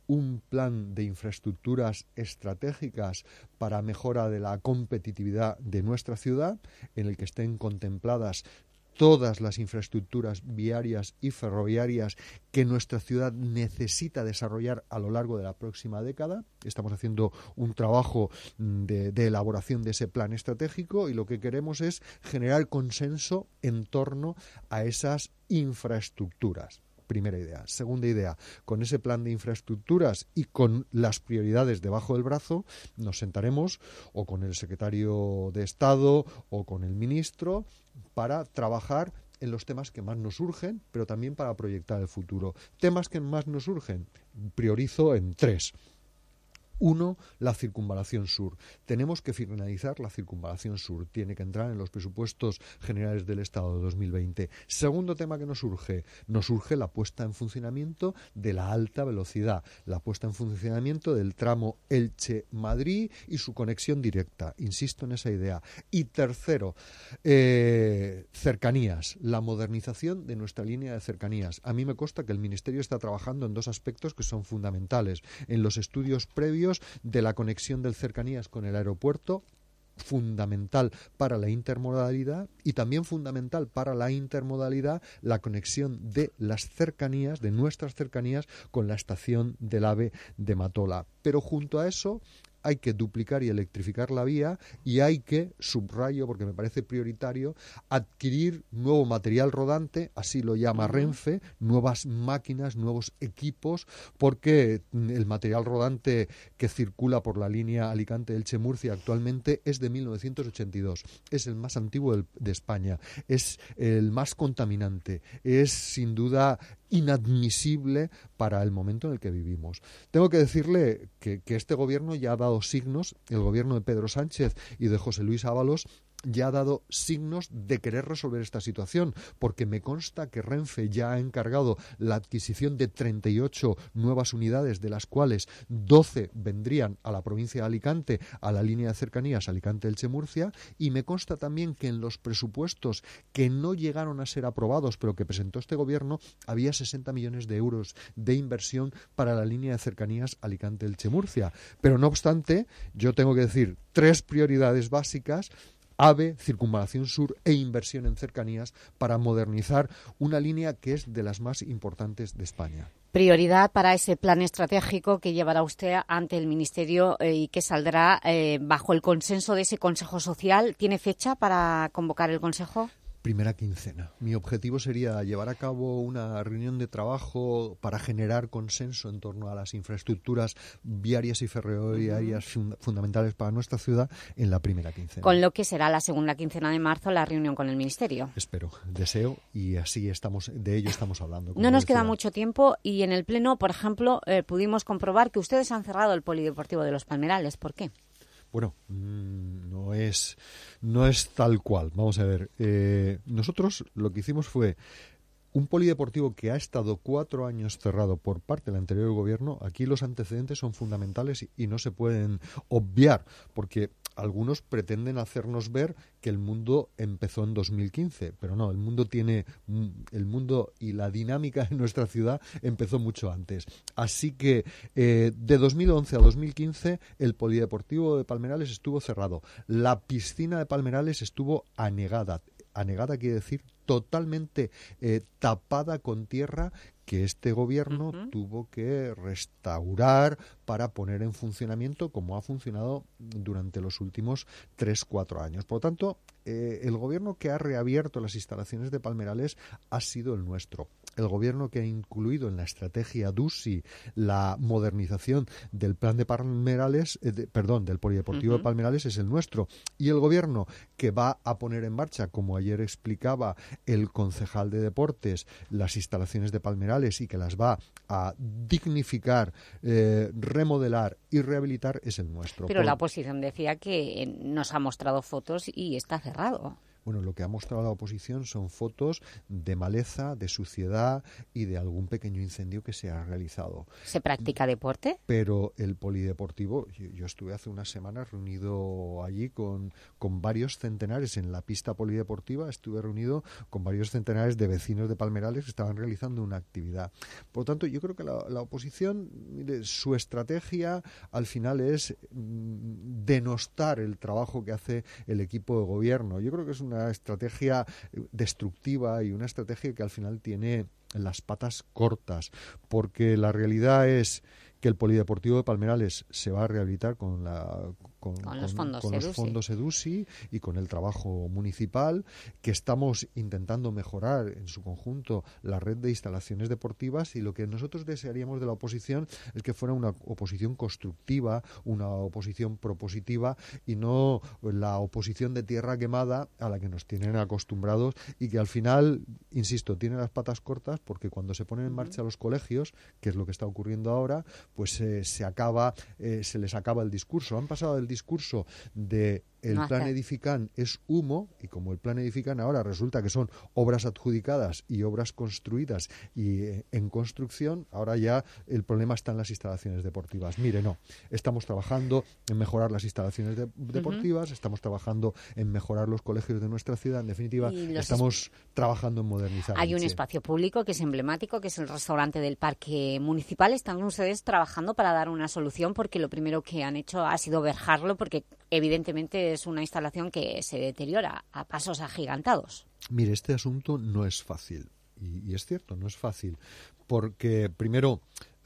un plan de infraestructuras estratégicas para mejora de la competitividad de nuestra ciudad, en el que estén contempladas todas las infraestructuras viarias y ferroviarias que nuestra ciudad necesita desarrollar a lo largo de la próxima década. Estamos haciendo un trabajo mm, de, de elaboración de ese plan estratégico y lo que queremos es generar consenso en torno a esas infraestructuras. Primera idea. Segunda idea, con ese plan de infraestructuras y con las prioridades debajo del brazo, nos sentaremos o con el secretario de Estado o con el ministro para trabajar en los temas que más nos urgen, pero también para proyectar el futuro. Temas que más nos urgen, priorizo en tres. Uno, la circunvalación sur. Tenemos que finalizar la circunvalación sur. Tiene que entrar en los presupuestos generales del Estado de 2020. Segundo tema que nos urge. Nos urge la puesta en funcionamiento de la alta velocidad. La puesta en funcionamiento del tramo Elche-Madrid y su conexión directa. Insisto en esa idea. Y tercero, eh, cercanías. La modernización de nuestra línea de cercanías. A mí me consta que el Ministerio está trabajando en dos aspectos que son fundamentales. En los estudios previos de la conexión del cercanías con el aeropuerto fundamental para la intermodalidad y también fundamental para la intermodalidad la conexión de las cercanías, de nuestras cercanías, con la estación del AVE de Matola. Pero junto a eso, hay que duplicar y electrificar la vía y hay que, subrayo porque me parece prioritario, adquirir nuevo material rodante, así lo llama Renfe, nuevas máquinas, nuevos equipos, porque el material rodante que circula por la línea Alicante-Elche-Murcia actualmente es de 1982. Es el más antiguo de España, es el más contaminante, es sin duda inadmisible para el momento en el que vivimos. Tengo que decirle que, este gobierno ya ha dado signos, el gobierno de Pedro Sánchez y de José Luis Ábalos, ya ha dado signos de querer resolver esta situación, porque me consta que Renfe ya ha encargado la adquisición de 38 nuevas unidades, de las cuales 12 vendrían a la provincia de Alicante, a la línea de cercanías Alicante-Elche-Murcia, y me consta también que en los presupuestos que no llegaron a ser aprobados, pero que presentó este gobierno, había 60 millones de euros de inversión para la línea de cercanías Alicante-Elche-Murcia. Pero no obstante, yo tengo que decir tres prioridades básicas AVE, Circunvalación Sur e inversión en cercanías para modernizar una línea que es de las más importantes de España. Prioridad para ese plan estratégico que llevará usted ante el Ministerio eh, y que saldrá eh, bajo el consenso de ese Consejo Social. ¿Tiene fecha para convocar el Consejo? Primera quincena. Mi objetivo sería llevar a cabo una reunión de trabajo para generar consenso en torno a las infraestructuras viarias y ferroviarias fundamentales para nuestra ciudad en la primera quincena. Con lo que será la segunda quincena de marzo la reunión con el Ministerio. Espero, deseo y así estamos, de ello estamos hablando. No nos queda mucho tiempo y en el Pleno, por ejemplo, eh, pudimos comprobar que ustedes han cerrado el Polideportivo de los Palmerales. ¿Por qué? Bueno, mm, no es, no es tal cual. Vamos a ver. Eh, nosotros lo que hicimos fue un polideportivo que ha estado cuatro años cerrado por parte del anterior gobierno, aquí los antecedentes son fundamentales y, no se pueden obviar, porque algunos pretenden hacernos ver que el mundo empezó en 2015, pero no, el mundo tiene el mundo y la dinámica en nuestra ciudad empezó mucho antes. Así que eh, de 2011 a 2015 el polideportivo de Palmerales estuvo cerrado, la piscina de Palmerales estuvo anegada. Anegada quiere decir totalmente eh, tapada con tierra que este gobierno tuvo que restaurar para poner en funcionamiento como ha funcionado durante los últimos tres, cuatro años. Por lo tanto, eh, el gobierno que ha reabierto las instalaciones de Palmerales ha sido el nuestro el gobierno que ha incluido en la estrategia DUSI la modernización del plan de Palmerales, eh, perdón, del polideportivo de Palmerales es el nuestro. Y el gobierno que va a poner en marcha, como ayer explicaba el concejal de deportes, las instalaciones de Palmerales y que las va a dignificar, eh, remodelar y rehabilitar es el nuestro. Pero la oposición decía que nos ha mostrado fotos y está cerrado. Bueno, lo que ha mostrado la oposición son fotos de maleza, de suciedad y de algún pequeño incendio que se ha realizado. ¿Se practica deporte? Pero el polideportivo, yo, estuve hace unas semanas reunido allí con, con varios centenares en la pista polideportiva, estuve reunido con varios centenares de vecinos de Palmerales que estaban realizando una actividad. Por lo tanto, yo creo que la, oposición, su estrategia al final es mm, denostar el trabajo que hace el equipo de gobierno. Yo creo que es una estrategia destructiva y una estrategia que al final tiene las patas cortas, porque la realidad es que el Polideportivo de Palmerales se va a rehabilitar con la con, los, fondos, EDUSI. y con el trabajo municipal, que estamos intentando mejorar en su conjunto la red de instalaciones deportivas. Y lo que nosotros desearíamos de la oposición es que fuera una oposición constructiva, una oposición propositiva y no la oposición de tierra quemada a la que nos tienen acostumbrados y que al final, insisto, tiene las patas cortas porque cuando se ponen en marcha los colegios, que es lo que está ocurriendo ahora, pues eh, se acaba, eh, se les acaba el discurso. Han pasado el discurso de el plan Edifican es humo y como el plan Edifican ahora resulta que son obras adjudicadas y obras construidas y eh, en construcción, ahora ya el problema está en las instalaciones deportivas. Mire, no, estamos trabajando en mejorar las instalaciones deportivas, estamos trabajando en mejorar los colegios de nuestra ciudad, en definitiva, estamos trabajando en modernizar. Hay un espacio público que es emblemático, que es el restaurante del Parque Municipal. Están ustedes trabajando para dar una solución porque lo primero que han hecho ha sido verjarlo porque evidentemente es una instalación que se deteriora a pasos agigantados. Mire, este asunto no es fácil. Y, es cierto, no es fácil. Porque, primero,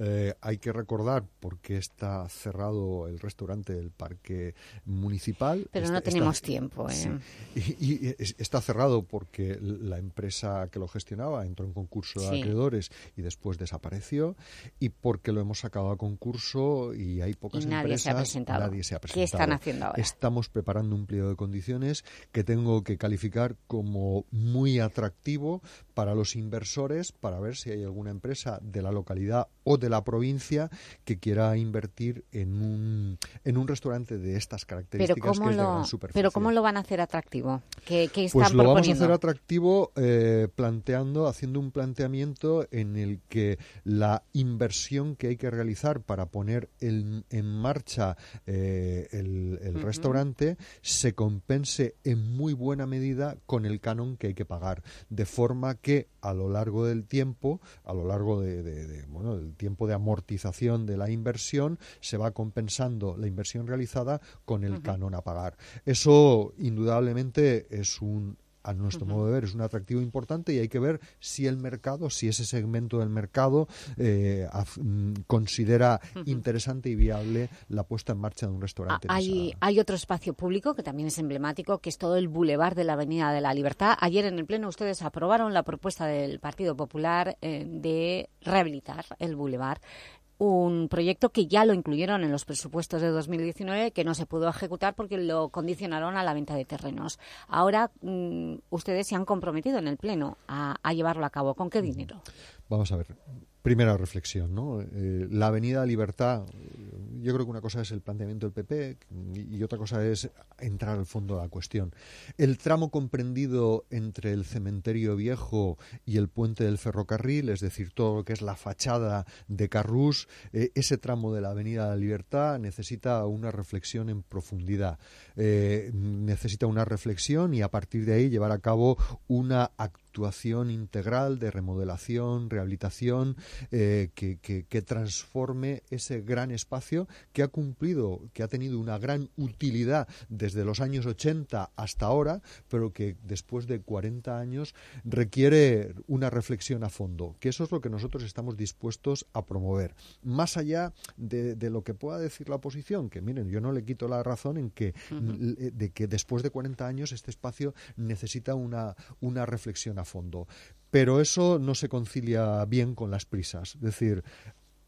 Eh, hay que recordar por qué está cerrado el restaurante del parque municipal. Pero no tenemos tiempo. ¿eh? Y, está cerrado porque la empresa que lo gestionaba entró en concurso de acreedores y después desapareció y porque lo hemos sacado a concurso y hay pocas nadie empresas. Se ha presentado. Nadie se ha presentado. ¿Qué están haciendo ahora? Estamos preparando un pliego de condiciones que tengo que calificar como muy atractivo para los inversores para ver si hay alguna empresa de la localidad o de la provincia que quiera invertir en un, en un restaurante de estas características pero ¿cómo que es lo, de gran superficie. Pero ¿cómo lo van a hacer atractivo? ¿Qué, qué están pues lo proponiendo? vamos a hacer atractivo eh, planteando, haciendo un planteamiento en el que la inversión que hay que realizar para poner en, en marcha eh, el, el restaurante se compense en muy buena medida con el canon que hay que pagar, de forma que a lo largo del tiempo, a lo largo de, de- de, bueno, del tiempo de amortización de la inversión, se va compensando la inversión realizada con el canon a pagar. Eso indudablemente es un a nuestro modo de ver es un atractivo importante y hay que ver si el mercado, si ese segmento del mercado eh, mm, considera interesante y viable la puesta en marcha de un restaurante. en Hay, hay otro espacio público que también es emblemático, que es todo el bulevar de la Avenida de la Libertad. Ayer en el Pleno ustedes aprobaron la propuesta del Partido Popular eh, de rehabilitar el bulevar. Un proyecto que ya lo incluyeron en los presupuestos de 2019, que no se pudo ejecutar porque lo condicionaron a la venta de terrenos. Ahora mm, ustedes se han comprometido en el Pleno a, a llevarlo a cabo. ¿Con qué dinero? Vamos a ver. Primera reflexión, ¿no? Eh, la Avenida Libertad, yo creo que una cosa es el planteamiento del PP y, otra cosa es entrar al fondo de la cuestión. El tramo comprendido entre el cementerio viejo y el puente del ferrocarril, es decir, todo lo que es la fachada de Carrús, eh, ese tramo de la Avenida de la Libertad necesita una reflexión en profundidad. Eh, necesita una reflexión y a partir de ahí llevar a cabo una actuación integral de remodelación, rehabilitación, eh, que transforme ese gran espacio que ha cumplido, que ha tenido una gran utilidad desde los años 80 hasta ahora, pero que después de 40 años requiere una reflexión a fondo, que eso es lo que nosotros estamos dispuestos a promover. Más allá de, de lo que pueda decir la oposición, que miren, yo no le quito la razón en que, de que después de 40 años este espacio necesita una, una reflexión a fondo. Pero eso no se concilia bien con las prisas. Es decir,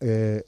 eh,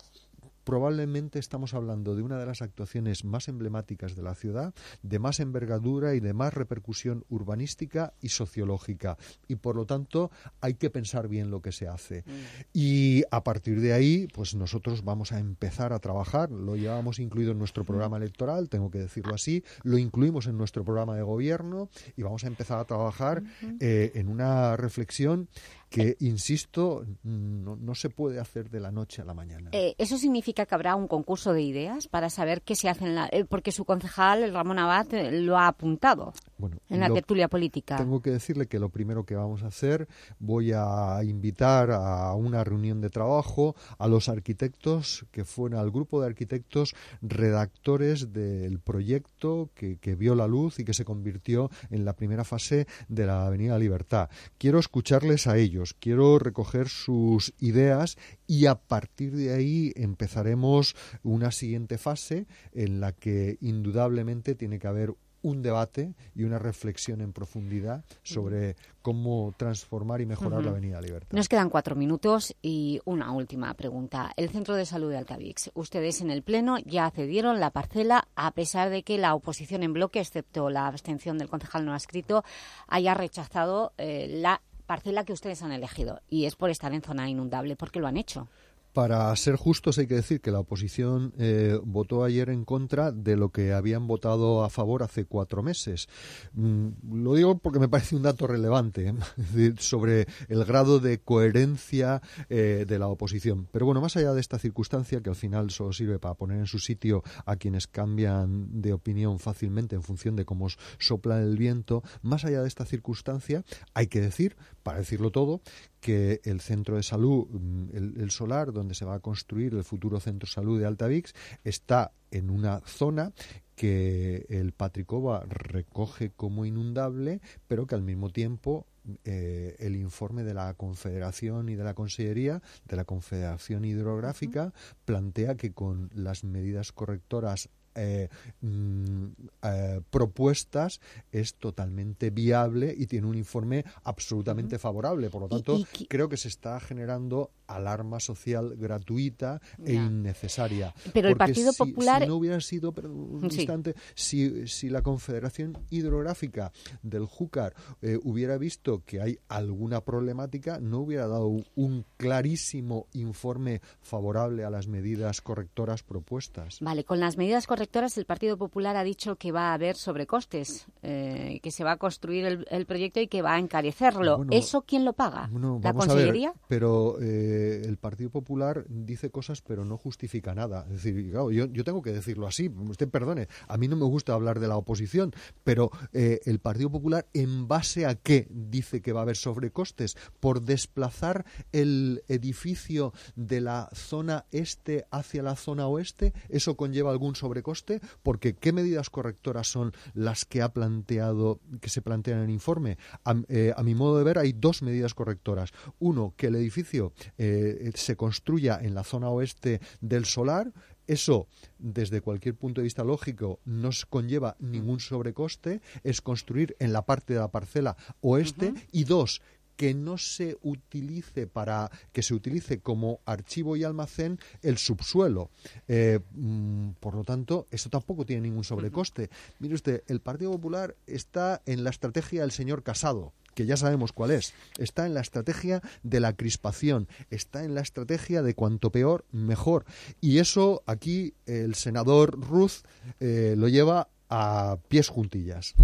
probablemente estamos hablando de una de las actuaciones más emblemáticas de la ciudad, de más envergadura y de más repercusión urbanística y sociológica. Y por lo tanto hay que pensar bien lo que se hace. Y a partir de ahí, pues nosotros vamos a empezar a trabajar. Lo llevamos incluido en nuestro programa electoral, tengo que decirlo así. Lo incluimos en nuestro programa de gobierno y vamos a empezar a trabajar eh, en una reflexión que, insisto, no, no se puede hacer de la noche a la mañana. Eh, ¿Eso significa que habrá un concurso de ideas para saber qué se hace en la... eh, porque su concejal, el Ramón Abad, eh, lo ha apuntado Bueno, en la tertulia política. Tengo que decirle que lo primero que vamos a hacer, voy a invitar a una reunión de trabajo a los arquitectos que fueron al grupo de arquitectos redactores del proyecto que, que vio la luz y que se convirtió en la primera fase de la Avenida Libertad. Quiero escucharles a ellos, quiero recoger sus ideas y a partir de ahí empezaremos una siguiente fase en la que indudablemente tiene que haber un debate y una reflexión en profundidad sobre cómo transformar y mejorar la Avenida Libertad. Nos quedan cuatro minutos y una última pregunta. El Centro de Salud de Altavix. Ustedes en el Pleno ya cedieron la parcela a pesar de que la oposición en bloque, excepto la abstención del concejal no escrito, haya rechazado eh, la parcela que ustedes han elegido. Y es por estar en zona inundable, porque lo han hecho. Para ser justos hay que decir que la oposición eh, votó ayer en contra de lo que habían votado a favor hace cuatro meses. Mm, lo digo porque me parece un dato relevante ¿eh? (laughs) Sobre el grado de coherencia eh, de la oposición. Pero bueno, más allá de esta circunstancia, que al final solo sirve para poner en su sitio a quienes cambian de opinión fácilmente en función de cómo sopla el viento, más allá de esta circunstancia, hay que decir, para decirlo todo, que el centro de salud, mm, el, el solar, donde se va a construir el futuro centro de salud de Altavix, está en una zona que el Patricova recoge como inundable, pero que al mismo tiempo eh, el informe de la Confederación y de la Consellería, de la Confederación Hidrográfica, plantea que con las medidas correctoras eh, mm, eh, propuestas es totalmente viable y tiene un informe absolutamente favorable. Por lo tanto, creo que se está generando alarma social gratuita e innecesaria. Pero el Partido Popular... Si no hubiera sido, un instante, si, si, la Confederación Hidrográfica del Júcar eh, hubiera visto que hay alguna problemática, no hubiera dado un clarísimo informe favorable a las medidas correctoras propuestas. Vale, con las medidas correctoras el Partido Popular ha dicho que va a haber sobrecostes, eh, que se va a construir el, proyecto y que va a encarecerlo. ¿Eso quién lo paga? ¿La Consellería? pero eh, el Partido Popular dice cosas pero no justifica nada. Es decir, yo, tengo que decirlo así, usted perdone, a mí no me gusta hablar de la oposición, pero eh, el Partido Popular, ¿en base a qué dice que va a haber sobrecostes? ¿Por desplazar el edificio de la zona este hacia la zona oeste? ¿Eso conlleva algún sobrecoste? porque ¿qué medidas correctoras son las que ha planteado, que se plantean en el informe? A, eh, mi modo de ver, hay dos medidas correctoras. Uno, que el edificio eh, se construya en la zona oeste del solar, eso, desde cualquier punto de vista lógico, no conlleva ningún sobrecoste, es construir en la parte de la parcela oeste. Y dos, que no se utilice para que se utilice como archivo y almacén el subsuelo. Eh, mm, por lo tanto, eso tampoco tiene ningún sobrecoste. Mire usted, el Partido Popular está en la estrategia del señor Casado que ya sabemos cuál es. Está en la estrategia de la crispación, está en la estrategia de cuanto peor, mejor. Y eso aquí el senador Ruth eh, lo lleva a pies juntillas.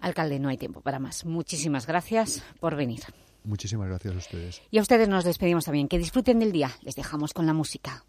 Alcalde, no hay tiempo para más. Muchísimas gracias por venir. Muchísimas gracias a ustedes. Y a ustedes nos despedimos también. Que disfruten del día. Les dejamos con la música.